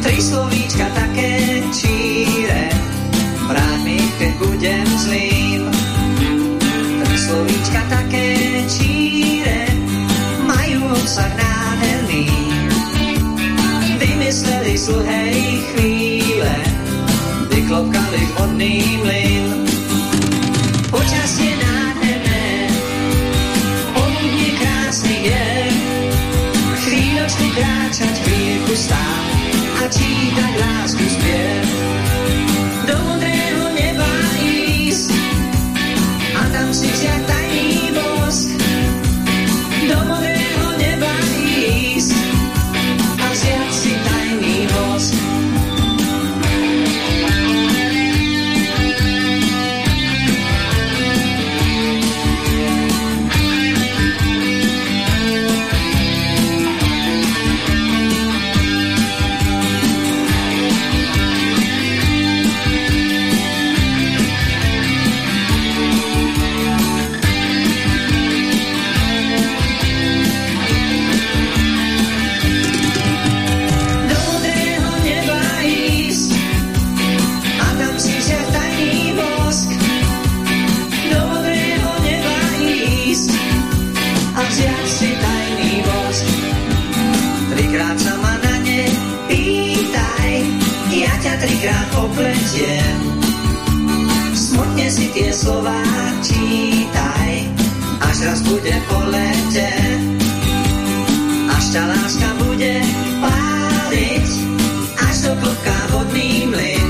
Tri slovíčka také číre, vráť mi, keď budem zlým. Tri slovíčka také číre, majú obsah nádherný. Vymysleli z dlhej chvíle, vyklopkali vodný mlyn. Počasie lásku spiev. Do bude po lete. Až tá láska bude páliť, až do klopka vodný mlyn.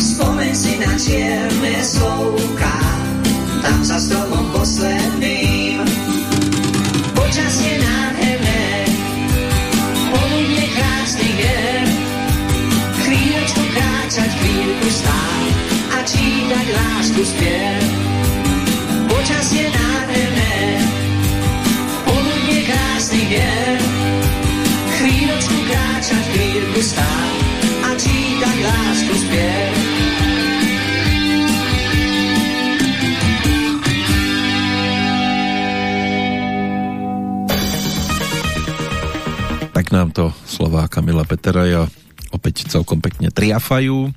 Spomeň si na čierne slovka, tam za stromom posledným. Počasie nádherné, poludne krásny ger, chvíľočku kráčať, chvíľku stáť a čítať lásku spier. Stáť a čítať lásku spier. Tak nám to slová Kamila Peteraja opäť celkom pekne triafajú.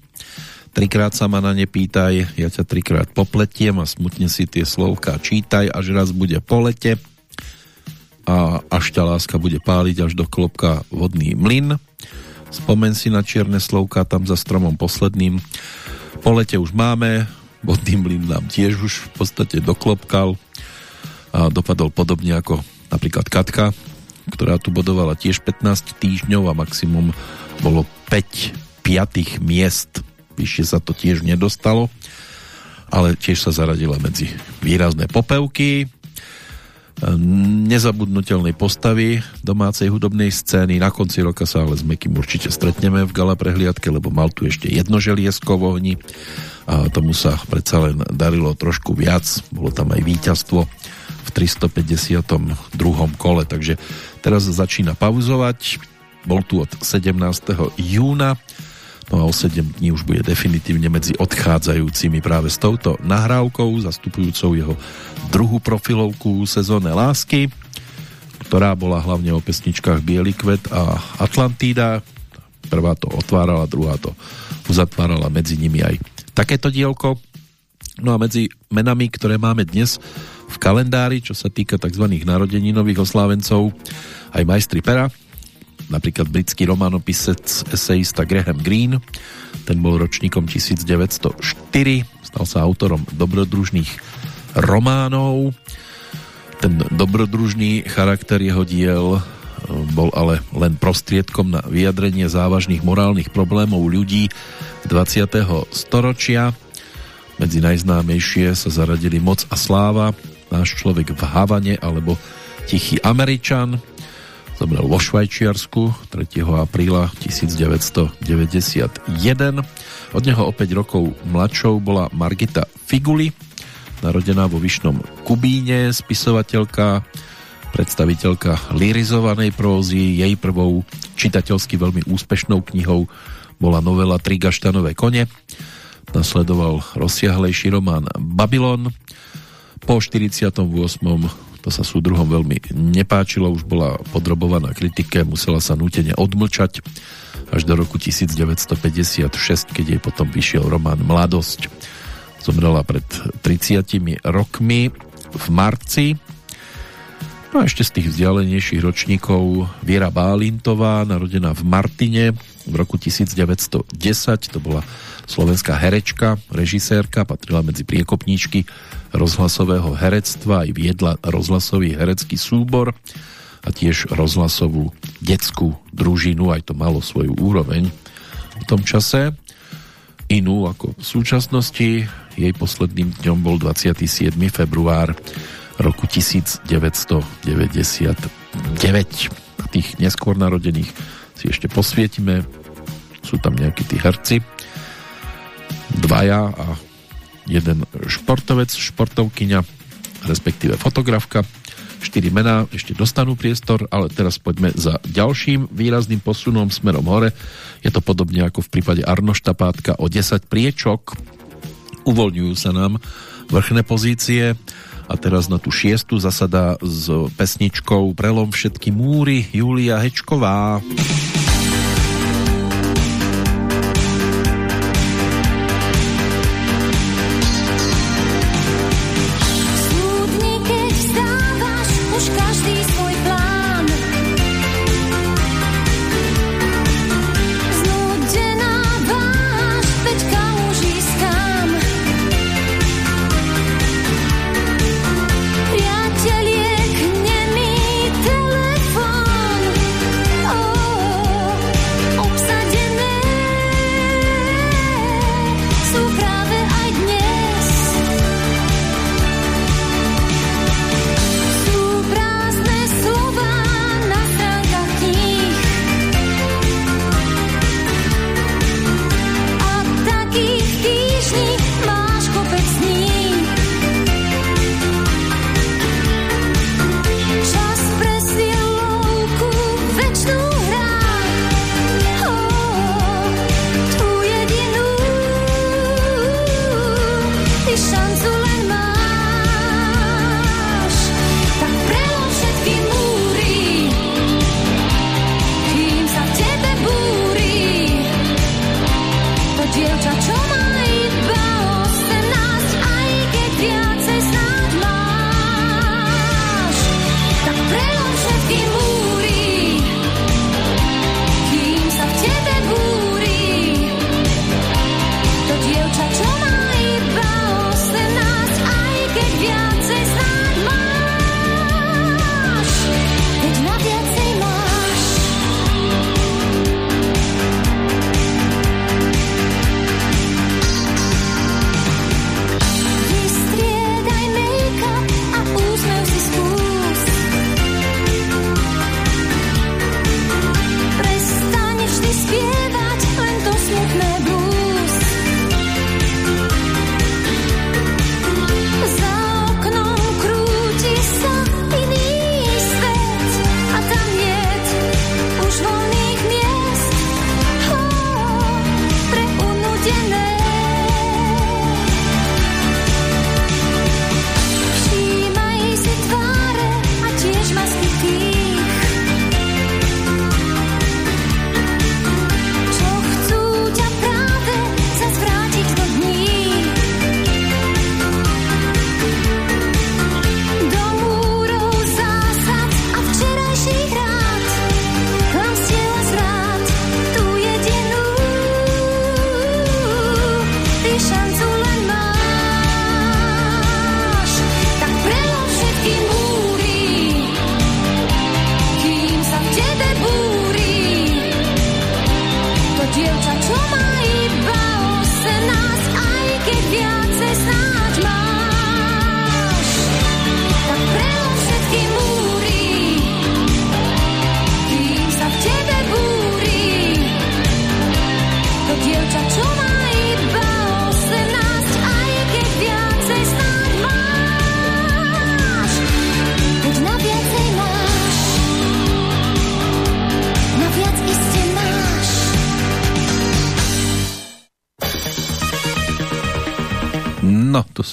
Trikrát sa ma na ne pýtaj, ja ťa trikrát popletiem a smutne si tie slovka čítaj, až raz bude po lete a až ťa láska bude páliť až do klopka vodný mlyn. Spomen si na čierne slovka tam za stromom posledným. Po lete už máme, vodný mlyn nám tiež už v podstate doklopkal a dopadol podobne ako napríklad Katka, ktorá tu bodovala tiež 15 týždňov a maximum bolo 5 piatých miest. Vyššie sa to tiež nedostalo, ale tiež sa zaradila medzi výrazné popevky, nezabudnutelnej postavy domácej hudobnej scény. Na konci roka sa ale s Mekým určite stretneme v gala prehliadke, lebo mal tu ešte jedno želiesko v ohni a tomu sa predsa len darilo trošku viac. Bolo tam aj víťazstvo v 352. kole, takže teraz začína pauzovať. Bol tu od 17. júna No a o 7 dní už bude definitívne medzi odchádzajúcimi práve s touto nahrávkou, zastupujúcou jeho druhú profilovku sezónne lásky, ktorá bola hlavne o pesničkách Bielý kvet a Atlantída. Prvá to otvárala, druhá to uzatvárala medzi nimi aj takéto dielko. No a medzi menami, ktoré máme dnes v kalendári, čo sa týka tzv. narodeninových oslávencov, aj majstri pera, napríklad britský románopisec, eseista Graham Greene, ten bol ročníkom 1904, stal sa autorom dobrodružných románov. Ten dobrodružný charakter jeho diel e, bol ale len prostriedkom na vyjadrenie závažných morálnych problémov ľudí 20. storočia. Medzi najznámejšie sa zaradili Moc a sláva, Náš človek v Havane alebo Tichý Američan, Zomrel vo Švajčiarsku 3. apríla 1991. Od neho o 5 rokov mladšou bola Margita Figuli, narodená vo Vyšnom Kubíne, spisovateľka, predstaviteľka lirizovanej prózy. Jej prvou čitateľsky veľmi úspešnou knihou bola novela Tri gaštanové kone. Nasledoval rozsiahlejší román Babylon. Po 48 to sa súdruhom veľmi nepáčilo, už bola podrobovaná kritike, musela sa nútene odmlčať až do roku 1956, keď jej potom vyšiel román Mladosť. Zomrela pred 30 rokmi v marci. No a ešte z tých vzdialenejších ročníkov Viera Bálintová, narodená v Martine v roku 1910, to bola slovenská herečka, režisérka, patrila medzi priekopníčky rozhlasového herectva, aj viedla rozhlasový herecký súbor a tiež rozhlasovú detskú družinu, aj to malo svoju úroveň v tom čase. Inú ako v súčasnosti, jej posledným dňom bol 27. február roku 1999. A tých neskôr narodených si ešte posvietime. Sú tam nejakí tí herci. Dvaja a jeden športovec, športovkyňa, respektíve fotografka. Štyri mená ešte dostanú priestor, ale teraz poďme za ďalším výrazným posunom smerom hore. Je to podobne ako v prípade Arnošta Pátka o 10 priečok. Uvoľňujú sa nám vrchné pozície a teraz na tú šiestu zasadá s pesničkou Prelom všetky múry Julia Hečková. Smutný,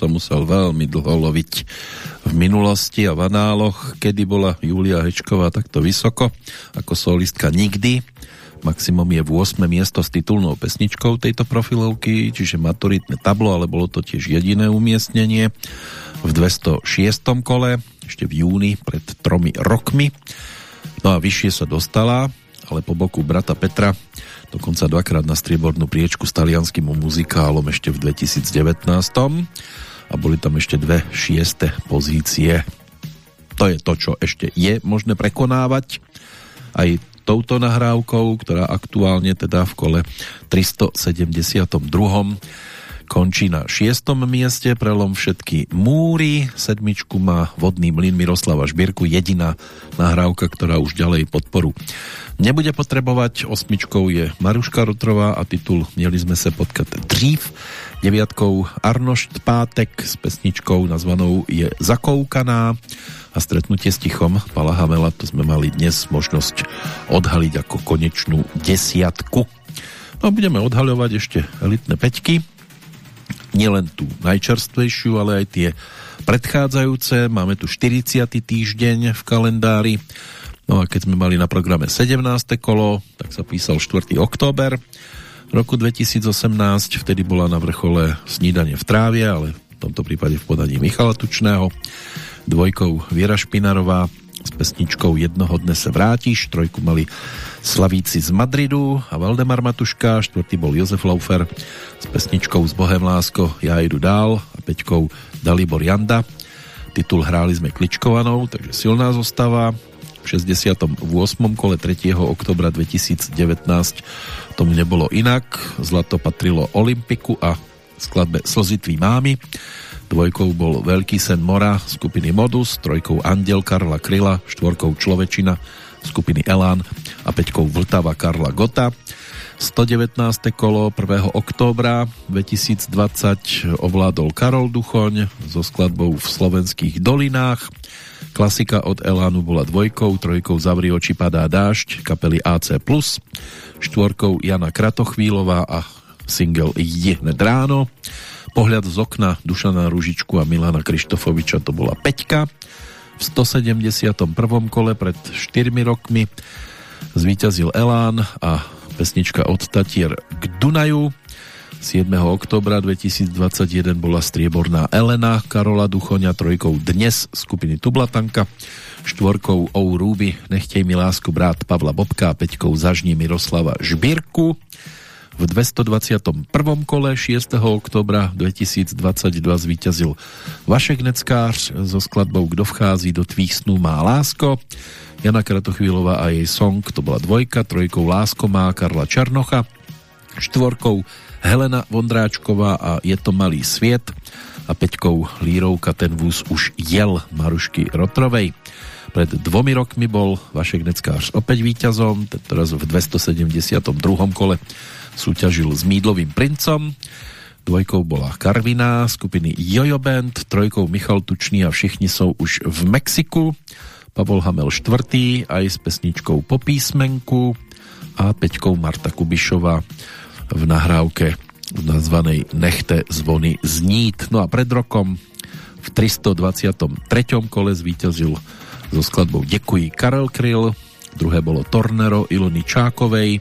sa musel veľmi dlho loviť v minulosti a v análoch, kedy bola Julia Hečková takto vysoko, ako solistka nikdy. Maximum je v 8. miesto s titulnou pesničkou tejto profilovky, čiže maturitné tablo, ale bolo to tiež jediné umiestnenie v 206. kole, ešte v júni pred tromi rokmi. No a vyššie sa dostala, ale po boku brata Petra dokonca dvakrát na striebornú priečku s talianským muzikálom ešte v 2019 a boli tam ešte dve šieste pozície. To je to, čo ešte je možné prekonávať aj touto nahrávkou, ktorá aktuálne teda v kole 372 končí na šiestom mieste, prelom všetky múry, sedmičku má vodný mlyn Miroslava Žbírku, jediná nahrávka, ktorá už ďalej podporu nebude potrebovať. Osmičkou je Maruška Rotrová a titul Měli sme se potkat dřív. Deviatkou Arnošt Pátek s pesničkou nazvanou je Zakoukaná a stretnutie s tichom Pala Hamela to sme mali dnes možnosť odhaliť ako konečnú desiatku. No budeme odhaľovať ešte elitné peťky, nielen tú najčerstvejšiu, ale aj tie predchádzajúce. Máme tu 40. týždeň v kalendári. No a keď sme mali na programe 17. kolo, tak sa písal 4. október roku 2018. Vtedy bola na vrchole snídanie v trávie, ale v tomto prípade v podaní Michala Tučného. Dvojkou Viera Špinarová s pesničkou Jednoho dne se vrátiš. Trojku mali Slavíci z Madridu a Valdemar Matuška, štvrtý bol Jozef Laufer s pesničkou Z Bohem lásko Ja idu dál a peťkou Dalibor Janda. Titul hráli sme Kličkovanou, takže silná zostava. V 68. kole 3. oktobra 2019 tomu nebolo inak. Zlato patrilo Olympiku a skladbe Slzy tvý mámy. Dvojkou bol Veľký sen mora skupiny Modus, trojkou Andel Karla Kryla, štvorkou Človečina skupiny Elán a peťkou Vltava Karla Gota. 119. kolo 1. októbra 2020 ovládol Karol Duchoň so skladbou v slovenských dolinách. Klasika od Elánu bola dvojkou, trojkou Zavri oči padá dážď kapely AC+, štvorkou Jana Kratochvílová a single Je hned ráno. Pohľad z okna Dušana Ružičku a Milana Krištofoviča to bola Peťka v 171. kole pred 4 rokmi zvíťazil Elán a pesnička od Tatier k Dunaju 7. oktobra 2021 bola strieborná Elena Karola Duchoňa trojkou Dnes skupiny Tublatanka štvorkou O Rúby Nechtej mi lásku brát Pavla Bobka a peťkou Zažni Miroslava Žbírku v 221. kole 6. oktobra 2022 zvíťazil Vašek Neckář so skladbou Kdo vchází do tvých snů má lásko. Jana Kratochvílová a jej song to bola dvojka, trojkou Lásko má Karla Čarnocha, štvorkou Helena Vondráčková a Je to malý sviet a peťkou Lírovka ten vůz už jel Marušky Rotrovej. Pred dvomi rokmi bol Vašek Neckář opäť víťazom, teraz v 272. kole súťažil s Mídlovým princom, dvojkou bola Karvina skupiny Jojo Band, trojkou Michal Tučný a všichni sú už v Mexiku, Pavol Hamel štvrtý aj s pesničkou Po písmenku a peťkou Marta Kubišova v nahrávke nazvanej Nechte zvony znít. No a pred rokom v 323. kole zvíťazil so skladbou Děkuji Karel Kryl, druhé bolo Tornero Ilony Čákovej,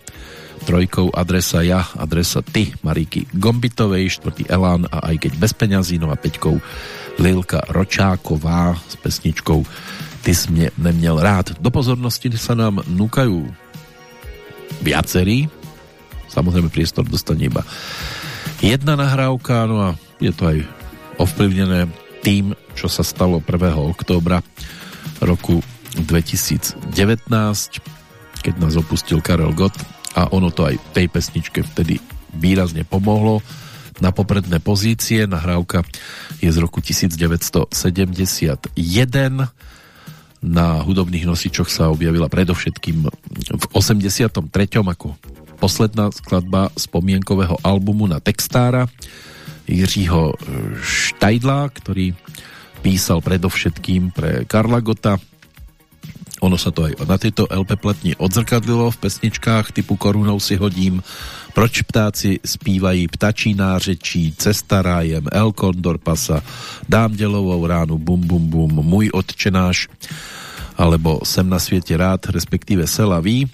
trojkou adresa ja, adresa ty Maríky Gombitovej, štvrtý Elán a aj keď bez peňazí, no a peťkou Lilka Ročáková s pesničkou Ty si mne neměl rád. Do pozornosti sa nám núkajú viacerí, samozrejme priestor dostane iba jedna nahrávka, no a je to aj ovplyvnené tým, čo sa stalo 1. októbra roku 2019, keď nás opustil Karel Gott a ono to aj tej pesničke vtedy výrazne pomohlo na popredné pozície. Nahrávka je z roku 1971. Na hudobných nosičoch sa objavila predovšetkým v 83. ako posledná skladba spomienkového albumu na textára Jiřího Štajdla, ktorý písal predovšetkým pre Karla Gota Ono sa to aj na tejto LP platni odzrkadlilo v pesničkách typu Korunou si hodím, Proč ptáci zpívají ptačí nářečí, Cesta rájem, El Condor pasa, Dám dělovou ránu, Bum bum bum, Můj otčenáš, alebo Sem na sviete rád, respektíve Sela ví.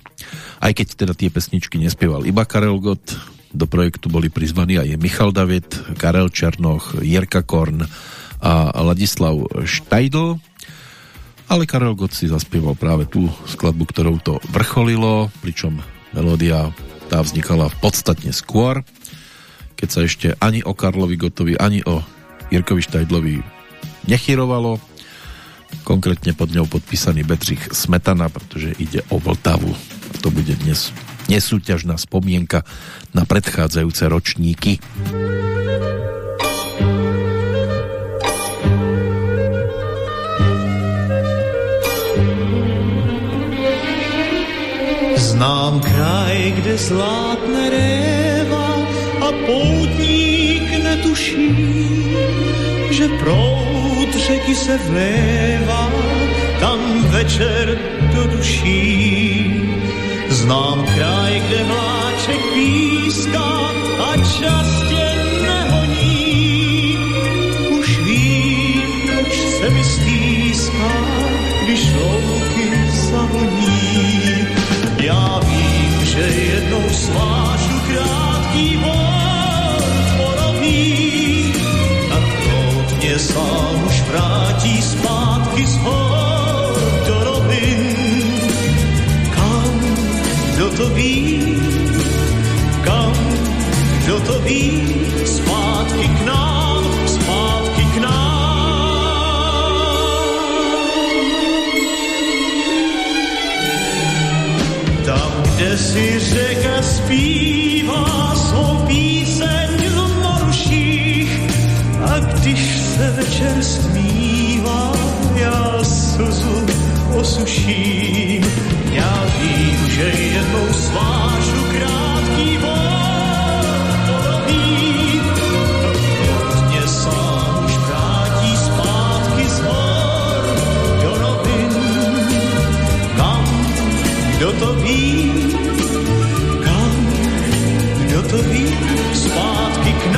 Aj keď teda tie pesničky nespieval iba Karel Gott, do projektu boli prizvaní aj Michal David, Karel Černoch, Jirka Korn a Ladislav Štajdl. Ale Karel Gott si zaspieval práve tú skladbu, ktorou to vrcholilo, pričom melódia tá vznikala podstatne skôr, keď sa ešte ani o Karlovi Gotovi, ani o Jirkovi Štajdlovi nechyrovalo. Konkrétne pod ňou podpísaný Bedřich Smetana, pretože ide o Vltavu. To bude dnes nesúťažná spomienka na predchádzajúce ročníky. Znám kraj, kde zlátne réva a poutník netuší, že proud řeky se vlévá, tam večer do duší. Znám kraj, kde vláček píská a čas tě nehoní. Už vím, proč se mi stýská, když louky zavoní. Že jednou svážu krátký boj porovný, a prout mě už vrátí zpátky z hor do rovin. Kam, kdo to ví, kam, kdo to ví, zpátky k nám, si řeka zpívá svou píseň v moruších a když se večer smívá, já slzu osuším. Já vím, že jednou svážu krátký vodový, mě sám už vrátí zpátky z do rovin. Kam, kdo to ví, kdo to ví, zpátky k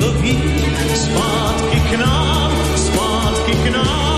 to ví, zpátky k nám, zpátky k nám.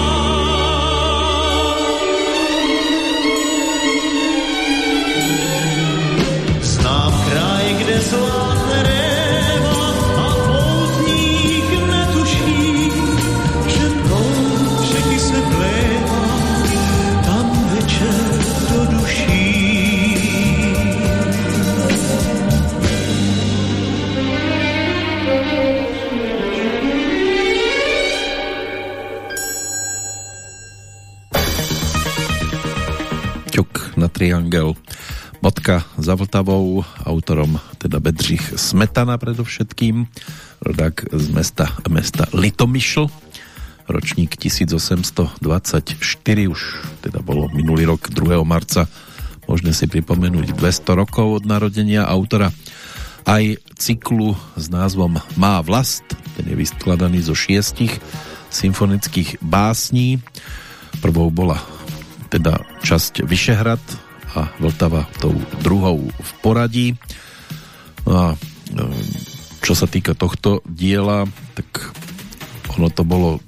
Triangel Motka za Vltavou, autorom teda Bedřich Smetana predovšetkým, rodák z mesta, mesta Litomyšl, ročník 1824, už teda bolo minulý rok 2. marca, možné si pripomenúť 200 rokov od narodenia autora aj cyklu s názvom Má vlast, ten je vyskladaný zo šiestich symfonických básní. Prvou bola teda časť Vyšehrad a Vltava tou druhou v poradí. No a e, čo sa týka tohto diela, tak ono to bolo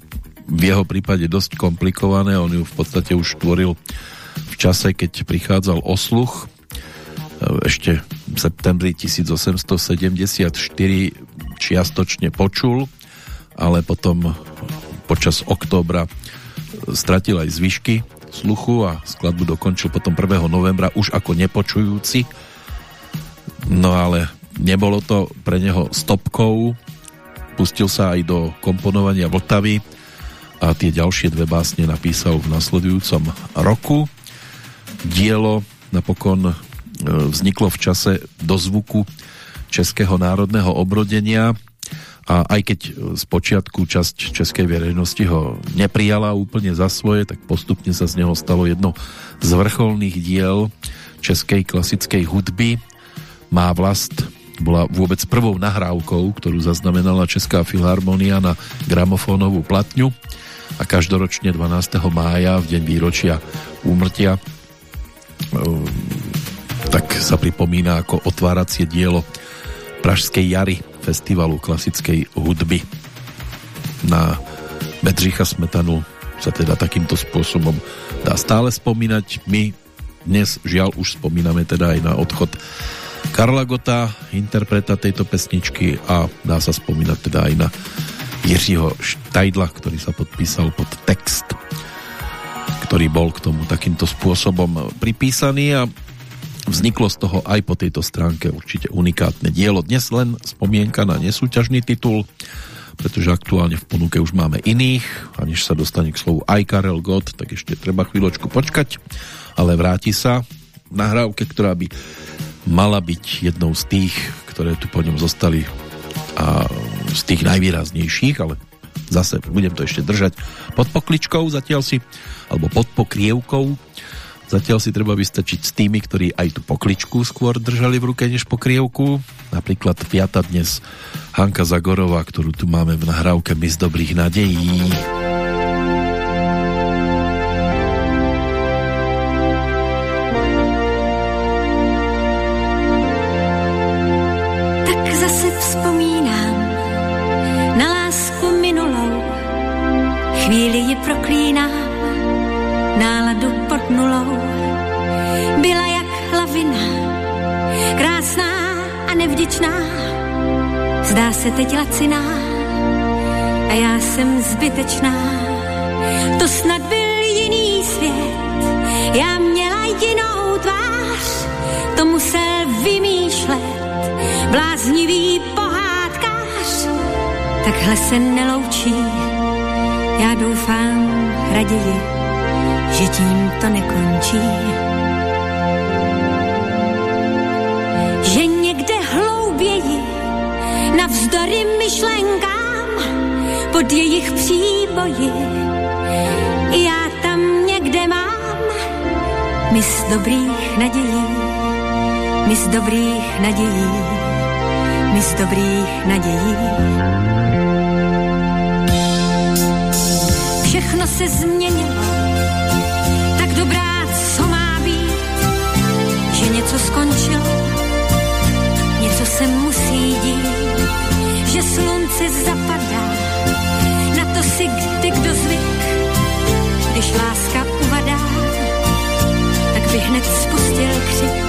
v jeho prípade dosť komplikované. On ju v podstate už tvoril v čase, keď prichádzal o sluch. E, Ešte v septembri 1874 čiastočne počul, ale potom počas októbra stratil aj zvyšky sluchu a skladbu dokončil potom 1. novembra už ako nepočujúci. No ale nebolo to pre neho stopkou, pustil sa aj do komponovania Vltavy a tie ďalšie dve básne napísal v nasledujúcom roku. Dielo napokon e, vzniklo v čase dozvuku Českého národného obrodenia a aj keď z počiatku časť českej verejnosti ho neprijala úplne za svoje, tak postupne sa z neho stalo jedno z vrcholných diel českej klasickej hudby. Má vlast bola vôbec prvou nahrávkou, ktorú zaznamenala Česká filharmonia na gramofónovú platňu a každoročne 12. mája v deň výročia úmrtia ehm, tak sa pripomína ako otváracie dielo Pražskej jary festivalu klasickej hudby. Na Bedřicha Smetanu sa teda takýmto spôsobom dá stále spomínať. My dnes žiaľ už spomíname teda aj na odchod Karla Gota, interpreta tejto pesničky a dá sa spomínať teda aj na Jiřího Štajdla, ktorý sa podpísal pod text, ktorý bol k tomu takýmto spôsobom pripísaný a vzniklo z toho aj po tejto stránke určite unikátne dielo. Dnes len spomienka na nesúťažný titul, pretože aktuálne v ponuke už máme iných a než sa dostane k slovu aj Karel Gott, tak ešte treba chvíľočku počkať, ale vráti sa v nahrávke, ktorá by mala byť jednou z tých, ktoré tu po ňom zostali a z tých najvýraznejších, ale zase budem to ešte držať pod pokličkou zatiaľ si, alebo pod pokrievkou Zatiaľ si treba vystačiť s tými, ktorí aj tú pokličku skôr držali v ruke než pokrievku. Napríklad piata dnes Hanka Zagorová, ktorú tu máme v nahrávke My z dobrých nadejí. Tak zase vzpomínám na lásku minulou. Chvíli ji proklínám, nevděčná. Zdá se teď laciná a já jsem zbytečná. To snad byl jiný svět, já měla jinou tvář, to musel vymýšlet bláznivý pohádkář. Takhle se neloučí, já doufám raději, že tím to nekončí. Že navzdory myšlenkám, pod jejich příboji, já tam někde mám mis dobrých nadějí, mis dobrých nadějí, mis dobrých nadějí. Všechno se změnilo, tak dobrá, co má být, že něco skončilo, něco se musí že slunce zapadá, na to si kdy kdo zvyk, když láska uvadá, tak by hned spustil křik.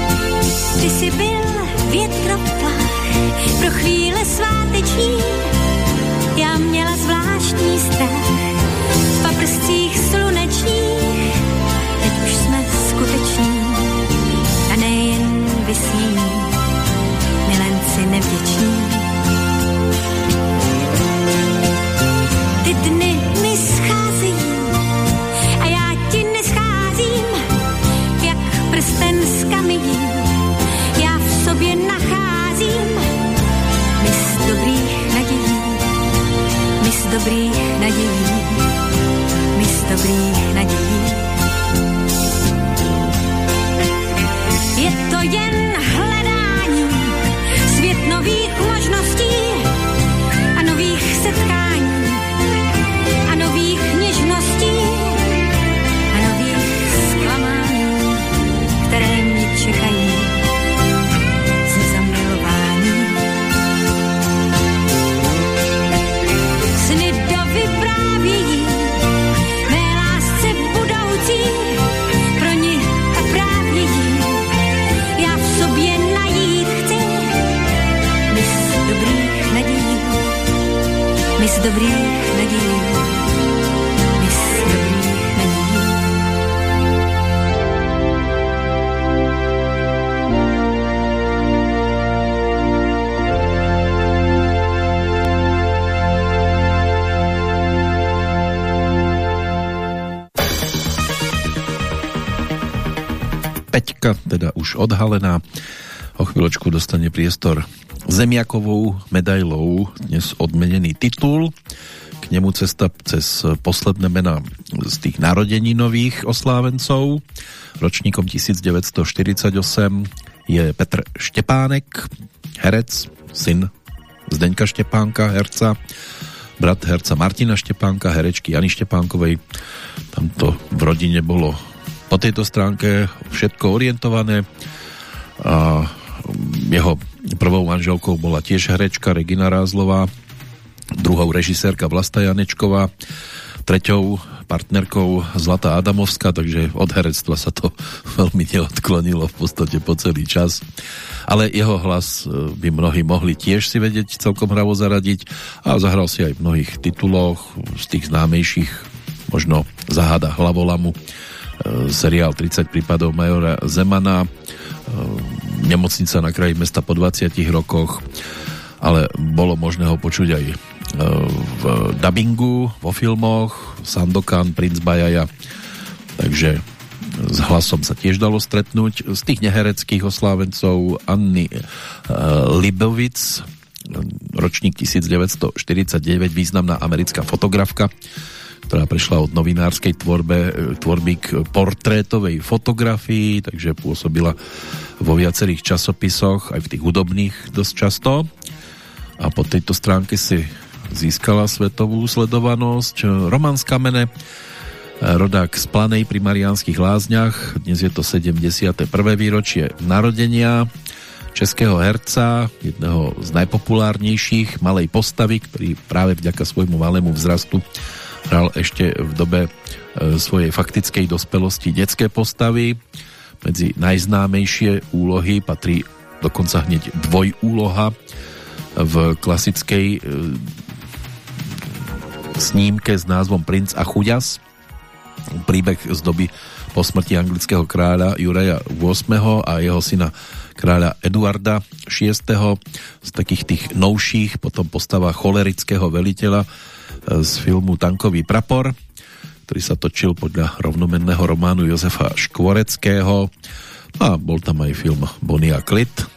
Ty jsi byl větroplach pro chvíle sváteční, já měla zvláštní strach v paprscích slunečních, teď už jsme skuteční a nejen vysí, milenci nevděční. Dobrých nadějí, mis dobrých nadějí. Je to jen hledání svět nových možností z dobrých nadějí, mis dobrých nadějí. Peťka, teda už odhalená, o chvíľočku dostane priestor Zemiakovou medailou, dnes odmenený titul. K nemu cesta cez posledné mená z tých narodeninových oslávencov. Ročníkom 1948 je Petr Štepánek, herec, syn Zdeňka Štepánka, herca, brat herca Martina Štepánka, herečky Jany Štepánkovej. Tamto v rodine bolo po tejto stránke všetko orientované a jeho prvou manželkou bola tiež herečka Regina Rázlová, druhou režisérka Vlasta Janečková, treťou partnerkou Zlata Adamovská, takže od herectva sa to veľmi neodklonilo v podstate po celý čas. Ale jeho hlas e, by mnohí mohli tiež si vedieť celkom hravo zaradiť a zahral si aj v mnohých tituloch z tých známejších možno Zahada hlavolamu E, seriál 30 prípadov majora Zemana, e, nemocnica na kraji mesta po 20 rokoch, ale bolo možné ho počuť aj e, v dubbingu, vo filmoch, Sandokan, Prince Bajaja, takže s hlasom sa tiež dalo stretnúť. Z tých nehereckých oslávencov Anny Libovic, ročník 1949, významná americká fotografka, ktorá prešla od novinárskej tvorbe, e, tvorby k portrétovej fotografii, takže pôsobila vo viacerých časopisoch, aj v tých hudobných dosť často. A po tejto stránke si získala svetovú sledovanosť. Roman Skamene, e, rodák z Planej pri Mariánskych lázniach, dnes je to 71. výročie narodenia českého herca, jedného z najpopulárnejších malej postavy, ktorý práve vďaka svojmu malému vzrastu hral ešte v dobe e, svojej faktickej dospelosti detské postavy. Medzi najznámejšie úlohy patrí dokonca hneď dvojúloha v klasickej e, snímke s názvom Princ a chuďas. Príbeh z doby po smrti anglického kráľa Juraja VIII a jeho syna kráľa Eduarda VI. Z takých tých novších potom postava cholerického veliteľa z filmu Tankový prapor, ktorý sa točil podľa rovnomenného románu Jozefa Škvoreckého a bol tam aj film Bonnie a Clyde.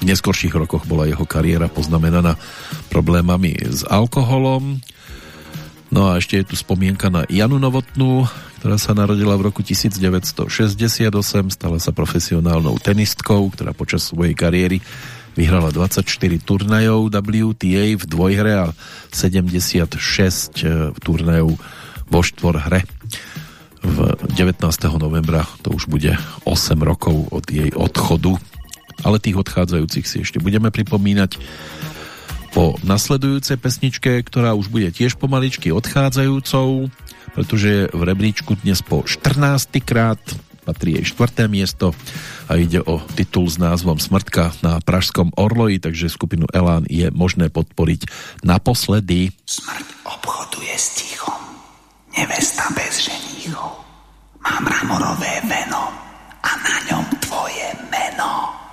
V neskorších rokoch bola jeho kariéra poznamenaná problémami s alkoholom. No a ešte je tu spomienka na Janu Novotnú, ktorá sa narodila v roku 1968, stala sa profesionálnou tenistkou, ktorá počas svojej kariéry vyhrala 24 turnajov WTA v dvojhre a 76 e, turnajov vo štvorhre. V 19. novembra to už bude 8 rokov od jej odchodu, ale tých odchádzajúcich si ešte budeme pripomínať po nasledujúcej pesničke, ktorá už bude tiež pomaličky odchádzajúcou, pretože je v rebríčku dnes po 14. krát patrí jej štvrté miesto a ide o titul s názvom Smrtka na Pražskom Orloji, takže skupinu Elán je možné podporiť naposledy. Smrť obchoduje s tichom, nevesta bez ženíchov. Mám mramorové veno a na ňom tvoje meno.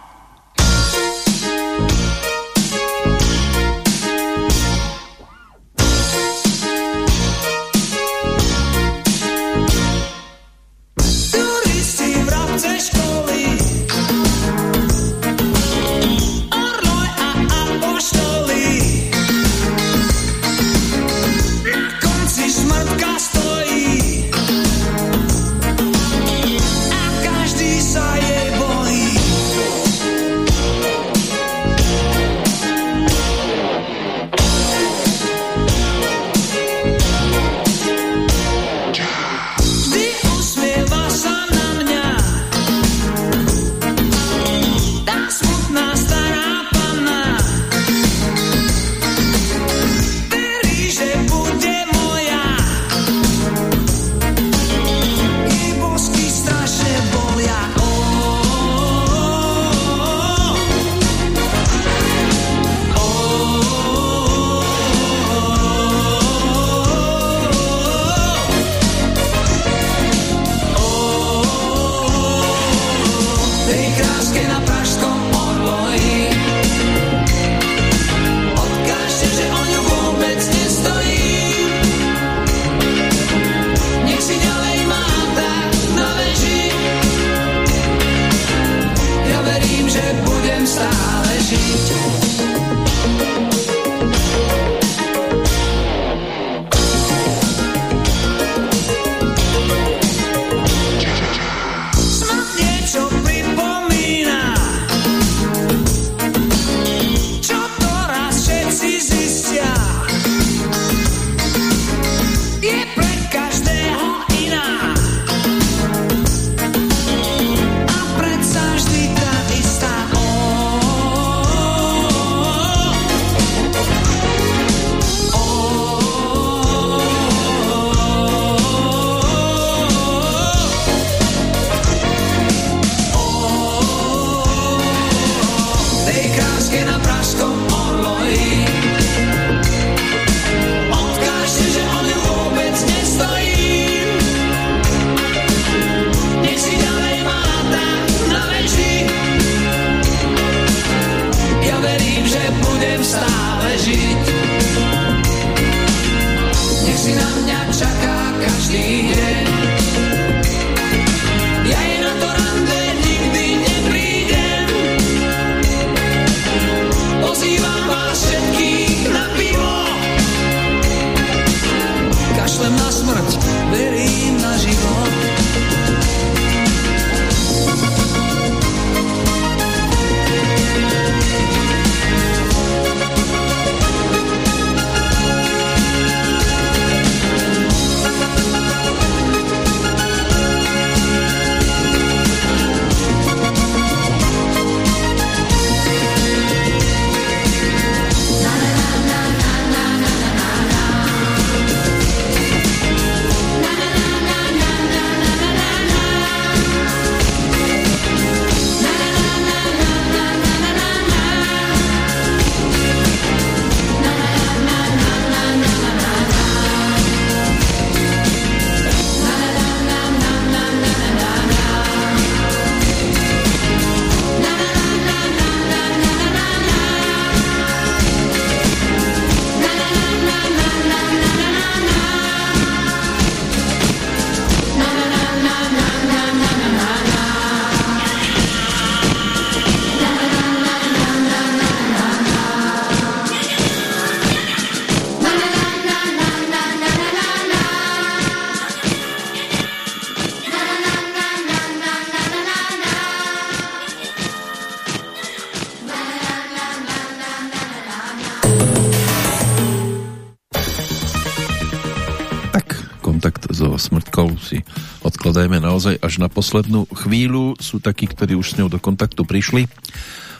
Až na poslednú chvíľu. Sú takí, ktorí už s ňou do kontaktu prišli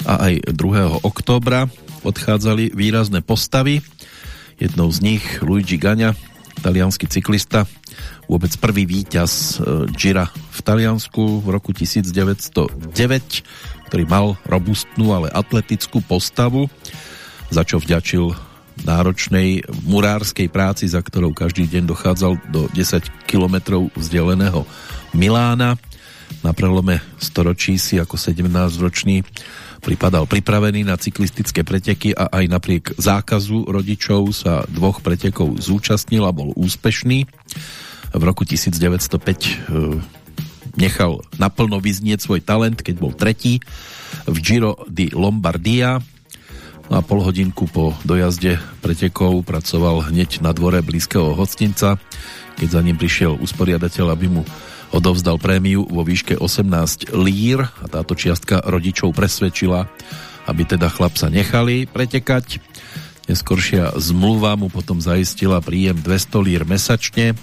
a aj 2. októbra odchádzali výrazné postavy. Jednou z nich Luigi Gania, talianský cyklista, vôbec prvý víťaz e, Gira v Taliansku v roku 1909, ktorý mal robustnú, ale atletickú postavu, za čo vďačil náročnej murárskej práci, za ktorou každý deň dochádzal do 10 kilometrov vzdialeného Milána. Na prelome storočí si ako 17-ročný pripadal pripravený na cyklistické preteky a aj napriek zákazu rodičov sa dvoch pretekov zúčastnil a bol úspešný. V roku 1905 e, nechal naplno vyznieť svoj talent, keď bol tretí v Giro di Lombardia No a pol hodinku po dojazde pretekov pracoval hneď na dvore blízkeho hostinca, keď za ním prišiel usporiadateľ, aby mu odovzdal prémiu vo výške 18 lír a táto čiastka rodičov presvedčila, aby teda chlapca nechali pretekať. Neskoršia zmluva mu potom zaistila príjem 200 lír mesačne.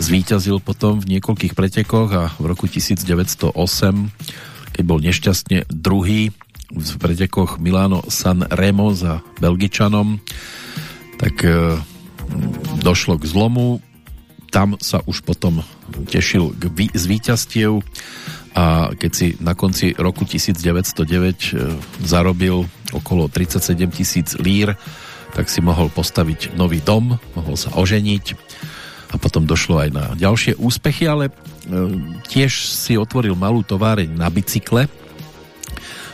Zvíťazil potom v niekoľkých pretekoch a v roku 1908, keď bol nešťastne druhý v pretekoch Milano San Remo za Belgičanom, tak e, došlo k zlomu. Tam sa už potom tešil k vý, a keď si na konci roku 1909 e, zarobil okolo 37 tisíc lír, tak si mohol postaviť nový dom, mohol sa oženiť a potom došlo aj na ďalšie úspechy, ale e, tiež si otvoril malú továreň na bicykle,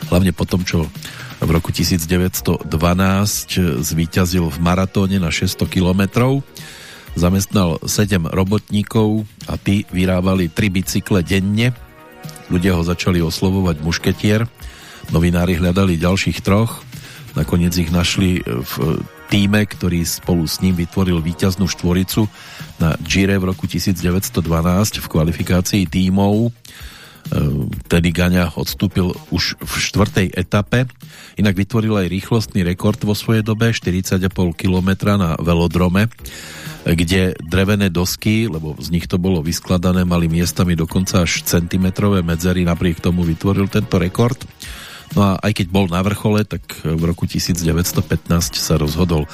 hlavne po tom, čo v roku 1912 zvíťazil v maratóne na 600 kilometrov. Zamestnal 7 robotníkov a tí vyrábali 3 bicykle denne. Ľudia ho začali oslovovať mušketier. Novinári hľadali ďalších troch. Nakoniec ich našli v týme, ktorý spolu s ním vytvoril víťaznú štvoricu na Gire v roku 1912 v kvalifikácii tímov tedy Gaňa odstúpil už v štvrtej etape. Inak vytvoril aj rýchlostný rekord vo svojej dobe, 40,5 km na velodrome, kde drevené dosky, lebo z nich to bolo vyskladané, mali miestami dokonca až centimetrové medzery, napriek tomu vytvoril tento rekord. No a aj keď bol na vrchole, tak v roku 1915 sa rozhodol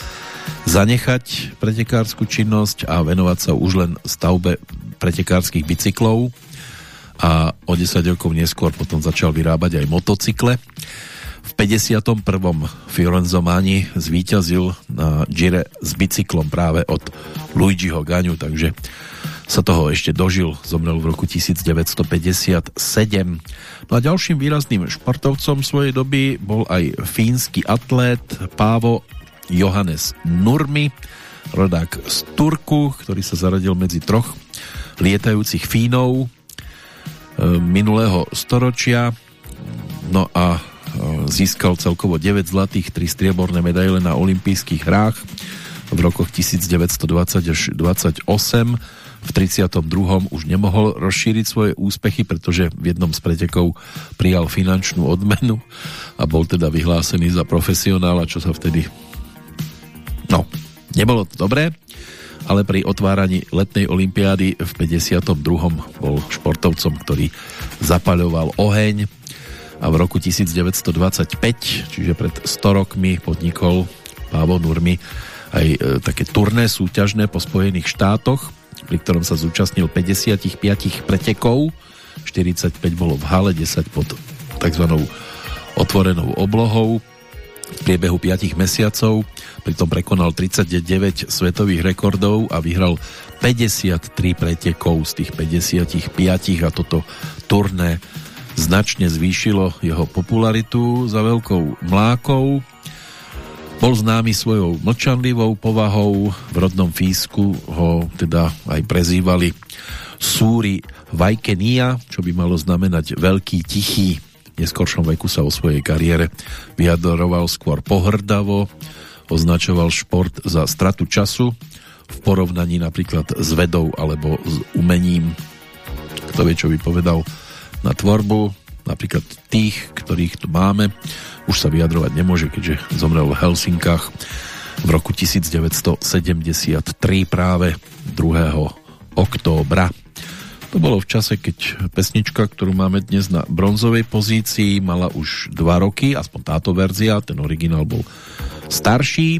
zanechať pretekárskú činnosť a venovať sa už len stavbe pretekárskych bicyklov a o 10 rokov neskôr potom začal vyrábať aj motocykle. V 51. Fiorenzo Mani zvíťazil na Gire s bicyklom práve od Luigiho Gaňu, takže sa toho ešte dožil, zomrel v roku 1957. No a ďalším výrazným športovcom svojej doby bol aj fínsky atlét Pávo Johannes Nurmi, rodák z Turku, ktorý sa zaradil medzi troch lietajúcich Fínov minulého storočia. No a e, získal celkovo 9 zlatých, 3 strieborné medaile na olympijských hrách v rokoch 1920 až 28 v 32. už nemohol rozšíriť svoje úspechy, pretože v jednom z pretekov prijal finančnú odmenu a bol teda vyhlásený za profesionála, čo sa vtedy no, nebolo to dobré, ale pri otváraní letnej olympiády v 52. bol športovcom, ktorý zapaľoval oheň a v roku 1925, čiže pred 100 rokmi podnikol Pávo Nurmi aj e, také turné súťažné po Spojených štátoch pri ktorom sa zúčastnil 55 pretekov, 45 bolo v hale, 10 pod tzv. otvorenou oblohou v priebehu 5 mesiacov, pritom prekonal 39 svetových rekordov a vyhral 53 pretekov z tých 55 a toto turné značne zvýšilo jeho popularitu za veľkou mlákou bol známy svojou mlčanlivou povahou, v rodnom Físku ho teda aj prezývali Súri Vajkenia, čo by malo znamenať veľký tichý. Neskoršom veku sa o svojej kariére vyjadroval skôr pohrdavo, označoval šport za stratu času v porovnaní napríklad s vedou alebo s umením. Kto vie, čo by povedal na tvorbu napríklad tých, ktorých tu máme už sa vyjadrovať nemôže, keďže zomrel v Helsinkách v roku 1973 práve 2. októbra. To bolo v čase, keď pesnička, ktorú máme dnes na bronzovej pozícii, mala už 2 roky, aspoň táto verzia, ten originál bol starší.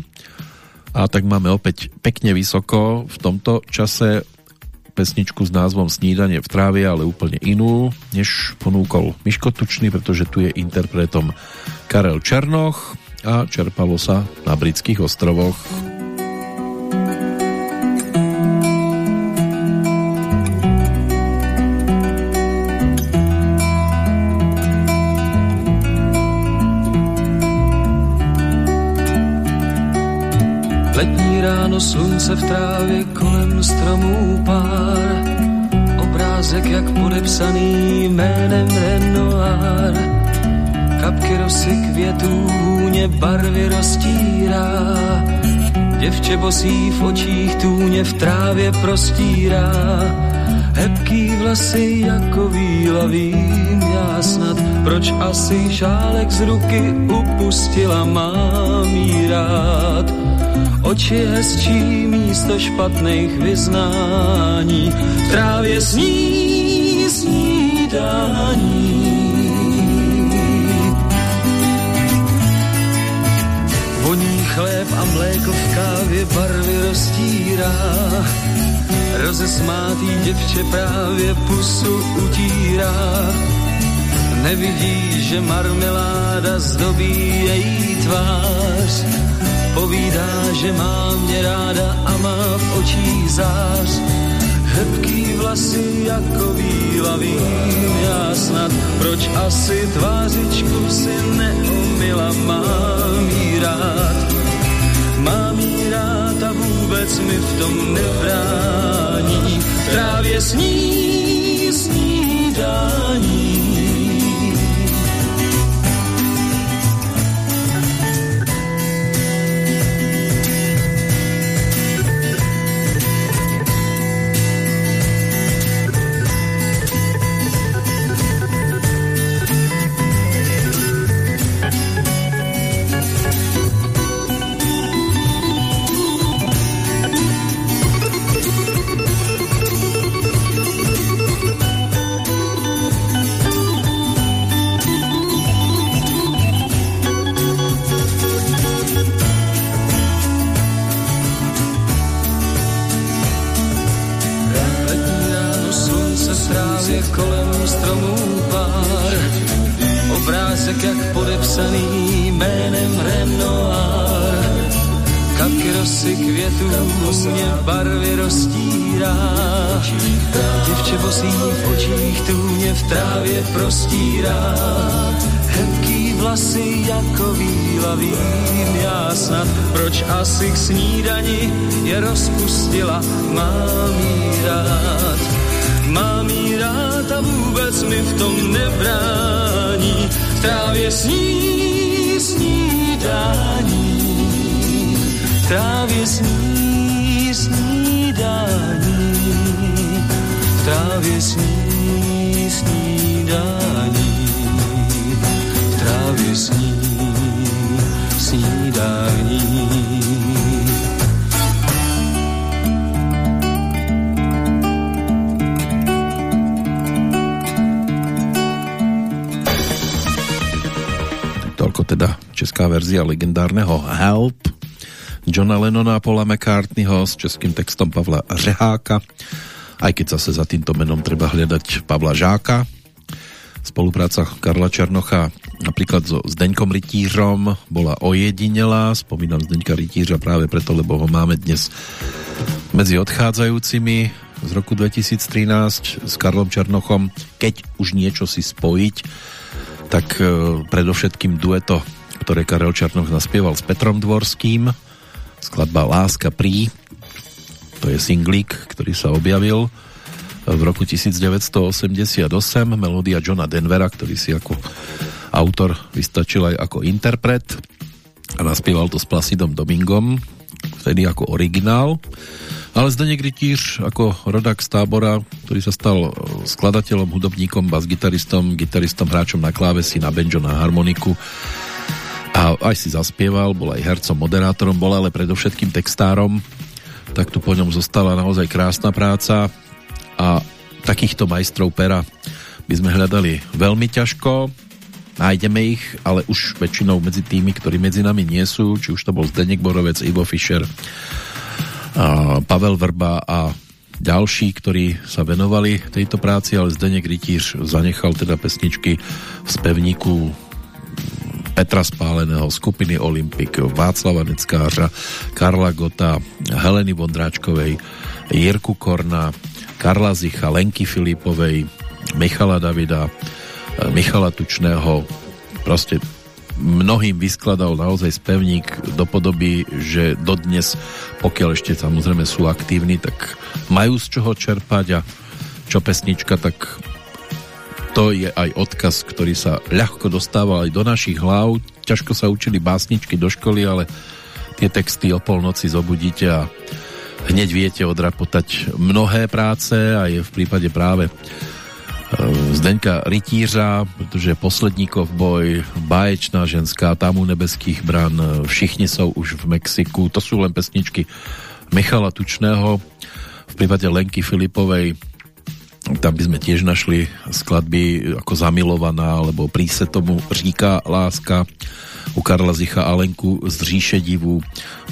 A tak máme opäť pekne vysoko v tomto čase pesničku s názvom Snídanie v tráve, ale úplne inú, než ponúkol Miško Tučný, pretože tu je interpretom Karel Černoch a čerpalo sa na britských ostrovoch. Ráno slunce v trávě kolem stromů pár. Obrázek jak podepsaný jménem Renoir. Kapky rosy květů hůně barvy roztírá. Děvče bosí v očích tůně v trávě prostírá. Hebký vlasy jako výlavím já snad Proč asi šálek z ruky upustila mám jí rád Oči hezčí místo špatných vyznání, v trávě sní snídání. Voní chléb a mléko v kávě barvy roztírá, rozesmátý děvče právě pusu utírá. Nevidí, že marmeláda zdobí její tvář, Povídá, že má mě ráda a má v očích zář. Hebký vlasy jako víla vím já snad, proč asi tvářičku si neumila, mám jí rád. Mám jí rád a vůbec mi v tom nebrání, právě sní snídání podepsaný jménem Renoir. Kapky rosy květů mě barvy roztírá. Děvče bosí v očích tůně v trávě prostírá. Hebký vlasy jako víla vím já snad, proč asi k snídani je rozpustila, mám rád. Mám rád a vůbec mi v tom nebrání, v trávě sní snídání, v trávě sní snídání, v trávě sní snídání, v trávě sní snídání. Česká verzia legendárneho Help Johna Lennona a Paula McCartneyho s českým textom Pavla Řeháka. Aj keď zase za týmto menom treba hľadať Pavla Žáka. Spolupráca Karla Černocha napríklad so Zdeňkom Rytířom bola ojedinelá. Spomínam Zdeňka Rytířa práve preto, lebo ho máme dnes medzi odchádzajúcimi. Z roku 2013 s Karlom Černochom keď už niečo si spojiť tak e, predovšetkým dueto, ktoré Karel Černoch naspieval s Petrom Dvorským, skladba Láska prí, to je singlík, ktorý sa objavil v roku 1988, melódia Johna Denvera, ktorý si ako autor vystačil aj ako interpret. A naspieval to s Placidom Domingom, vtedy ako originál. Ale Zdeněk Rytíř ako rodák z tábora, ktorý sa stal skladateľom, hudobníkom, bas-gitaristom, gitaristom, hráčom na klávesi, na banjo, na harmoniku a aj si zaspieval, bol aj hercom, moderátorom, bol ale predovšetkým textárom, tak tu po ňom zostala naozaj krásna práca. A takýchto majstrov pera by sme hľadali veľmi ťažko, nájdeme ich, ale už väčšinou medzi tými, ktorí medzi nami nie sú, či už to bol Zdeněk Borovec, Ivo Fischer, Pavel Vrba a ďalší, ktorí sa venovali tejto práci, ale Zdeněk Rytíř zanechal teda pesničky v spevníku Petra Spáleného, skupiny Olympik, Václava Neckářa, Karla Gota, Heleny Vondráčkovej, Jirku Korna, Karla Zicha, Lenky Filipovej, Michala Davida, Michala Tučného, proste mnohým vyskladal naozaj spevník do podoby, že dodnes, pokiaľ ešte samozrejme sú aktívni, tak majú z čoho čerpať a čo pesnička, tak to je aj odkaz, ktorý sa ľahko dostával aj do našich hlav. Ťažko sa učili básničky do školy, ale tie texty o polnoci zobudíte a hneď viete odrapotať mnohé práce. A je v prípade práve Zdeňka Rytířa, protože posledníkov boj, báječná ženská, tam u nebeských bran, všichni jsou už v Mexiku, to sú len pesničky Michala Tučného, v prípade Lenky Filipovej tam by sme tiež našli skladby ako Zamilovaná, alebo Príse tomu říká láska u Karla Zicha Alenku z Říše divu.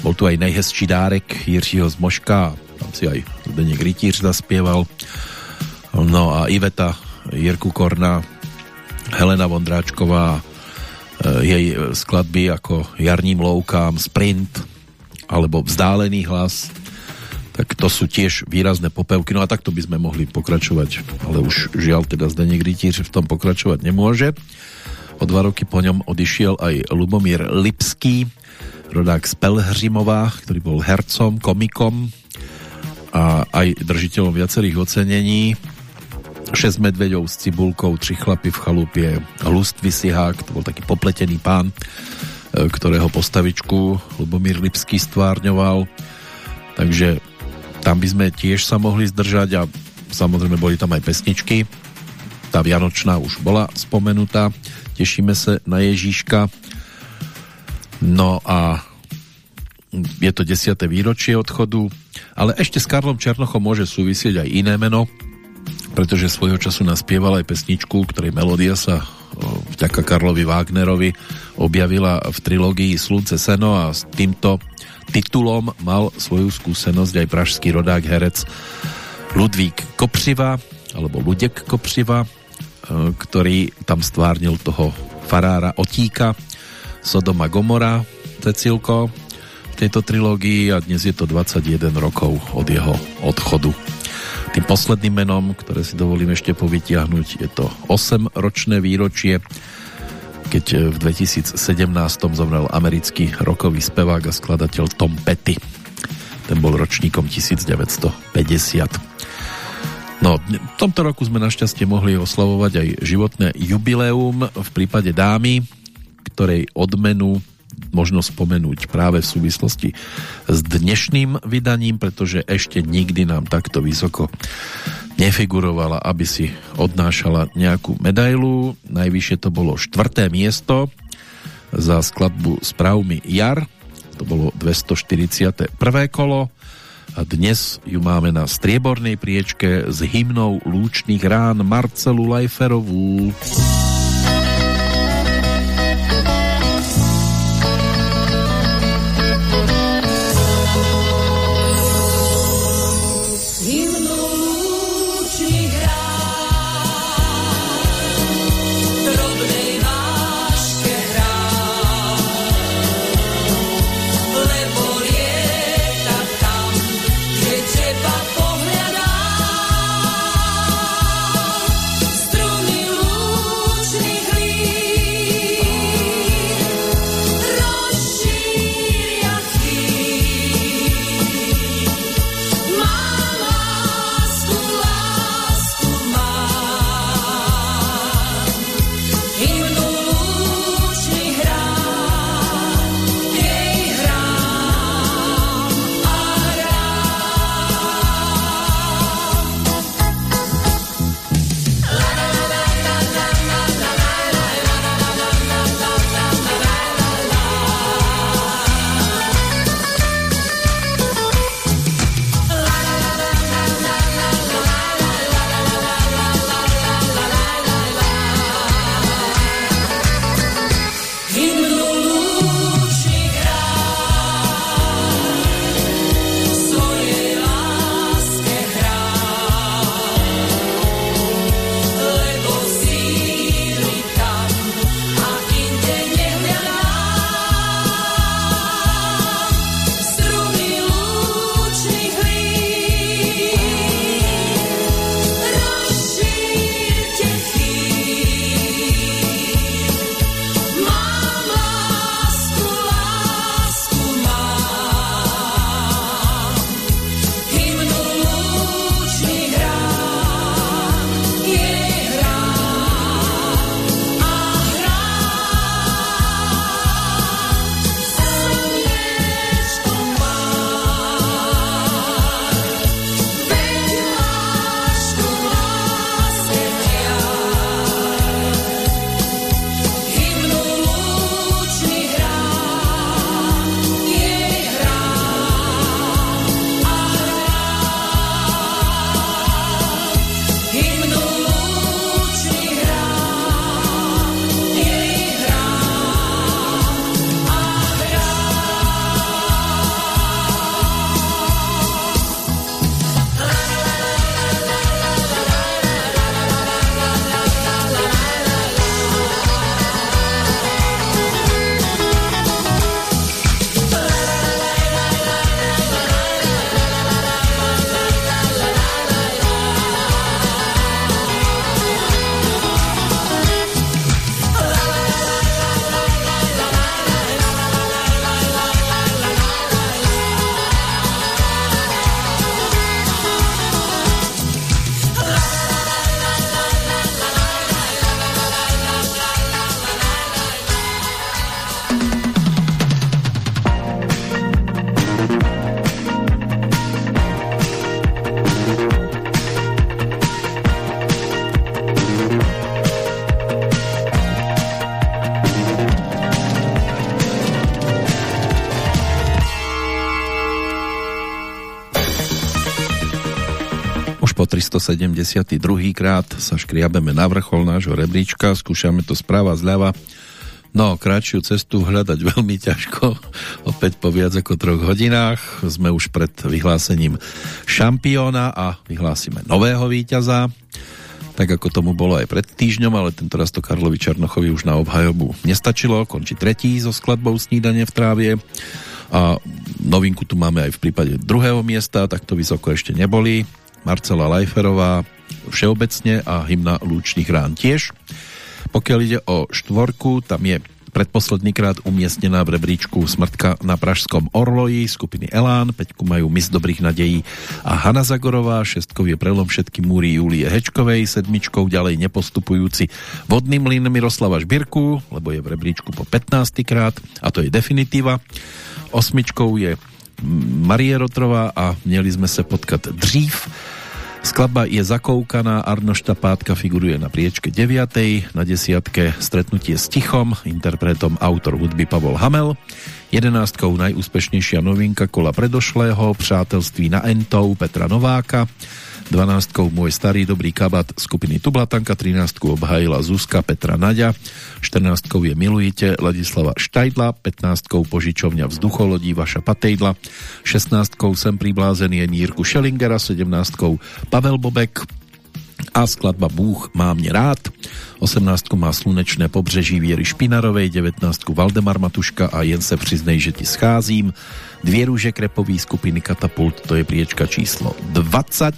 Bol tu aj nejhezčí dárek Jiřího z Moška, tam si aj Zdeněk Rytíř zaspieval. No a Iveta Jirku Korna, Helena Vondráčková, e, jej skladby ako Jarním loukám, Sprint alebo Vzdálený hlas, tak to sú tiež výrazné popevky. No a takto by sme mohli pokračovať, ale už žiaľ teda Zdeněk Rytíř v tom pokračovať nemôže. O dva roky po ňom odišiel aj Lubomír Lipský, rodák z Pelhřimova, ktorý bol hercom, komikom a aj držiteľom viacerých ocenení 6 medveďov s cibulkou, tri chlapy v chalupie, Lust Vysihák, to bol taký popletený pán, e, ktorého postavičku Lubomír Lipský stvárňoval. Takže tam by sme tiež sa mohli zdržať a samozrejme boli tam aj pesničky. Tá Vianočná už bola spomenutá. Tešíme sa na Ježíška. No a je to 10. výročie odchodu, ale ešte s Karlom Černochom môže súvisieť aj iné meno, pretože svojho času naspieval aj pesničku, ktorej melódia sa vďaka Karlovi Wagnerovi objavila v trilógii Slunce Seno a s týmto titulom mal svoju skúsenosť aj pražský rodák herec Ludvík Kopřiva alebo Ludek Kopřiva, ktorý tam stvárnil toho farára Otíka Sodoma Gomora Cecilko v tejto trilógii a dnes je to 21 rokov od jeho odchodu. Tým posledným menom, ktoré si dovolím ešte povytiahnuť, je to 8-ročné výročie, keď e, v 2017 zomrel americký rokový spevák a skladateľ Tom Petty. Ten bol ročníkom 1950. No, v tomto roku sme našťastie mohli oslavovať aj životné jubileum v prípade dámy, ktorej odmenu možno spomenúť práve v súvislosti s dnešným vydaním, pretože ešte nikdy nám takto vysoko nefigurovala, aby si odnášala nejakú medailu. Najvyššie to bolo štvrté miesto za skladbu Správmi jar, to bolo 241. kolo a dnes ju máme na striebornej priečke s hymnou lúčných rán Marcelu Lajferovú. Hymnu 372. krát sa škriabeme na vrchol nášho rebríčka, skúšame to správa zľava. No, kratšiu cestu hľadať veľmi ťažko, opäť po viac ako troch hodinách. Sme už pred vyhlásením šampióna a vyhlásime nového víťaza. Tak ako tomu bolo aj pred týždňom, ale tento raz to Karlovi Černochovi už na obhajobu nestačilo. Končí tretí so skladbou Snídanie v trávie. A novinku tu máme aj v prípade druhého miesta, tak to vysoko ešte neboli. Marcela Lajferová všeobecne a hymna Lúčných rán tiež. Pokiaľ ide o štvorku, tam je predposledný krát umiestnená v rebríčku Smrtka na Pražskom Orloji skupiny Elán, peťku majú Mis dobrých nadejí a Hanna Zagorová, šestkou je prelom všetky múry Julie Hečkovej, sedmičkou ďalej nepostupujúci vodný mlyn Miroslava Žbirku, lebo je v rebríčku po 15. krát a to je definitíva. Osmičkou je Marie Rotrová a měli sme sa potkať dřív Skladba je zakoukaná, Arnošta Pátka figuruje na priečke 9. Na desiatke Stretnutie s tichom, interpretom autor hudby Pavol Hamel. Jedenáctkou najúspešnejšia novinka kola predošlého, Přátelství na Entou Petra Nováka. 12 Môj starý dobrý kabat skupiny Tublatanka, 13 obhajila Zuzka Petra Naďa, 14 je Milujte Ladislava Štajdla, 15 Požičovňa vzducholodí Vaša Patejdla, 16 Sem priblázený je Nírku Šelingera, 17 Pavel Bobek, a skladba Bůh má mě rád. 18 má Slunečné pobřeží Věry Špinarovej, 19 Valdemar Matuška a Jen se přiznej, že ti scházím. Dvě růže krepový skupiny Katapult, to je priečka číslo 20,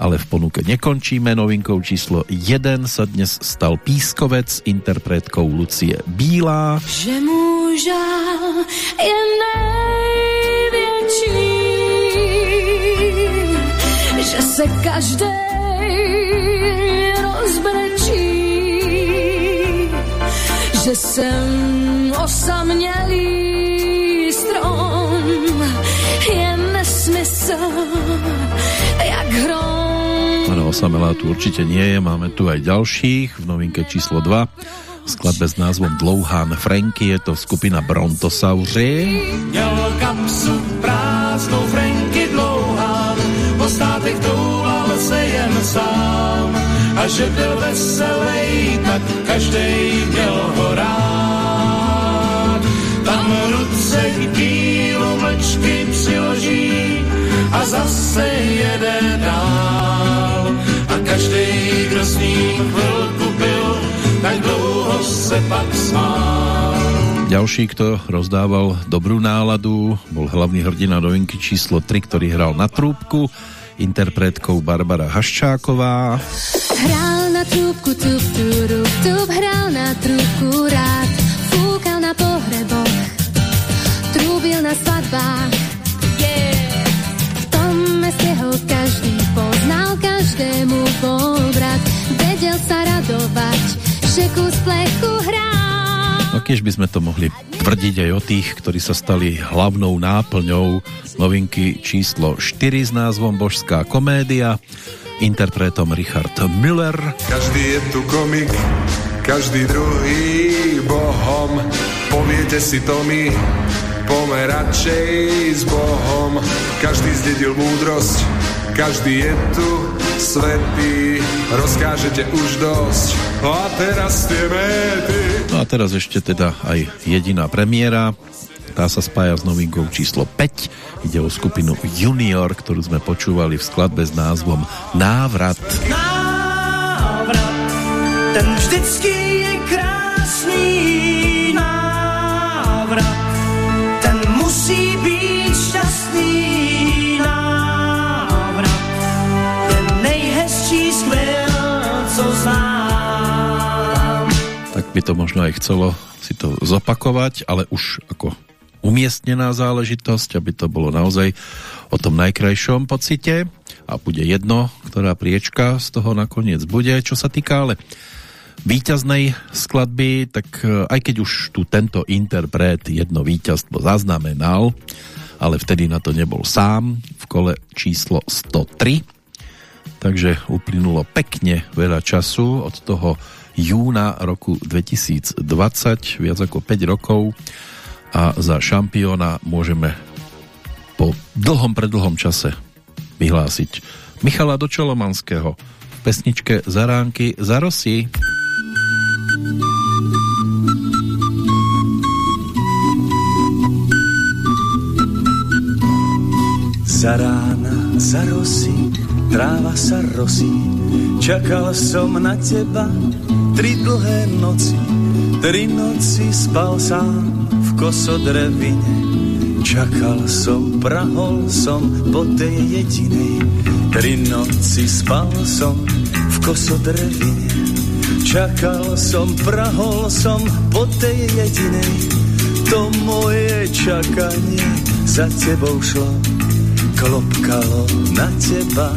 ale v ponuke nekončíme. Novinkou číslo 1 sa dnes stal Pískovec interpretkou Lucie Bílá. Že muža je největší, že se každý rozbrečí, že jsem osamělý je nesmysl, jak hrom. Áno, osamelá tu určite nie je, máme tu aj ďalších v novinke číslo 2 skladbe s názvom Dlouhán Franky, je to skupina Brontosauři. Měl kapsu prázdnou Franky dlouhán, po státech toulal se jen sám. A že byl veselý, tak každý měl ho rád. Zase jede dál. A každý, kdo s ním chvilku byl, tak dlouho se pak smál. Ďalší, kto rozdával dobrú náladu, bol hlavný hrdina novinky číslo 3, ktorý hral na trúbku, interpretkou Barbara Haščáková. Hral na trúbku, tup, turup, tup, hral na trúbku rád, fúkal na pohreboch, trúbil na svadbách. Meste ho každý poznal, každému bol brat, vedel sa radovať, že kus plechu hrá. No keď by sme to mohli tvrdiť aj o tých, ktorí sa stali hlavnou náplňou novinky číslo 4 s názvom Božská komédia, interpretom Richard Müller. Každý je tu komik, každý druhý bohom. Poviete si to my, pomer radšej s Bohom. Každý zdedil múdrosť, každý je tu svetý. Rozkážete už dosť, no a teraz tie méty. No a teraz ešte teda aj jediná premiéra, tá sa spája s novinkou číslo 5. Ide o skupinu Junior, ktorú sme počúvali v skladbe s názvom Návrat. návrat, ten vždycky je to možno aj chcelo si to zopakovať, ale už ako umiestnená záležitosť, aby to bolo naozaj o tom najkrajšom pocite a bude jedno, ktorá priečka z toho nakoniec bude. Čo sa týka ale víťaznej skladby, tak e, aj keď už tu tento interpret jedno víťazstvo zaznamenal, ale vtedy na to nebol sám v kole číslo 103, takže uplynulo pekne veľa času od toho júna roku 2020, viac ako 5 rokov a za šampióna môžeme po dlhom predlhom čase vyhlásiť Michala Dočolomanského v pesničke Zaránky za Rosy. Za rána, za rosy, tráva sa rosí. Čakal som na teba tri dlhé noci. Tri noci spal sám v kosodrevine. Čakal som, prahol som po tej jedinej. Tri noci spal som v kosodrevine. Čakal som, prahol som po tej jedinej, to moje čakanie za tebou šlo. Klopkalo na teba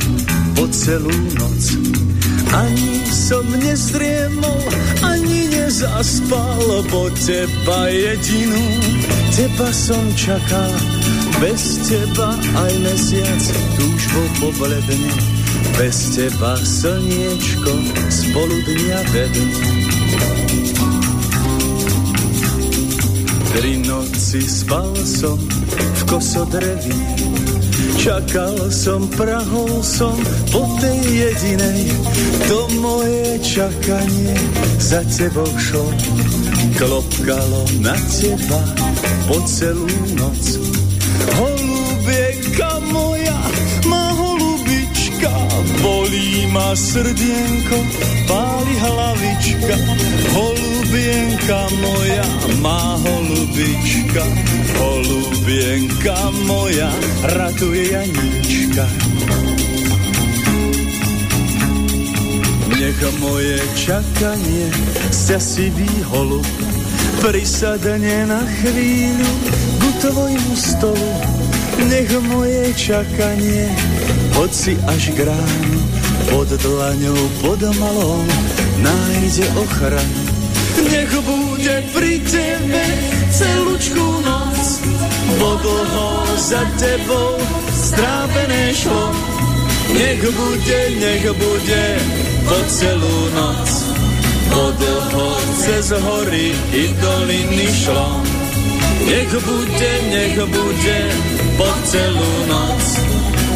po celú noc. Ani som nezdriemol, ani nezaspal, bo teba jedinú, teba som čakal. Bez teba aj mesiac túžbo pobledne, bez teba slniečko spolu dňa vedne. Tri noci spal som v kosodreví, čakal som, prahol som po tej jedinej. To moje čakanie za tebou šlo, klopkalo na teba po celú noc. Holubieka moja, má holubička, bolí ma srdienko, páli hlavička. Holubienka moja, má holubička, holubienka moja, ratuje Janíčka. Nech moje čakanie sa sivý holub prisadne na chvíľu ku tvojmu stolu. Nech moje čakanie, hoci až k pod dlaňou, pod malou, nájde ochranu. Nech bude pri tebe celúčku noc, bo dlho za tebou strápené šlo. Nech bude, nech bude po celú noc, bo dlho cez hory i doliny šlo. Nech bude, nech bude po celú noc,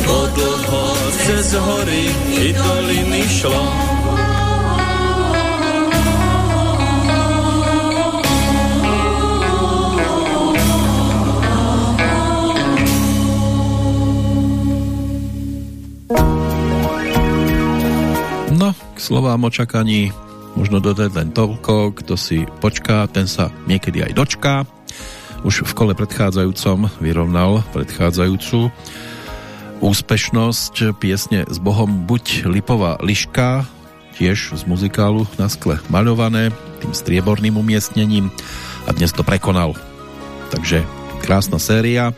bo dlho cez hory i doliny šlo. No, k slovám o čakaní možno dodať len toľko, kto si počká, ten sa niekedy aj dočká. Už v kole predchádzajúcom vyrovnal predchádzajúcu úspešnosť piesne s Bohom Buď Lipová Liška, tiež z muzikálu na skle maľované, tým strieborným umiestnením a dnes to prekonal. Takže krásna séria,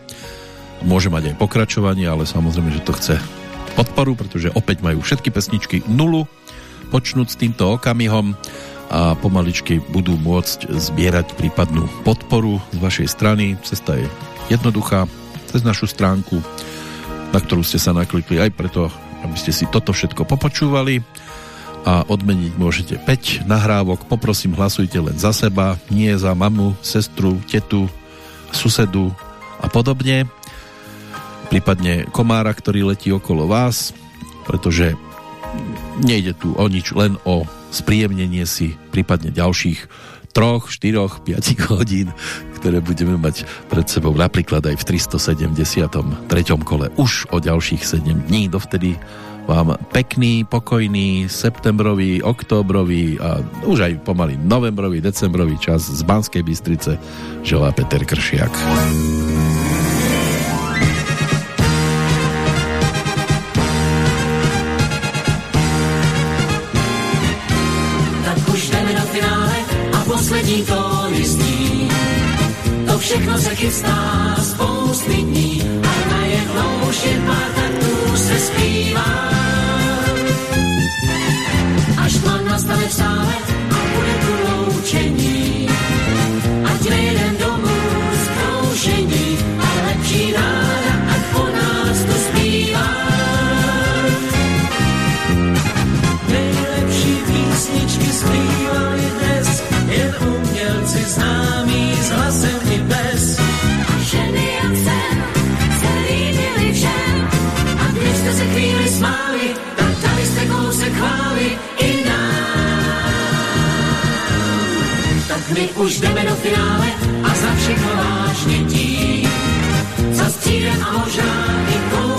môže mať aj pokračovanie, ale samozrejme, že to chce podporu, pretože opäť majú všetky pesničky nulu, počnúť s týmto okamihom a pomaličky budú môcť zbierať prípadnú podporu z vašej strany. Cesta je jednoduchá, cez našu stránku, na ktorú ste sa naklikli aj preto, aby ste si toto všetko popočúvali a odmeniť môžete 5 nahrávok. Poprosím, hlasujte len za seba, nie za mamu, sestru, tetu, susedu a podobne. Prípadne komára, ktorý letí okolo vás, pretože nejde tu o nič, len o spríjemnenie si prípadne ďalších troch, štyroch, piatich hodín, ktoré budeme mať pred sebou napríklad aj v 373. kole už o ďalších 7 dní. Dovtedy vám pekný, pokojný septembrový, októbrový a už aj pomaly novembrový, decembrový čas z Banskej Bystrice želá Peter Kršiak. Všechno se chystá spousty dní a najednou už jen pár taktů se zpívá. Až tma nastane v sále my už jdeme do finále a za všechno vážně tím. Za střídem a možná i kouzelník,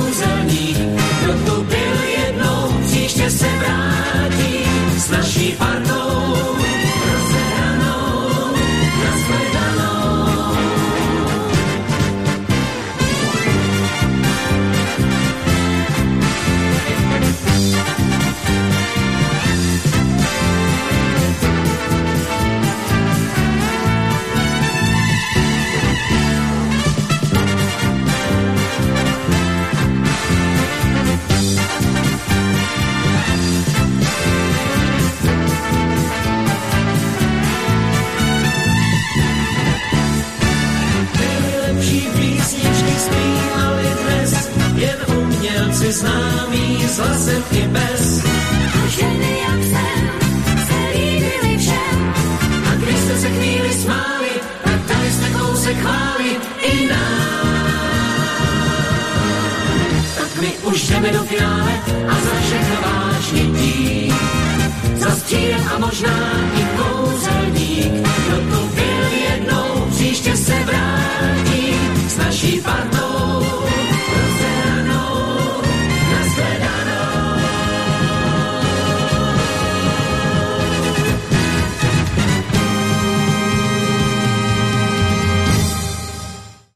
neznámý s hlasem i bez. A ženy jak jsem se líbili všem. A když jste se chvíli smáli, tak tady jste kousek chváli i nám. Tak my už jdeme do finále a za všechno vážně tím. Za stílem a možná i kouzelník. Kdo to byl jednou, příště se vrátí s naší partou.